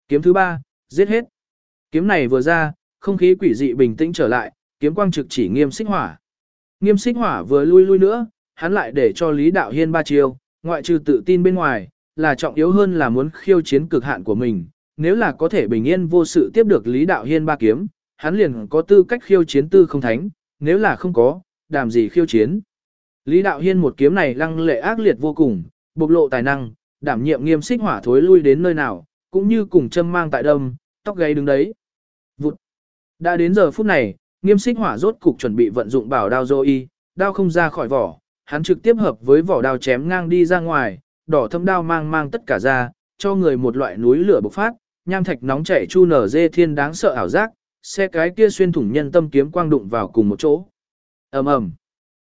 Kiếm thứ ba, giết hết. Kiếm này vừa ra, không khí quỷ dị bình tĩnh trở lại, kiếm quang trực chỉ nghiêm xích hỏa. Nghiêm xích hỏa vừa lui lui nữa, hắn lại để cho Lý Đạo Hiên ba chiêu, ngoại trừ tự tin bên ngoài, là trọng yếu hơn là muốn khiêu chiến cực hạn của mình. Nếu là có thể bình yên vô sự tiếp được Lý Đạo Hiên ba kiếm, hắn liền có tư cách khiêu chiến tư không thánh, nếu là không có, đàm gì khiêu chiến. Lý Đạo Hiên một kiếm này lăng lệ ác liệt vô cùng, bộc lộ tài năng, đảm nhiệm nghiêm xích hỏa thối lui đến nơi nào, cũng như cùng châm mang tại đâm, tóc gáy đứng đấy. Vụt. Đã đến giờ phút này, nghiêm xích hỏa rốt cục chuẩn bị vận dụng bảo đao dô y, đao không ra khỏi vỏ, hắn trực tiếp hợp với vỏ đao chém ngang đi ra ngoài, đỏ thâm đao mang mang tất cả ra, cho người một loại núi lửa bộc phát, nham thạch nóng chảy chu nở dê thiên đáng sợ ảo giác, xe cái kia xuyên thủng nhân tâm kiếm quang đụng vào cùng một chỗ. ầm ầm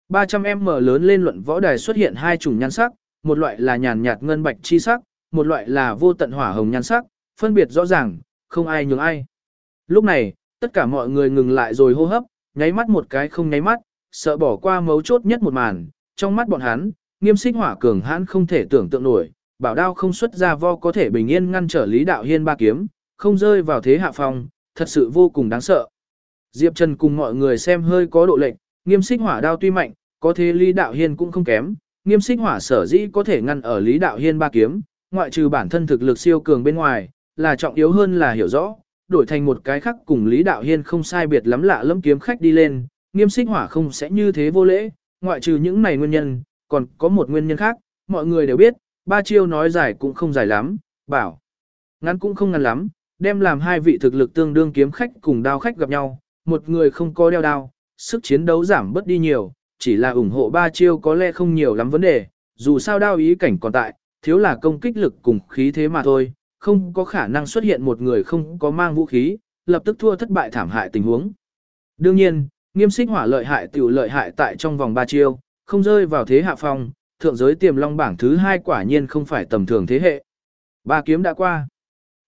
300m lớn lên luận võ đài xuất hiện hai chủng nhan sắc, một loại là nhàn nhạt ngân bạch chi sắc, một loại là vô tận hỏa hồng nhan sắc, phân biệt rõ ràng, không ai nhường ai. Lúc này, tất cả mọi người ngừng lại rồi hô hấp, nháy mắt một cái không nháy mắt, sợ bỏ qua mấu chốt nhất một màn, trong mắt bọn hắn, nghiêm xích hỏa cường hãn không thể tưởng tượng nổi, bảo đao không xuất ra vo có thể bình yên ngăn trở Lý Đạo Hiên ba kiếm, không rơi vào thế hạ phong, thật sự vô cùng đáng sợ. Diệp Trần cùng mọi người xem hơi có độ lệnh, nghiêm xích hỏa đao tuy mạnh, có thế Lý Đạo Hiên cũng không kém, nghiêm xích hỏa sở dĩ có thể ngăn ở Lý Đạo Hiên ba kiếm, ngoại trừ bản thân thực lực siêu cường bên ngoài, là trọng yếu hơn là hiểu rõ, đổi thành một cái khác cùng Lý Đạo Hiên không sai biệt lắm lạ lẫm kiếm khách đi lên, nghiêm xích hỏa không sẽ như thế vô lễ, ngoại trừ những này nguyên nhân, còn có một nguyên nhân khác, mọi người đều biết, ba chiêu nói dài cũng không dài lắm, bảo. Ngắn cũng không ngắn lắm, đem làm hai vị thực lực tương đương kiếm khách cùng đao khách gặp nhau, một người không có đeo đao, sức chiến đấu giảm bớt đi nhiều, chỉ là ủng hộ ba chiêu có lẽ không nhiều lắm vấn đề, dù sao đao ý cảnh còn tại, thiếu là công kích lực cùng khí thế mà thôi, không có khả năng xuất hiện một người không có mang vũ khí, lập tức thua thất bại thảm hại tình huống. Đương nhiên, nghiêm xích hỏa lợi hại tiểu lợi hại tại trong vòng ba chiêu, không rơi vào thế hạ phong, thượng giới tiềm long bảng thứ hai quả nhiên không phải tầm thường thế hệ. Ba kiếm đã qua.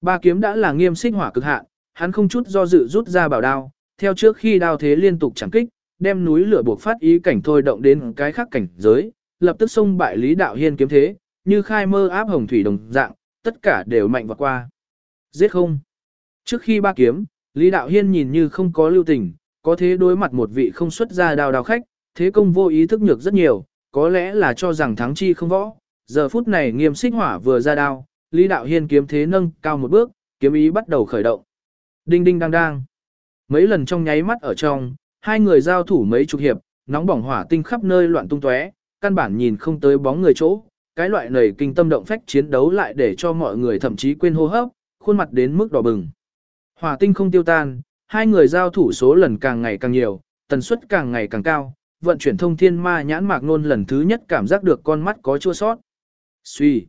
Ba kiếm đã là nghiêm xích hỏa cực hạn, hắn không chút do dự rút ra bảo đao, theo trước khi đao thế liên tục chẳng kích, đem núi lửa buộc phát ý cảnh thôi động đến cái khác cảnh giới, lập tức xông bại Lý Đạo Hiên kiếm thế, như khai mơ áp hồng thủy đồng dạng, tất cả đều mạnh vọt qua. Giết không? Trước khi ba kiếm, Lý Đạo Hiên nhìn như không có lưu tình, có thế đối mặt một vị không xuất ra đào đào khách, thế công vô ý thức nhược rất nhiều, có lẽ là cho rằng thắng chi không võ. Giờ phút này nghiêm xích hỏa vừa ra đao, Lý Đạo Hiên kiếm thế nâng cao một bước, kiếm ý bắt đầu khởi động. Đinh đinh đang đang. Mấy lần trong nháy mắt ở trong, hai người giao thủ mấy chục hiệp, nóng bỏng hỏa tinh khắp nơi loạn tung tóe, căn bản nhìn không tới bóng người chỗ, cái loại nảy kinh tâm động phách chiến đấu lại để cho mọi người thậm chí quên hô hấp, khuôn mặt đến mức đỏ bừng. Hỏa tinh không tiêu tan, hai người giao thủ số lần càng ngày càng nhiều, tần suất càng ngày càng cao, vận chuyển thông thiên ma nhãn mạc nôn lần thứ nhất cảm giác được con mắt có chua sót. Suy.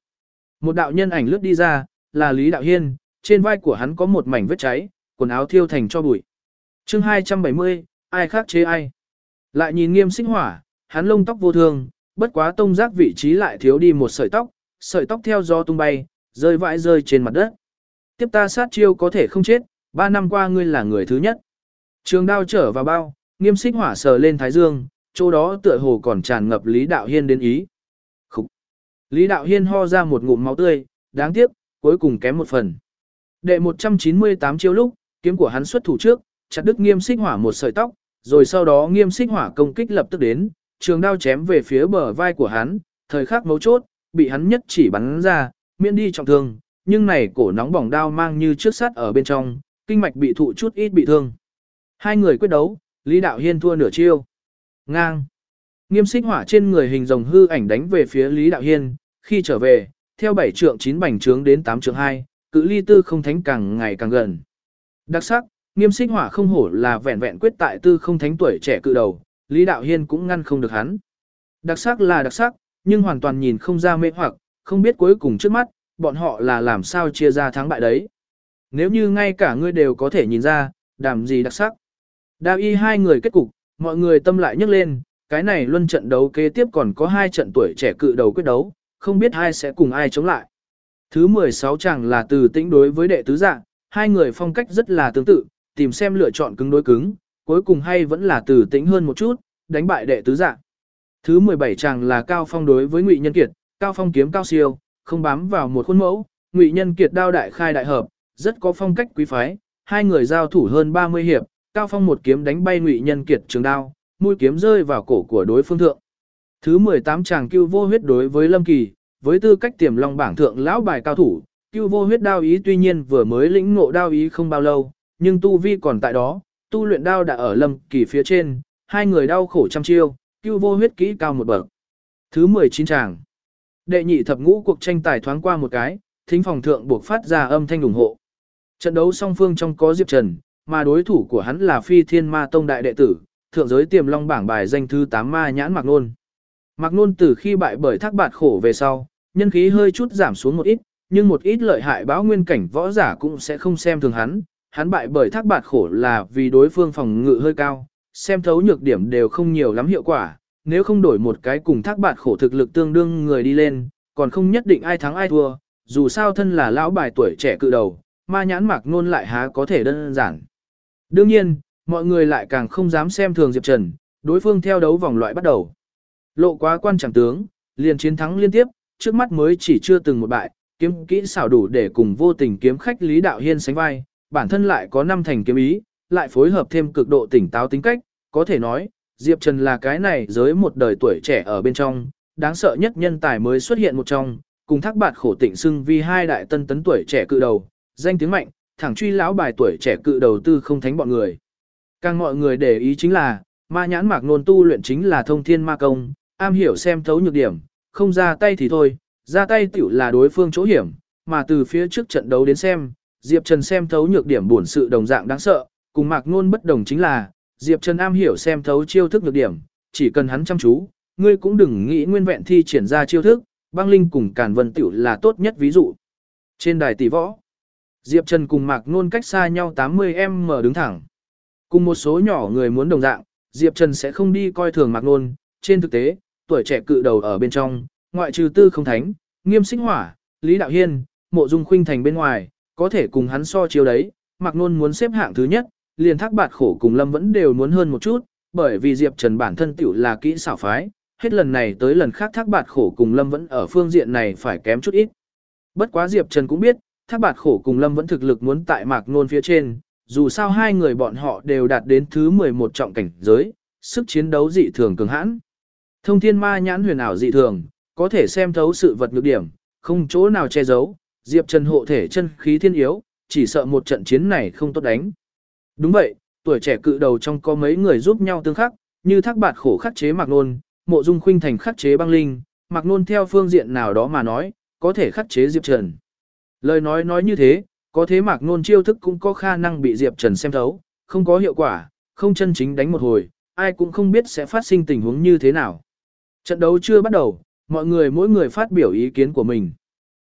Một đạo nhân ảnh lướt đi ra, là Lý Đạo Hiên, trên vai của hắn có một mảnh vết cháy, quần áo thiêu thành cho bụi. chương 270, ai khác chế ai. Lại nhìn nghiêm sinh hỏa, hắn lông tóc vô thương, bất quá tông giác vị trí lại thiếu đi một sợi tóc, sợi tóc theo gió tung bay, rơi vãi rơi trên mặt đất. Tiếp ta sát chiêu có thể không chết, ba năm qua ngươi là người thứ nhất. Trường đao trở vào bao, nghiêm xích hỏa sờ lên thái dương, chỗ đó tựa hồ còn tràn ngập Lý Đạo Hiên đến ý. Khúc! Lý Đạo Hiên ho ra một ngụm máu tươi, đáng tiếc, cuối cùng kém một phần. Đệ 198 chiêu lúc, kiếm của hắn xuất thủ trước, chặt đứt nghiêm xích hỏa một sợi tóc, rồi sau đó nghiêm xích hỏa công kích lập tức đến, trường đao chém về phía bờ vai của hắn, thời khắc mấu chốt, bị hắn nhất chỉ bắn ra, miễn đi trọng thương, nhưng này cổ nóng bỏng đao mang như trước sắt ở bên trong, kinh mạch bị thụ chút ít bị thương. Hai người quyết đấu, Lý Đạo Hiên thua nửa chiêu. Ngang. Nghiêm xích hỏa trên người hình rồng hư ảnh đánh về phía Lý Đạo Hiên, khi trở về, theo bảy trượng chín bành trướng đến tám trượng hai, cự ly tư không thánh càng ngày càng gần. Đặc sắc, nghiêm xích hỏa không hổ là vẹn vẹn quyết tại tư không thánh tuổi trẻ cự đầu, Lý Đạo Hiên cũng ngăn không được hắn. Đặc sắc là đặc sắc, nhưng hoàn toàn nhìn không ra mê hoặc, không biết cuối cùng trước mắt, bọn họ là làm sao chia ra thắng bại đấy. Nếu như ngay cả ngươi đều có thể nhìn ra, đàm gì đặc sắc. Đào y hai người kết cục, mọi người tâm lại nhấc lên, cái này luân trận đấu kế tiếp còn có hai trận tuổi trẻ cự đầu quyết đấu, không biết ai sẽ cùng ai chống lại. Thứ 16 chẳng là từ tĩnh đối với đệ tứ dạng, hai người phong cách rất là tương tự, tìm xem lựa chọn cứng đối cứng, cuối cùng hay vẫn là từ tĩnh hơn một chút, đánh bại đệ tứ dạng. Thứ 17 chàng là Cao Phong đối với Ngụy Nhân Kiệt, Cao Phong kiếm cao siêu, không bám vào một khuôn mẫu, Ngụy Nhân Kiệt đao đại khai đại hợp, rất có phong cách quý phái, hai người giao thủ hơn 30 hiệp, Cao Phong một kiếm đánh bay Ngụy Nhân Kiệt trường đao, mũi kiếm rơi vào cổ của đối phương thượng. Thứ 18 chàng cưu vô huyết đối với Lâm Kỳ, với tư cách tiềm long bảng thượng lão bài cao thủ, cưu vô huyết đao ý tuy nhiên vừa mới lĩnh ngộ đao ý không bao lâu, nhưng tu vi còn tại đó, tu luyện đao đã ở Lâm Kỳ phía trên, hai người đau khổ trăm chiêu, cưu vô huyết kỹ cao một bậc. Thứ 19 tràng, Đệ nhị thập ngũ cuộc tranh tài thoáng qua một cái, thính phòng thượng buộc phát ra âm thanh ủng hộ. Trận đấu song phương trong có Diệp Trần, mà đối thủ của hắn là Phi Thiên Ma Tông đại đệ tử, thượng giới tiềm long bảng bài danh thứ 8 ma nhãn Mạc Nôn. Mạc Nôn từ khi bại bởi thác bạt khổ về sau, nhân khí hơi chút giảm xuống một ít, nhưng một ít lợi hại báo nguyên cảnh võ giả cũng sẽ không xem thường hắn. Hắn bại bởi thác bạt khổ là vì đối phương phòng ngự hơi cao, xem thấu nhược điểm đều không nhiều lắm hiệu quả, nếu không đổi một cái cùng thác bạt khổ thực lực tương đương người đi lên, còn không nhất định ai thắng ai thua, dù sao thân là lão bài tuổi trẻ cự đầu, ma nhãn mạc nôn lại há có thể đơn giản. Đương nhiên, mọi người lại càng không dám xem thường Diệp Trần, đối phương theo đấu vòng loại bắt đầu. Lộ quá quan chẳng tướng, liền chiến thắng liên tiếp, trước mắt mới chỉ chưa từng một bại, kiếm kỹ xảo đủ để cùng vô tình kiếm khách Lý Đạo Hiên sánh vai, bản thân lại có năm thành kiếm ý, lại phối hợp thêm cực độ tỉnh táo tính cách, có thể nói, Diệp Trần là cái này giới một đời tuổi trẻ ở bên trong, đáng sợ nhất nhân tài mới xuất hiện một trong, cùng thác bạt khổ tịnh xưng vì hai đại tân tấn tuổi trẻ cự đầu, danh tiếng mạnh, thẳng truy lão bài tuổi trẻ cự đầu tư không thánh bọn người. Càng mọi người để ý chính là, ma nhãn mạc nôn tu luyện chính là thông thiên ma công, am hiểu xem thấu nhược điểm, không ra tay thì thôi, ra tay tiểu là đối phương chỗ hiểm, mà từ phía trước trận đấu đến xem, Diệp Trần xem thấu nhược điểm bổn sự đồng dạng đáng sợ, cùng mạc nôn bất đồng chính là, Diệp Trần am hiểu xem thấu chiêu thức nhược điểm, chỉ cần hắn chăm chú, ngươi cũng đừng nghĩ nguyên vẹn thi triển ra chiêu thức, băng linh cùng càn vân tiểu là tốt nhất ví dụ. Trên đài tỷ võ, Diệp Trần cùng Mạc Nôn cách xa nhau 80m đứng thẳng. Cùng một số nhỏ người muốn đồng dạng, Diệp Trần sẽ không đi coi thường Mạc Nôn, trên thực tế, tuổi trẻ cự đầu ở bên trong, ngoại trừ tư không thánh, nghiêm sinh hỏa, Lý Đạo Hiên, mộ dung khuynh thành bên ngoài, có thể cùng hắn so chiếu đấy, Mạc Nôn muốn xếp hạng thứ nhất, liền thác bạt khổ cùng Lâm vẫn đều muốn hơn một chút, bởi vì Diệp Trần bản thân tiểu là kỹ xảo phái, hết lần này tới lần khác thác bạt khổ cùng Lâm vẫn ở phương diện này phải kém chút ít. Bất quá Diệp Trần cũng biết, thác bạt khổ cùng Lâm vẫn thực lực muốn tại Mạc Nôn phía trên, dù sao hai người bọn họ đều đạt đến thứ 11 trọng cảnh giới, sức chiến đấu dị thường cường hãn. Thông thiên ma nhãn huyền ảo dị thường, có thể xem thấu sự vật nhược điểm, không chỗ nào che giấu, Diệp Trần hộ thể chân khí thiên yếu, chỉ sợ một trận chiến này không tốt đánh. Đúng vậy, tuổi trẻ cự đầu trong có mấy người giúp nhau tương khắc, như thác bạt khổ khắc chế mạc nôn, mộ dung khuynh thành khắc chế băng linh, Mạc Nôn theo phương diện nào đó mà nói, có thể khắc chế Diệp Trần. Lời nói nói như thế, có thế Mạc Nôn chiêu thức cũng có khả năng bị Diệp Trần xem thấu, không có hiệu quả, không chân chính đánh một hồi, ai cũng không biết sẽ phát sinh tình huống như thế nào. Trận đấu chưa bắt đầu, mọi người mỗi người phát biểu ý kiến của mình.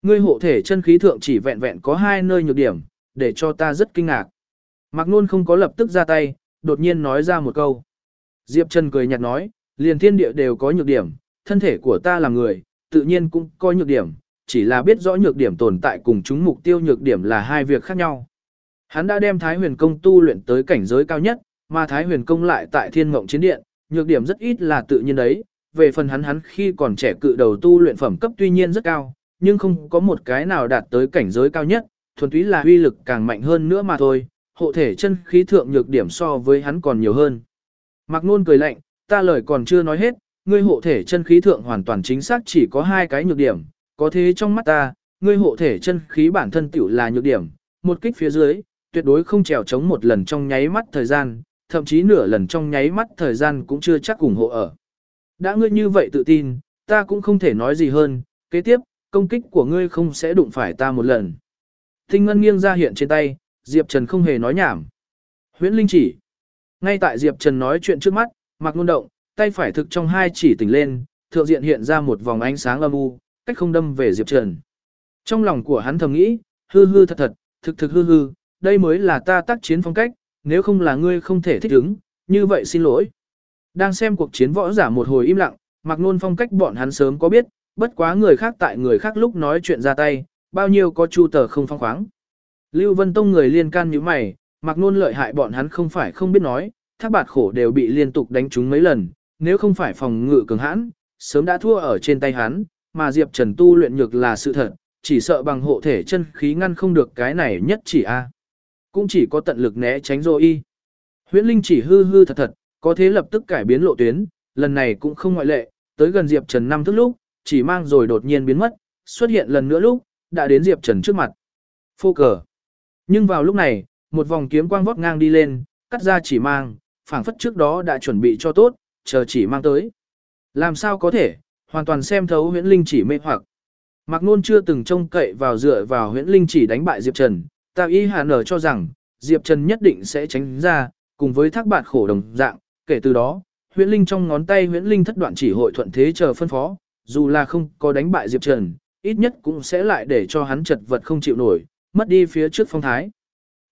Ngươi hộ thể chân khí thượng chỉ vẹn vẹn có hai nơi nhược điểm, để cho ta rất kinh ngạc. Mạc Nôn không có lập tức ra tay, đột nhiên nói ra một câu. Diệp Trần cười nhạt nói, liền thiên địa đều có nhược điểm, thân thể của ta là người, tự nhiên cũng có nhược điểm, chỉ là biết rõ nhược điểm tồn tại cùng chúng mục tiêu nhược điểm là hai việc khác nhau. Hắn đã đem Thái Huyền Công tu luyện tới cảnh giới cao nhất, mà Thái Huyền Công lại tại Thiên Ngộng Chiến Điện, nhược điểm rất ít là tự nhiên đấy, về phần hắn hắn khi còn trẻ cự đầu tu luyện phẩm cấp tuy nhiên rất cao, nhưng không có một cái nào đạt tới cảnh giới cao nhất, thuần túy là uy lực càng mạnh hơn nữa mà thôi, hộ thể chân khí thượng nhược điểm so với hắn còn nhiều hơn. Mạc Nôn cười lạnh, ta lời còn chưa nói hết, ngươi hộ thể chân khí thượng hoàn toàn chính xác chỉ có hai cái nhược điểm, có thế trong mắt ta, ngươi hộ thể chân khí bản thân tiểu là nhược điểm, một kích phía dưới, tuyệt đối không trèo chống một lần trong nháy mắt thời gian, thậm chí nửa lần trong nháy mắt thời gian cũng chưa chắc cùng hộ ở. Đã ngươi như vậy tự tin, ta cũng không thể nói gì hơn, kế tiếp, công kích của ngươi không sẽ đụng phải ta một lần. Tinh ngân nghiêng ra hiện trên tay, Diệp Trần không hề nói nhảm. Huyễn Linh chỉ. Ngay tại Diệp Trần nói chuyện trước mắt, mặc ngôn động, tay phải thực trong hai chỉ tỉnh lên, thượng diện hiện ra một vòng ánh sáng âm u, cách không đâm về Diệp Trần. Trong lòng của hắn thầm nghĩ, hư hư thật thật, thực thực hư hư, đây mới là ta tác chiến phong cách, nếu không là ngươi không thể thích ứng, như vậy xin lỗi. Đang xem cuộc chiến võ giả một hồi im lặng, mặc nôn phong cách bọn hắn sớm có biết, bất quá người khác tại người khác lúc nói chuyện ra tay, bao nhiêu có chu tờ không phong khoáng. Lưu Vân Tông người liên can như mày, mặc nôn lợi hại bọn hắn không phải không biết nói, thác bạt khổ đều bị liên tục đánh trúng mấy lần, nếu không phải phòng ngự cường hãn, sớm đã thua ở trên tay hắn, mà Diệp Trần tu luyện nhược là sự thật, chỉ sợ bằng hộ thể chân khí ngăn không được cái này nhất chỉ a. Cũng chỉ có tận lực né tránh rồi y. Huyễn Linh chỉ hư hư thật thật, có thế lập tức cải biến lộ tuyến, lần này cũng không ngoại lệ, tới gần Diệp Trần năm thức lúc, chỉ mang rồi đột nhiên biến mất, xuất hiện lần nữa lúc, đã đến Diệp Trần trước mặt. Phô cờ. Nhưng vào lúc này, một vòng kiếm quang vót ngang đi lên, cắt ra chỉ mang, phảng phất trước đó đã chuẩn bị cho tốt, chờ chỉ mang tới. Làm sao có thể, hoàn toàn xem thấu huyễn linh chỉ mê hoặc. Mạc Nôn chưa từng trông cậy vào dựa vào huyễn linh chỉ đánh bại Diệp Trần, ta y hà nở cho rằng, Diệp Trần nhất định sẽ tránh ra, cùng với thác bạt khổ đồng dạng, kể từ đó, huyễn linh trong ngón tay huyễn linh thất đoạn chỉ hội thuận thế chờ phân phó, dù là không có đánh bại Diệp Trần, ít nhất cũng sẽ lại để cho hắn chật vật không chịu nổi, mất đi phía trước phong thái.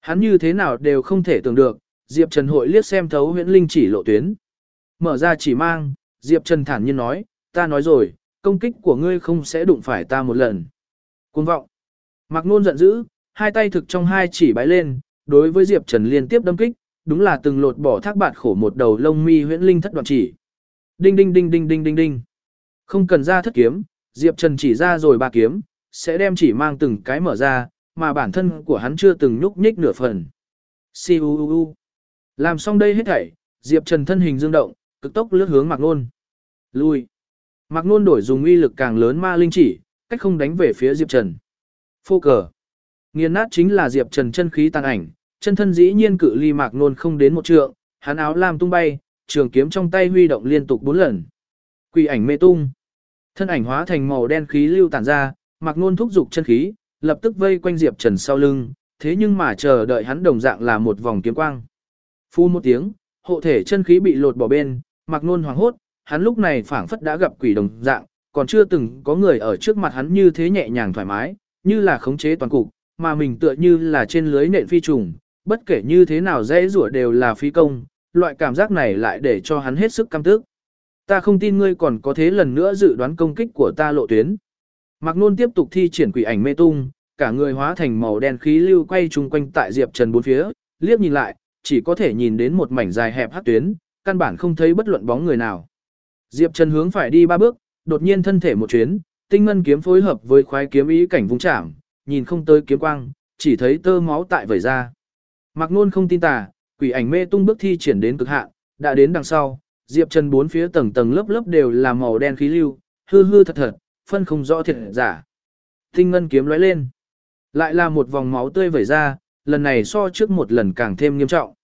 Hắn như thế nào đều không thể tưởng được, Diệp Trần hội liếc xem thấu huyễn linh chỉ lộ tuyến. Mở ra chỉ mang, Diệp Trần thản nhiên nói, ta nói rồi, công kích của ngươi không sẽ đụng phải ta một lần. Cuồng vọng. Mạc Nôn giận dữ, hai tay thực trong hai chỉ bái lên, đối với Diệp Trần liên tiếp đâm kích, đúng là từng lột bỏ thác bạt khổ một đầu lông mi huyễn linh thất đoạn chỉ. Đinh đinh đinh đinh đinh đinh đinh. Không cần ra thất kiếm, Diệp Trần chỉ ra rồi ba kiếm, sẽ đem chỉ mang từng cái mở ra, mà bản thân của hắn chưa từng nhúc nhích nửa phần. Siu Làm xong đây hết thảy, Diệp Trần thân hình dương động, cực tốc lướt hướng Mạc Nôn. Lui. Mạc Nôn đổi dùng uy lực càng lớn ma linh chỉ, cách không đánh về phía Diệp Trần. Phô cờ. Nghiền nát chính là Diệp Trần chân khí tàn ảnh, chân thân dĩ nhiên cự ly Mạc Nôn không đến một trượng, hắn áo lam tung bay, trường kiếm trong tay huy động liên tục bốn lần. Quỷ ảnh mê tung. Thân ảnh hóa thành màu đen khí lưu tản ra, Mạc Nôn thúc dục chân khí, lập tức vây quanh Diệp Trần sau lưng, thế nhưng mà chờ đợi hắn đồng dạng là một vòng kiếm quang. Phu một tiếng, hộ thể chân khí bị lột bỏ bên, Mạc Nôn hoảng hốt, hắn lúc này phảng phất đã gặp quỷ đồng dạng, còn chưa từng có người ở trước mặt hắn như thế nhẹ nhàng thoải mái, như là khống chế toàn cục, mà mình tựa như là trên lưới nện phi trùng, bất kể như thế nào dễ rủa đều là phi công, loại cảm giác này lại để cho hắn hết sức căm tức. Ta không tin ngươi còn có thế lần nữa dự đoán công kích của ta lộ tuyến. Mạc Nôn tiếp tục thi triển quỷ ảnh mê tung, cả người hóa thành màu đen khí lưu quay chung quanh tại Diệp Trần bốn phía, liếc nhìn lại, chỉ có thể nhìn đến một mảnh dài hẹp hắc tuyến, căn bản không thấy bất luận bóng người nào. Diệp Trần hướng phải đi ba bước, đột nhiên thân thể một chuyến, tinh ngân kiếm phối hợp với khoái kiếm ý cảnh vung chạm, nhìn không tới kiếm quang, chỉ thấy tơ máu tại vẩy ra. Mạc Nôn không tin tà, quỷ ảnh mê tung bước thi triển đến cực hạn, đã đến đằng sau, Diệp Trần bốn phía tầng tầng lớp lớp đều là màu đen khí lưu, hư hư thật thật, phân không rõ thiệt giả. Tinh ngân kiếm lóe lên, lại là một vòng máu tươi vẩy ra, lần này so trước một lần càng thêm nghiêm trọng.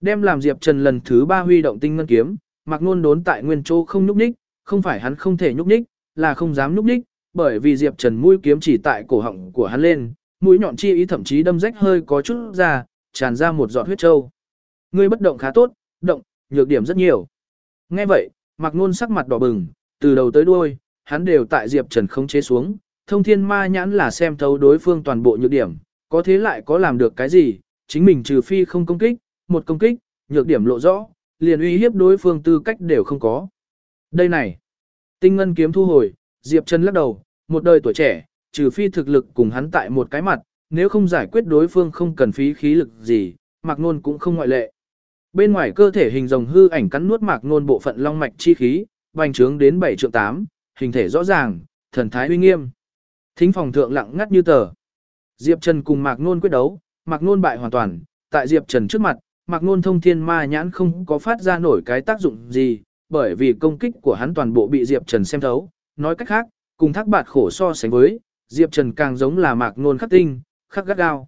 Đem làm Diệp Trần lần thứ ba huy động tinh ngân kiếm, mặc Nôn đốn tại nguyên chỗ không nhúc nhích, không phải hắn không thể nhúc nhích, là không dám nhúc nhích, bởi vì Diệp Trần mũi kiếm chỉ tại cổ họng của hắn lên, mũi nhọn chi ý thậm chí đâm rách hơi có chút ra, tràn ra một giọt huyết trâu. Ngươi bất động khá tốt, động, nhược điểm rất nhiều. Nghe vậy, Mạc Nôn sắc mặt đỏ bừng, từ đầu tới đuôi, hắn đều tại Diệp Trần không chế xuống, thông thiên ma nhãn là xem thấu đối phương toàn bộ nhược điểm, có thế lại có làm được cái gì, chính mình trừ phi không công kích, một công kích, nhược điểm lộ rõ, liền uy hiếp đối phương tư cách đều không có. Đây này, tinh ngân kiếm thu hồi, Diệp Trần lắc đầu, một đời tuổi trẻ, trừ phi thực lực cùng hắn tại một cái mặt, nếu không giải quyết đối phương không cần phí khí lực gì, Mạc Nôn cũng không ngoại lệ. Bên ngoài cơ thể hình rồng hư ảnh cắn nuốt Mạc Nôn bộ phận long mạch chi khí, vành trướng đến 7 trượng 8, hình thể rõ ràng, thần thái uy nghiêm. Thính phòng thượng lặng ngắt như tờ. Diệp Trần cùng Mạc Nôn quyết đấu, Mạc Nôn bại hoàn toàn, tại Diệp Trần trước mặt, Mạc Nôn thông thiên ma nhãn không có phát ra nổi cái tác dụng gì, bởi vì công kích của hắn toàn bộ bị Diệp Trần xem thấu. Nói cách khác, cùng thác bạt khổ so sánh với, Diệp Trần càng giống là Mạc Nôn khắc tinh, khắc gắt gao.